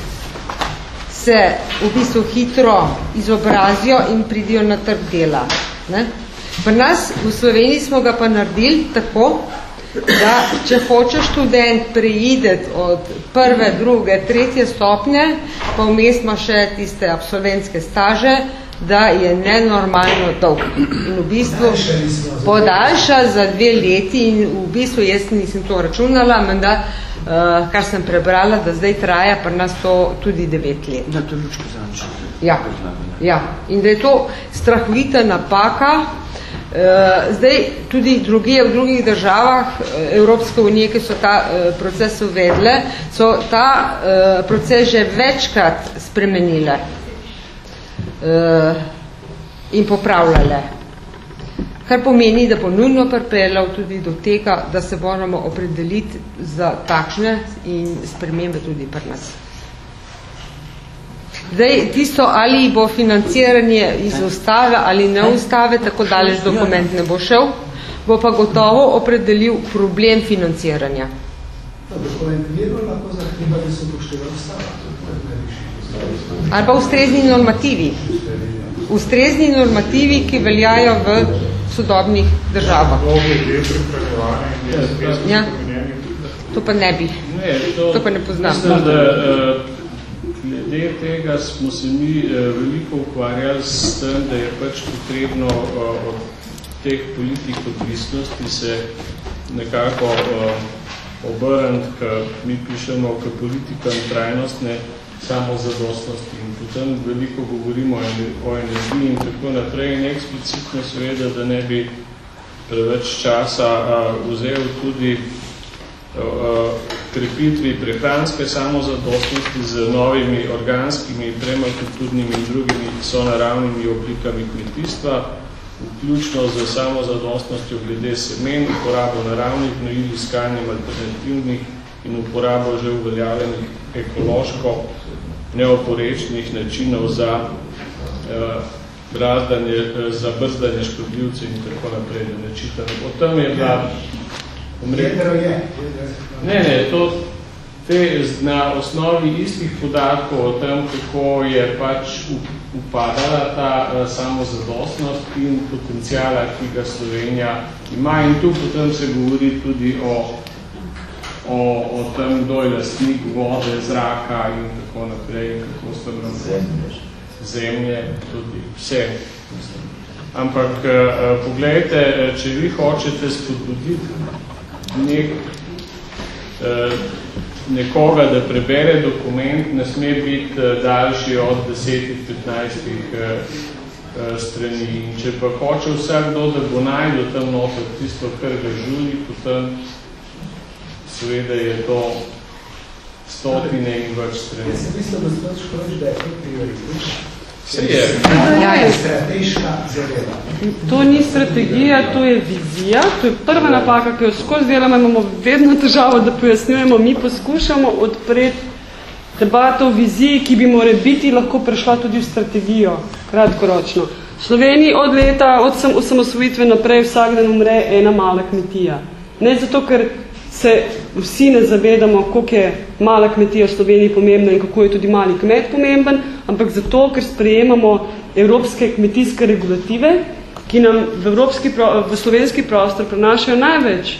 se v bistvu hitro izobrazijo in pridijo na trg dela. Ne? Pri nas v Sloveniji smo ga pa naredili tako, da če hoče študent preideti od prve, druge, tretje stopnje, pa vmes ima še tiste absolventske staže, da je nenormalno dolg. In v bistvu podaljša za dve leti in v bistvu jaz nisem to računala, menda, uh, kar sem prebrala, da zdaj traja pri nas to tudi devet let. Da, to je lučko ja. ja. In da je to strahovita napaka, Uh, zdaj tudi druge v drugih državah Evropske unije, ki so ta uh, proces uvedle, so ta uh, proces že večkrat spremenile uh, in popravljale. Kar pomeni, da bo nujno pripeljal tudi do tega, da se moramo opredeliti za takšne in spremembe tudi pri nas. Zdaj, tisto, ali bo financiranje iz ustave ali ne ustave, tako daleč dokument ne bo šel, bo pa gotovo opredelil problem financiranja. Ali pa ustrezni normativi. Ustrezni normativi, ki veljajo v sodobnih državah. Ja. To pa ne bi. Ne, to, to pa ne poznam. Mislim, da uh, glede tega smo se mi uh, veliko ukvarjali s tem, da je pač potrebno uh, od teh politik odvisnosti se nekako obrniti, k mi pišemo k politikam trajnostne samozadostnosti. In potem veliko govorimo o energiji in tako naprej. In eksplicitno seveda, da ne bi preveč časa uh, vzel tudi krepitvi prehranske samozadostnosti z novimi organskimi, premokulturnimi in drugimi sonaravnimi oblikami kmetijstva, vključno z samozadostnostjo glede semen, uporabo naravnih gnojil, iskanjem alternativnih in uporabo že uveljavljenih ekološko neoporečnih načinov za eh, brazdanje, za brzdanje škodljivcev in tako naprej, da ne čitam. O tem je bila Jedro je. Ne, ne, to te na osnovi istih podatkov o tem, kako je pač upadala ta uh, samozadostnost in potencijala, ki ga Slovenija ima. In tu potem se govori tudi o, o, o tem, kdo je lastnik vode, zraka in tako naprej, kako so zemlje. zemlje, tudi vse. Ampak uh, pogledajte, če vi hočete spodbuditi nek, eh, nekoga, da prebere dokument, ne sme biti eh, daljši od 10-15 eh, strani. In če pa hoče vsakdo, da bo najdel tam noter tisto, kar ga žuli, potem seveda je to stotine in več strani. Jaz sem mislil, da se školiš, da je to prioritet. To ni strategija, to je vizija, to je prva napaka, ki jo skozi delamo, imamo vedno težavo, da pojasnjujemo, mi poskušamo odpreti debato o viziji, ki bi more biti lahko prešla tudi v strategijo, kratkoročno. V Sloveniji od leta, od osamosvojitve naprej vsak dan umre ena mala kmetija. Ne zato, ker se vsi ne zavedamo, koliko je mala kmetija v Sloveniji pomembna in kako je tudi mali kmet pomemben, ampak zato, ker sprejemamo evropske kmetijske regulative, ki nam v, evropski, v slovenski prostor prenašajo največ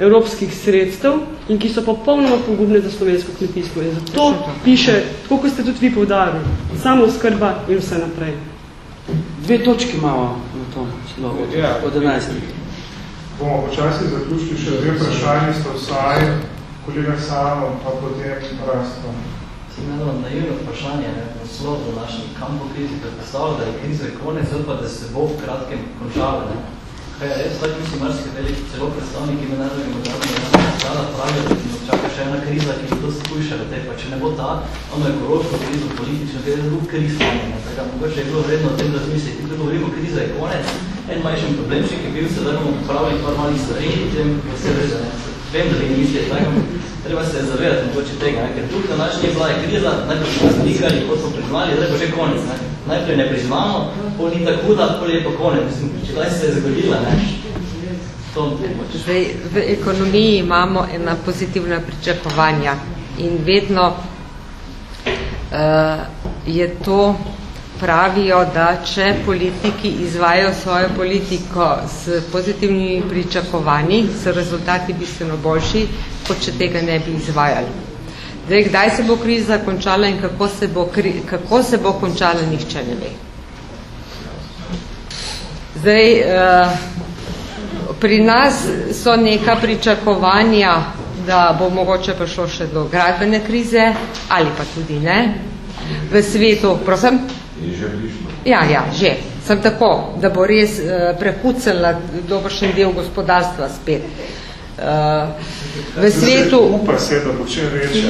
evropskih sredstev in ki so popolnoma pogubne za slovensko kmetijstvo. In zato piše, tako kot ste tudi vi povdarili, samo skrba in vse naprej. Dve točki imamo na tom, ja. od 11 bomo počasi zaključili še dve vprašanje, sta vsaj kolega Samo, pa potem Rasto. Sem eno naivno vprašanje, ne, naslov v našem kampu krizi, da predstavlja, da je kriza konec, pa da se bo v kratkem končala. Ne. Kaj je res, tako mislim, marsikaj velik celo predstavniki mednarodnega mednarodnega sklada pravijo, da nas čaka še ena kriza, ki bo dosti hujša v tej, pa če ne bo ta, ono ekološko krizo, politično, gre za drug kriz. Tako, mogoče je bilo vredno o tem razmisliti. Tudi govorimo, kriza je konec, en manjšen problemček je bil, se da bomo popravili par malih stvari, tem, ko se veze, ne. Vem, da vi mislite tako, treba se zavedati mogoče tega, ne. ker tukaj današnji je bila je kriza, najprej smo nas dihali, kot smo priznali, zdaj bo že konec. Ne. Najprej ne priznamo, pol ni tako huda, pol je pa konec. Mislim, če kaj se je zgodila, ne. Zdaj, v ekonomiji imamo ena pozitivna pričakovanja in vedno uh, je to pravijo, da če politiki izvajajo svojo politiko s pozitivnimi pričakovanji, so rezultati bistveno boljši, kot če tega ne bi izvajali. Zdaj, kdaj se bo kriza končala in kako se bo, kri, kako se bo končala, nihče ne ve. Zdaj, uh, pri nas so neka pričakovanja, da bo mogoče prišlo še do gradbene krize, ali pa tudi ne. V svetu, prosim, Je že bližno. Ja, ja, že. Sem tako, da bo res uh, prepucala dobršen del gospodarstva spet. Uh, v svetu... Upa se, da bo če reče.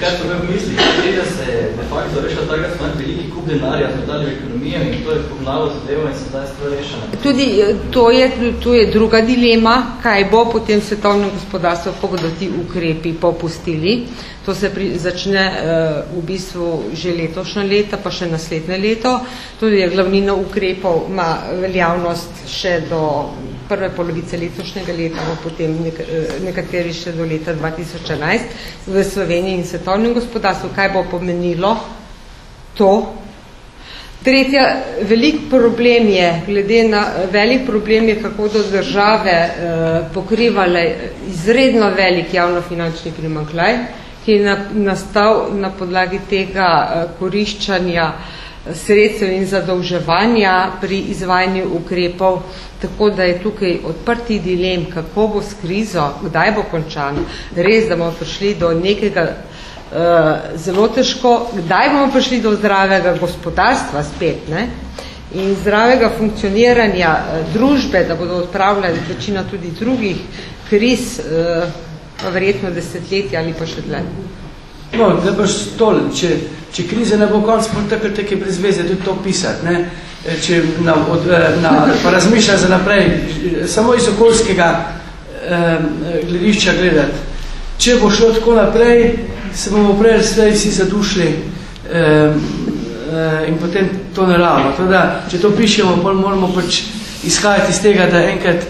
Kaj to me misli, da se de facto rešila tako, da smo veliki kup denarja smo dali v ekonomijo in to je pognalo zadevo in se zdaj stvar rešena. Tudi to je, to je druga dilema, kaj bo potem svetovno gospodarstvo, ko bodo ti ukrepi popustili. To se pri, začne uh, v bistvu že letošnje leta, pa še naslednje leto. Tudi je glavnina ukrepov ima veljavnost še do prve polovice letošnjega leta, pa potem nek, nekateri še do leta 2011 v Sloveniji in svetovnem gospodarstvu, kaj bo pomenilo to. Tretja, velik problem je, glede na velik problem je, kako do države eh, pokrivale izredno velik javnofinančni primanklaj, ki je nastal na podlagi tega eh, koriščanja eh, sredstev in zadolževanja pri izvajanju ukrepov, tako da je tukaj odprti dilem, kako bo s krizo, kdaj bo končano, res, da bomo prišli do nekega uh, zelo težko, kdaj bomo prišli do zdravega gospodarstva spet, ne? in zdravega funkcioniranja uh, družbe, da bodo odpravljali večina tudi drugih kriz, uh, verjetno desetletja ali pa še dlje. No, da boš stolen, če, če krize ne bo konc, bo tako take brez veze tudi to pisati, ne? če na, od, na, pa razmišlja za naprej, samo iz okoljskega eh, gledišča gledati. Če bo šlo tako naprej, se bomo prej sve vsi zadušli eh, eh, in potem to ne rabimo. Teda, če to pišemo, moramo pač izhajati iz tega, da enkrat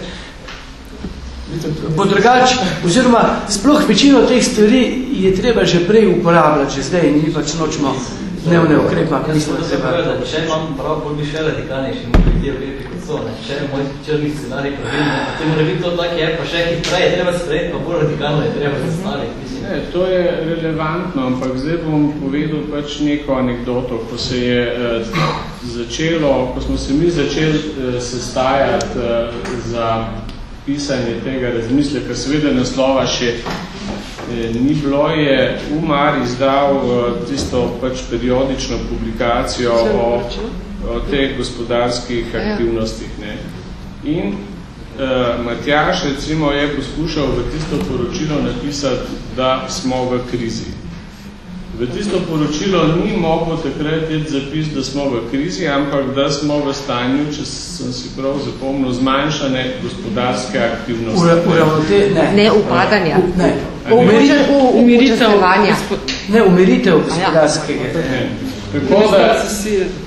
bo drugač, oziroma sploh večino teh stvari je treba že prej uporabljati, že zdaj, in mi pač nočemo dnevne ukrepa. Jaz sem to treba... povedal, če imam prav, bolj bi še radikalnejši, moji ti ukrepi kot so, ne? če je moj črni scenarij pravilno, potem mora biti to tak je, pa še hitreje, treba sprejeti, pa bolj radikalno je treba zastaviti. Ne, to je relevantno, ampak zdaj bom povedal pač neko anekdoto, ko se je eh, začelo, ko smo se mi začeli eh, sestajati eh, za pisanje tega razmisleka, seveda naslova še eh, ni bilo, je Umar izdal eh, tisto pač periodično publikacijo o, o teh gospodarskih ja. aktivnostih. Ne. In uh, Matjaš recimo je poskušal v tisto poročilo napisati, da smo v krizi. V tisto poročilo ni mogel takrat je zapis, da smo v krizi, ampak da smo v stanju, če sem si prav zapomnil, zmanjšane gospodarske aktivnosti. Ure, ure, te, ne. ne upadanja. Ne. Umiritev. Ne, umiritev gospodarskega. Ne. Tako da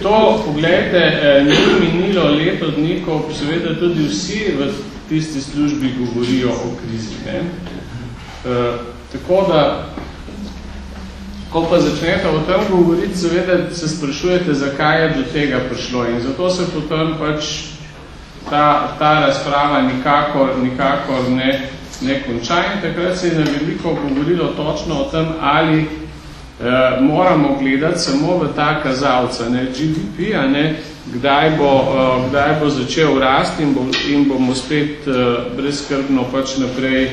to, pogledajte, eh, ni minilo leto dni, ko seveda tudi vsi v tisti službi govorijo o krizi. Ne? E, tako da Ko pa začnete o tem govoriti, seveda se sprašujete, zakaj je do tega prišlo. In zato se potem pač ta, ta razprava nikakor, nikakor ne, ne konča. In takrat se je na veliko govorilo točno o tem, ali eh, moramo gledati samo v ta kazalca, ne, GDP, a ne, kdaj bo, eh, kdaj bo začel rasti in, bo, in bomo spet eh, brezkrbno pač naprej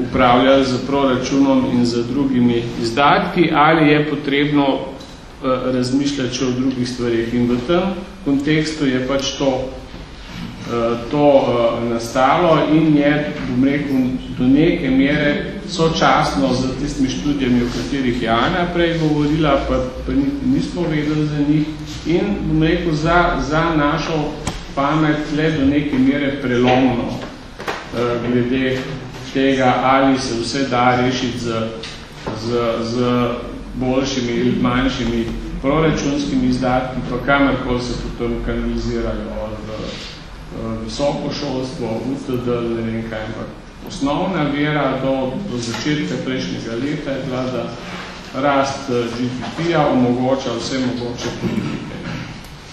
upravljali z proračunom in z drugimi izdatki, ali je potrebno uh, razmišljati še o drugih stvarih. In v tem kontekstu je pač to, uh, to uh, nastalo in je, bom rekel, do neke mere sočasno z tistimi študijami, o katerih je Ana prej govorila, pa, pa nismo vedeli za njih, in, bom rekel, za, za našo pamet le do neke mere prelomno glede tega, ali se vse da rešiti z, z, z boljšimi ali manjšimi proračunskimi izdatki, pa kamerkoli se potem kanalizirajo v visoko šolstvo, UTD, ne vem kaj, ampak osnovna vera do, do začetka prejšnjega leta je bila, da rast eh, GDP-ja omogoča vse mogoče politike.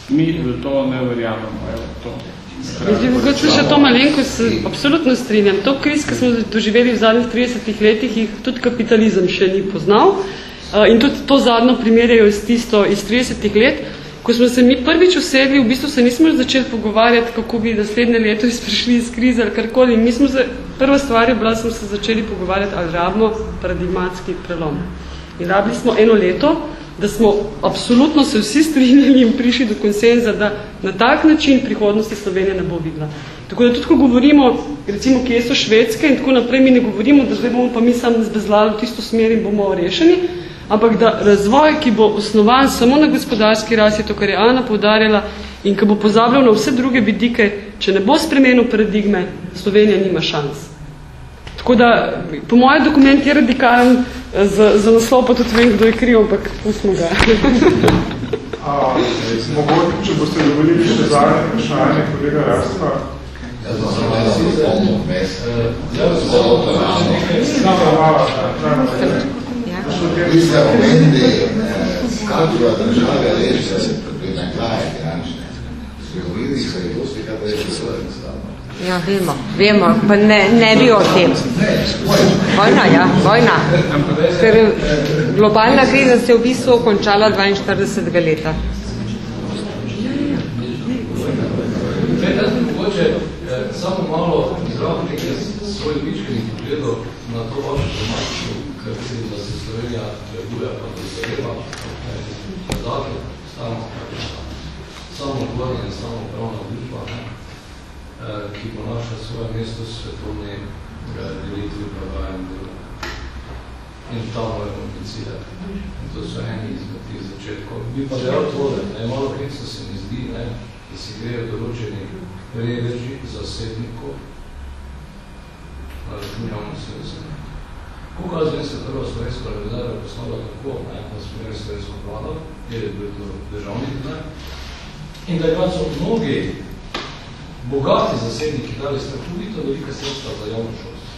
Mi v to ne verjamemo, evo to. Kot se še to malenko se absolutno strinjam. To kriz, ki smo doživeli v zadnjih 30 letih, jih tudi kapitalizem še ni poznal. In tudi to zadnjo primerjajo iz tisto iz 30 let. Ko smo se mi prvič usedli, v bistvu se nismo začeli pogovarjati, kako bi naslednje leto izprišli iz krize ali karkoli. Mi smo se, prva stvar je bila, smo se začeli pogovarjati, ali rabimo paradigmatski prelom. In rabili smo eno leto, da smo absolutno se vsi strinjali in prišli do konsenza, da na tak način prihodnosti Slovenije ne bo videla. Tako da tudi, ko govorimo, recimo, kje so Švedske in tako naprej, mi ne govorimo, da zdaj bomo pa mi sam zbezlali v tisto smer in bomo rešeni, ampak da razvoj, ki bo osnovan samo na gospodarski rasti, to, kar je Ana poudarjala, in ki bo pozabljal na vse druge vidike, če ne bo spremenil paradigme, Slovenija nima šans. Tako da, po mojem dokument je radikalen, za, za naslov pa tudi vem, kdo je kriv, ampak pustimo ga. A, mogoče, če boste dovolili še zadnje vprašanje, kolega Rastva, Jaz sem samo eno zapomnil vmes. Vi ste omenili, kako države rešijo se primanjkljaje finančne. Zgodovini se je dosti krat reči zelo enostavno. Ja, vemo, vemo, pa ne, ne bi o tem. Vojna, ja, vojna. Ker globalna kriza se je v bistvu končala 42. leta. Samo malo izrabi nekaj svoj ličkenih pogledov na to vašo tematiko, ker vidim, da se Slovenija prebuje, pa da se leva podatke, samo samo odgovorna in samo pravna družba, ne, eh, ki ponaša svoje mesto svetovne delitve blaga in dela. In moramo principati. In to so eni izmed tih začetkov. Bi pa dejal tole, ne, malo hecno se mi zdi, ne, da si grejo določeni reveži zasebnikov na račun javno sredstvo. Koliko jaz vem se prvo slovensko revizarjo poslala tako, ne, na smer slovensko vlado, kjer je bil to državni denar, in da imajo so mnogi bogati zasebniki dali strahovito velika sredstva za javno šolstvo.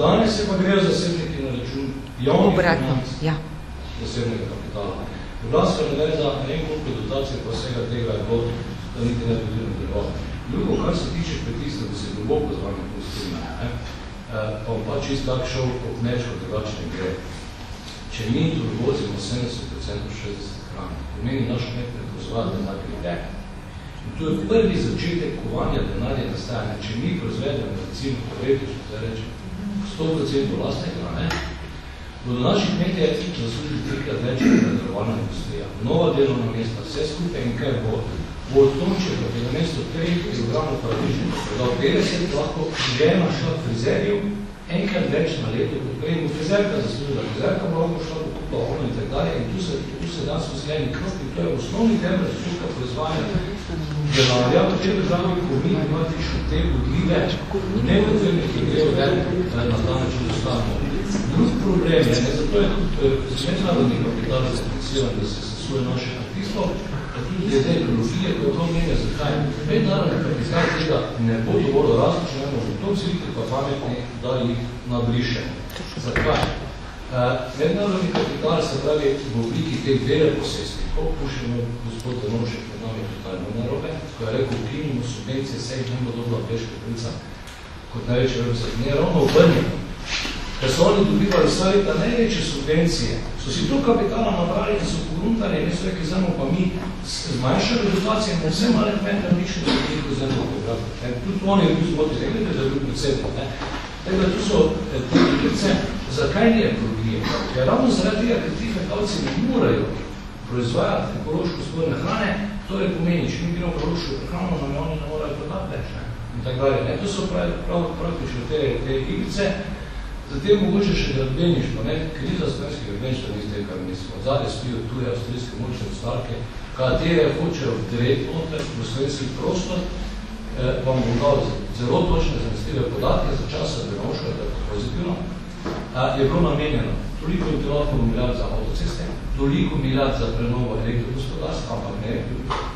Danes se pa grejo zasebniki na račun javnih financ ja. zasebnega kapitala. Ljubljanska univerza, ne vem koliko dotacij pa vsega tega je bilo, da niti ne bi bilo delovalo. Drugo, kar se tiče kmetijstva, da se globoko z vami postrinja, ne, pa bom pa čist tak šel po kmečko drugačne gre. Če mi tu vozimo 70% 60 hrane, pomeni naš kmet ne proizvaja denar pri In to je prvi začetek kovanja denarja nastajanja. Če mi proizvedemo, recimo, povedo, če se reče, 100% lastne hrane, bodo naši kmetje zaslužili trikrat več predelovalna industrija. Nova delovna mesta, vse skupaj in kaj bo, bo od tonče, da bi na mesto 3 kg paradižnika predal 50, lahko žena šla frizerju enkrat več na leto, kot prej mu frizerka zaslužila. Frizerka bo lahko šla pokupla ono in tak dalje in tu se, tu se dan smo skljeni krv in to je osnovni temelj zaslužka proizvajanja denarja, tem državi, ko mi imate še te odlive, nevodvene, ki grejo velik na ta način dostanemo. Drug problem je, ne, zato je tudi mednarodni kapital zainteresiran, da se sesuje naše artistov, pa tudi glede ekologije, ko to menja, zakaj. Mednarodni kapital tega ne bo dovolj različno, če ne možemo to celiti, pa pametni, da jih nabrišemo. Zakaj? Mednarodni kapital se pravi v obliki teh vele posestnikov, pušimo gospod Danošek, med nami totalno narobe, ko je rekel, ukinimo subvencije, sej ne bo dobila peška prica, kot največje evropske. Ne, ravno obrnjeno. Ker so oni dobivali vse leta največje subvencije, so si to kapitala nabrali in so pogruntali in so rekli, zdajmo pa mi zmanjšali dotacije in vse male kmete nič ne veliko zemljo pobrati. Tudi oni je bil zboti, rekli, da je bil predsednik. Tako da tu so ti predvsem, zakaj ni ekologije? Ker ravno zaradi tega, ker ti fekalci ne morajo proizvajati ekološko spodne hrane, to je pomeni, če mi bilo ekološko hrano, nam oni ne morajo prodati več. Ne? In tako dalje. Ne? To so prav, prav, praktično te, te igrice, Zatem mogoče še gradbeništvo, ne? kriza slovenskega gradbeništva ni zdaj, kar mislimo. Zadaj spijo tuje avstrijske močne ostarke, katere hočejo vdreti noter v slovenski prostor, eh, vam bom dal zelo točne zanesljive podatke za časa da je to pozitivno, eh, je bilo namenjeno toliko in toliko milijard za avtoceste, toliko milijard za prenovo elektrogospodarstva, ampak ne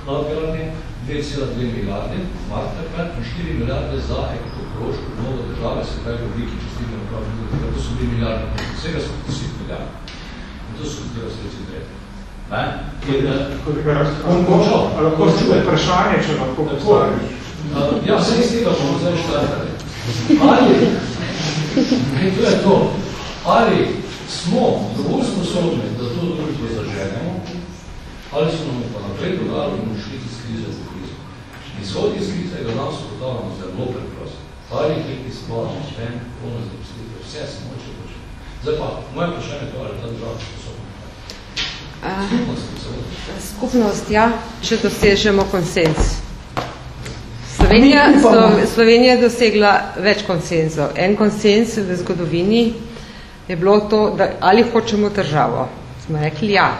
nadgradnje, 2,2 milijarde, mark takrat, in 4 milijarde za ekološko novo države, se pravi obliki čestitne upravljene, to so 2 milijarde, vsega so 10 milijarde. In to so katero sredci drede. Ne? In, lahko čuje vprašanje, če lahko postaviš? Ja, vse iz tega bomo zdaj štartali. Ali, in to je to, ali smo dovolj sposobni, da to družbo zaženemo, ali so nam pa naprej dodali in ušli iz krize v krizo. Izhod iz krize je danes podavljamo zelo preprosto. Ali hekti spolamo ven, polno zaposlitev, vse smo moče početi. Zdaj pa, moje vprašanje je to, ali ta država sposobna. Skupnost, Skupnost, ja, če dosežemo konsens. Slovenija, Slovenija je dosegla več konsenzov. En konsens v zgodovini je bilo to, da ali hočemo državo. Smo rekli ja.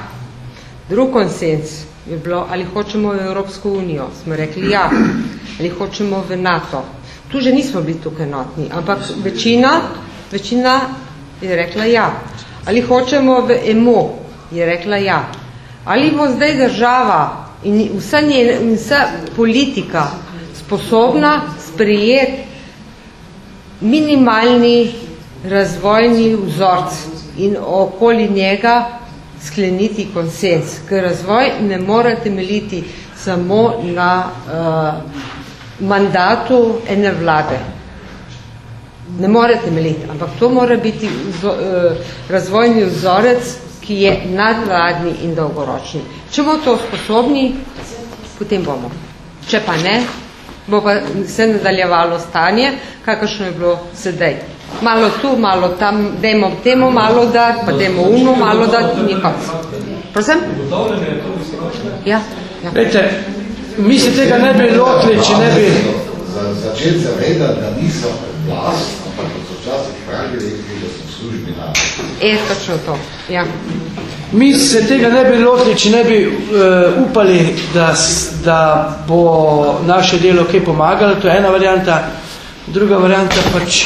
Drug konsens je bilo, ali hočemo v Evropsko unijo. Smo rekli ja. Ali hočemo v NATO. Tu že nismo bili tukaj notni, ampak večina, večina je rekla ja. Ali hočemo v EMO, je rekla ja. Ali bo zdaj država in vsa, nje, vsa politika sposobna sprejeti minimalni razvojni vzorc in okoli njega skleniti konsens, ker razvoj ne mora temeljiti samo na uh, mandatu ene vlade. Ne more temeljiti, ampak to mora biti vzo, uh, razvojni vzorec, ki je nadvladni in dolgoročni. Če bomo to sposobni, potem bomo. Če pa ne, bo pa se nadaljevalo stanje, kakršno je bilo sedaj. Malo tu, malo tam, dajmo temu malo dati, pa dajmo uno malo dati in nikot. Prosim? Ja, ja. Vete, mi se tega ne bi lotili, če ne bi... Za začeti zavedati, da niso vlast, ampak da so včasih pravi rekli, da so službi na... E, točno to, ja. Mi se tega ne bi lotili, če ne bi uh, upali, da, da bo naše delo kaj pomagalo, to je ena varianta. Druga varianta pač,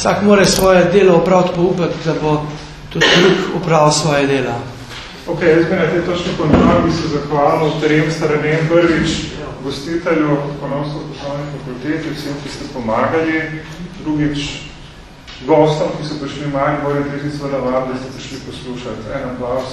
vsak mora svoje delo opraviti pa upati, da bo tudi drug upravil svoje dela. Ok, jaz bi na tej točni končal, bi se zahvalil trem stranem prvič gostitelju ekonomsko poslovne fakultete, vsem, ki ste pomagali, drugič gostom, ki so prišli mali, moram tretji seveda vam, da ste prišli poslušati. En aplaus.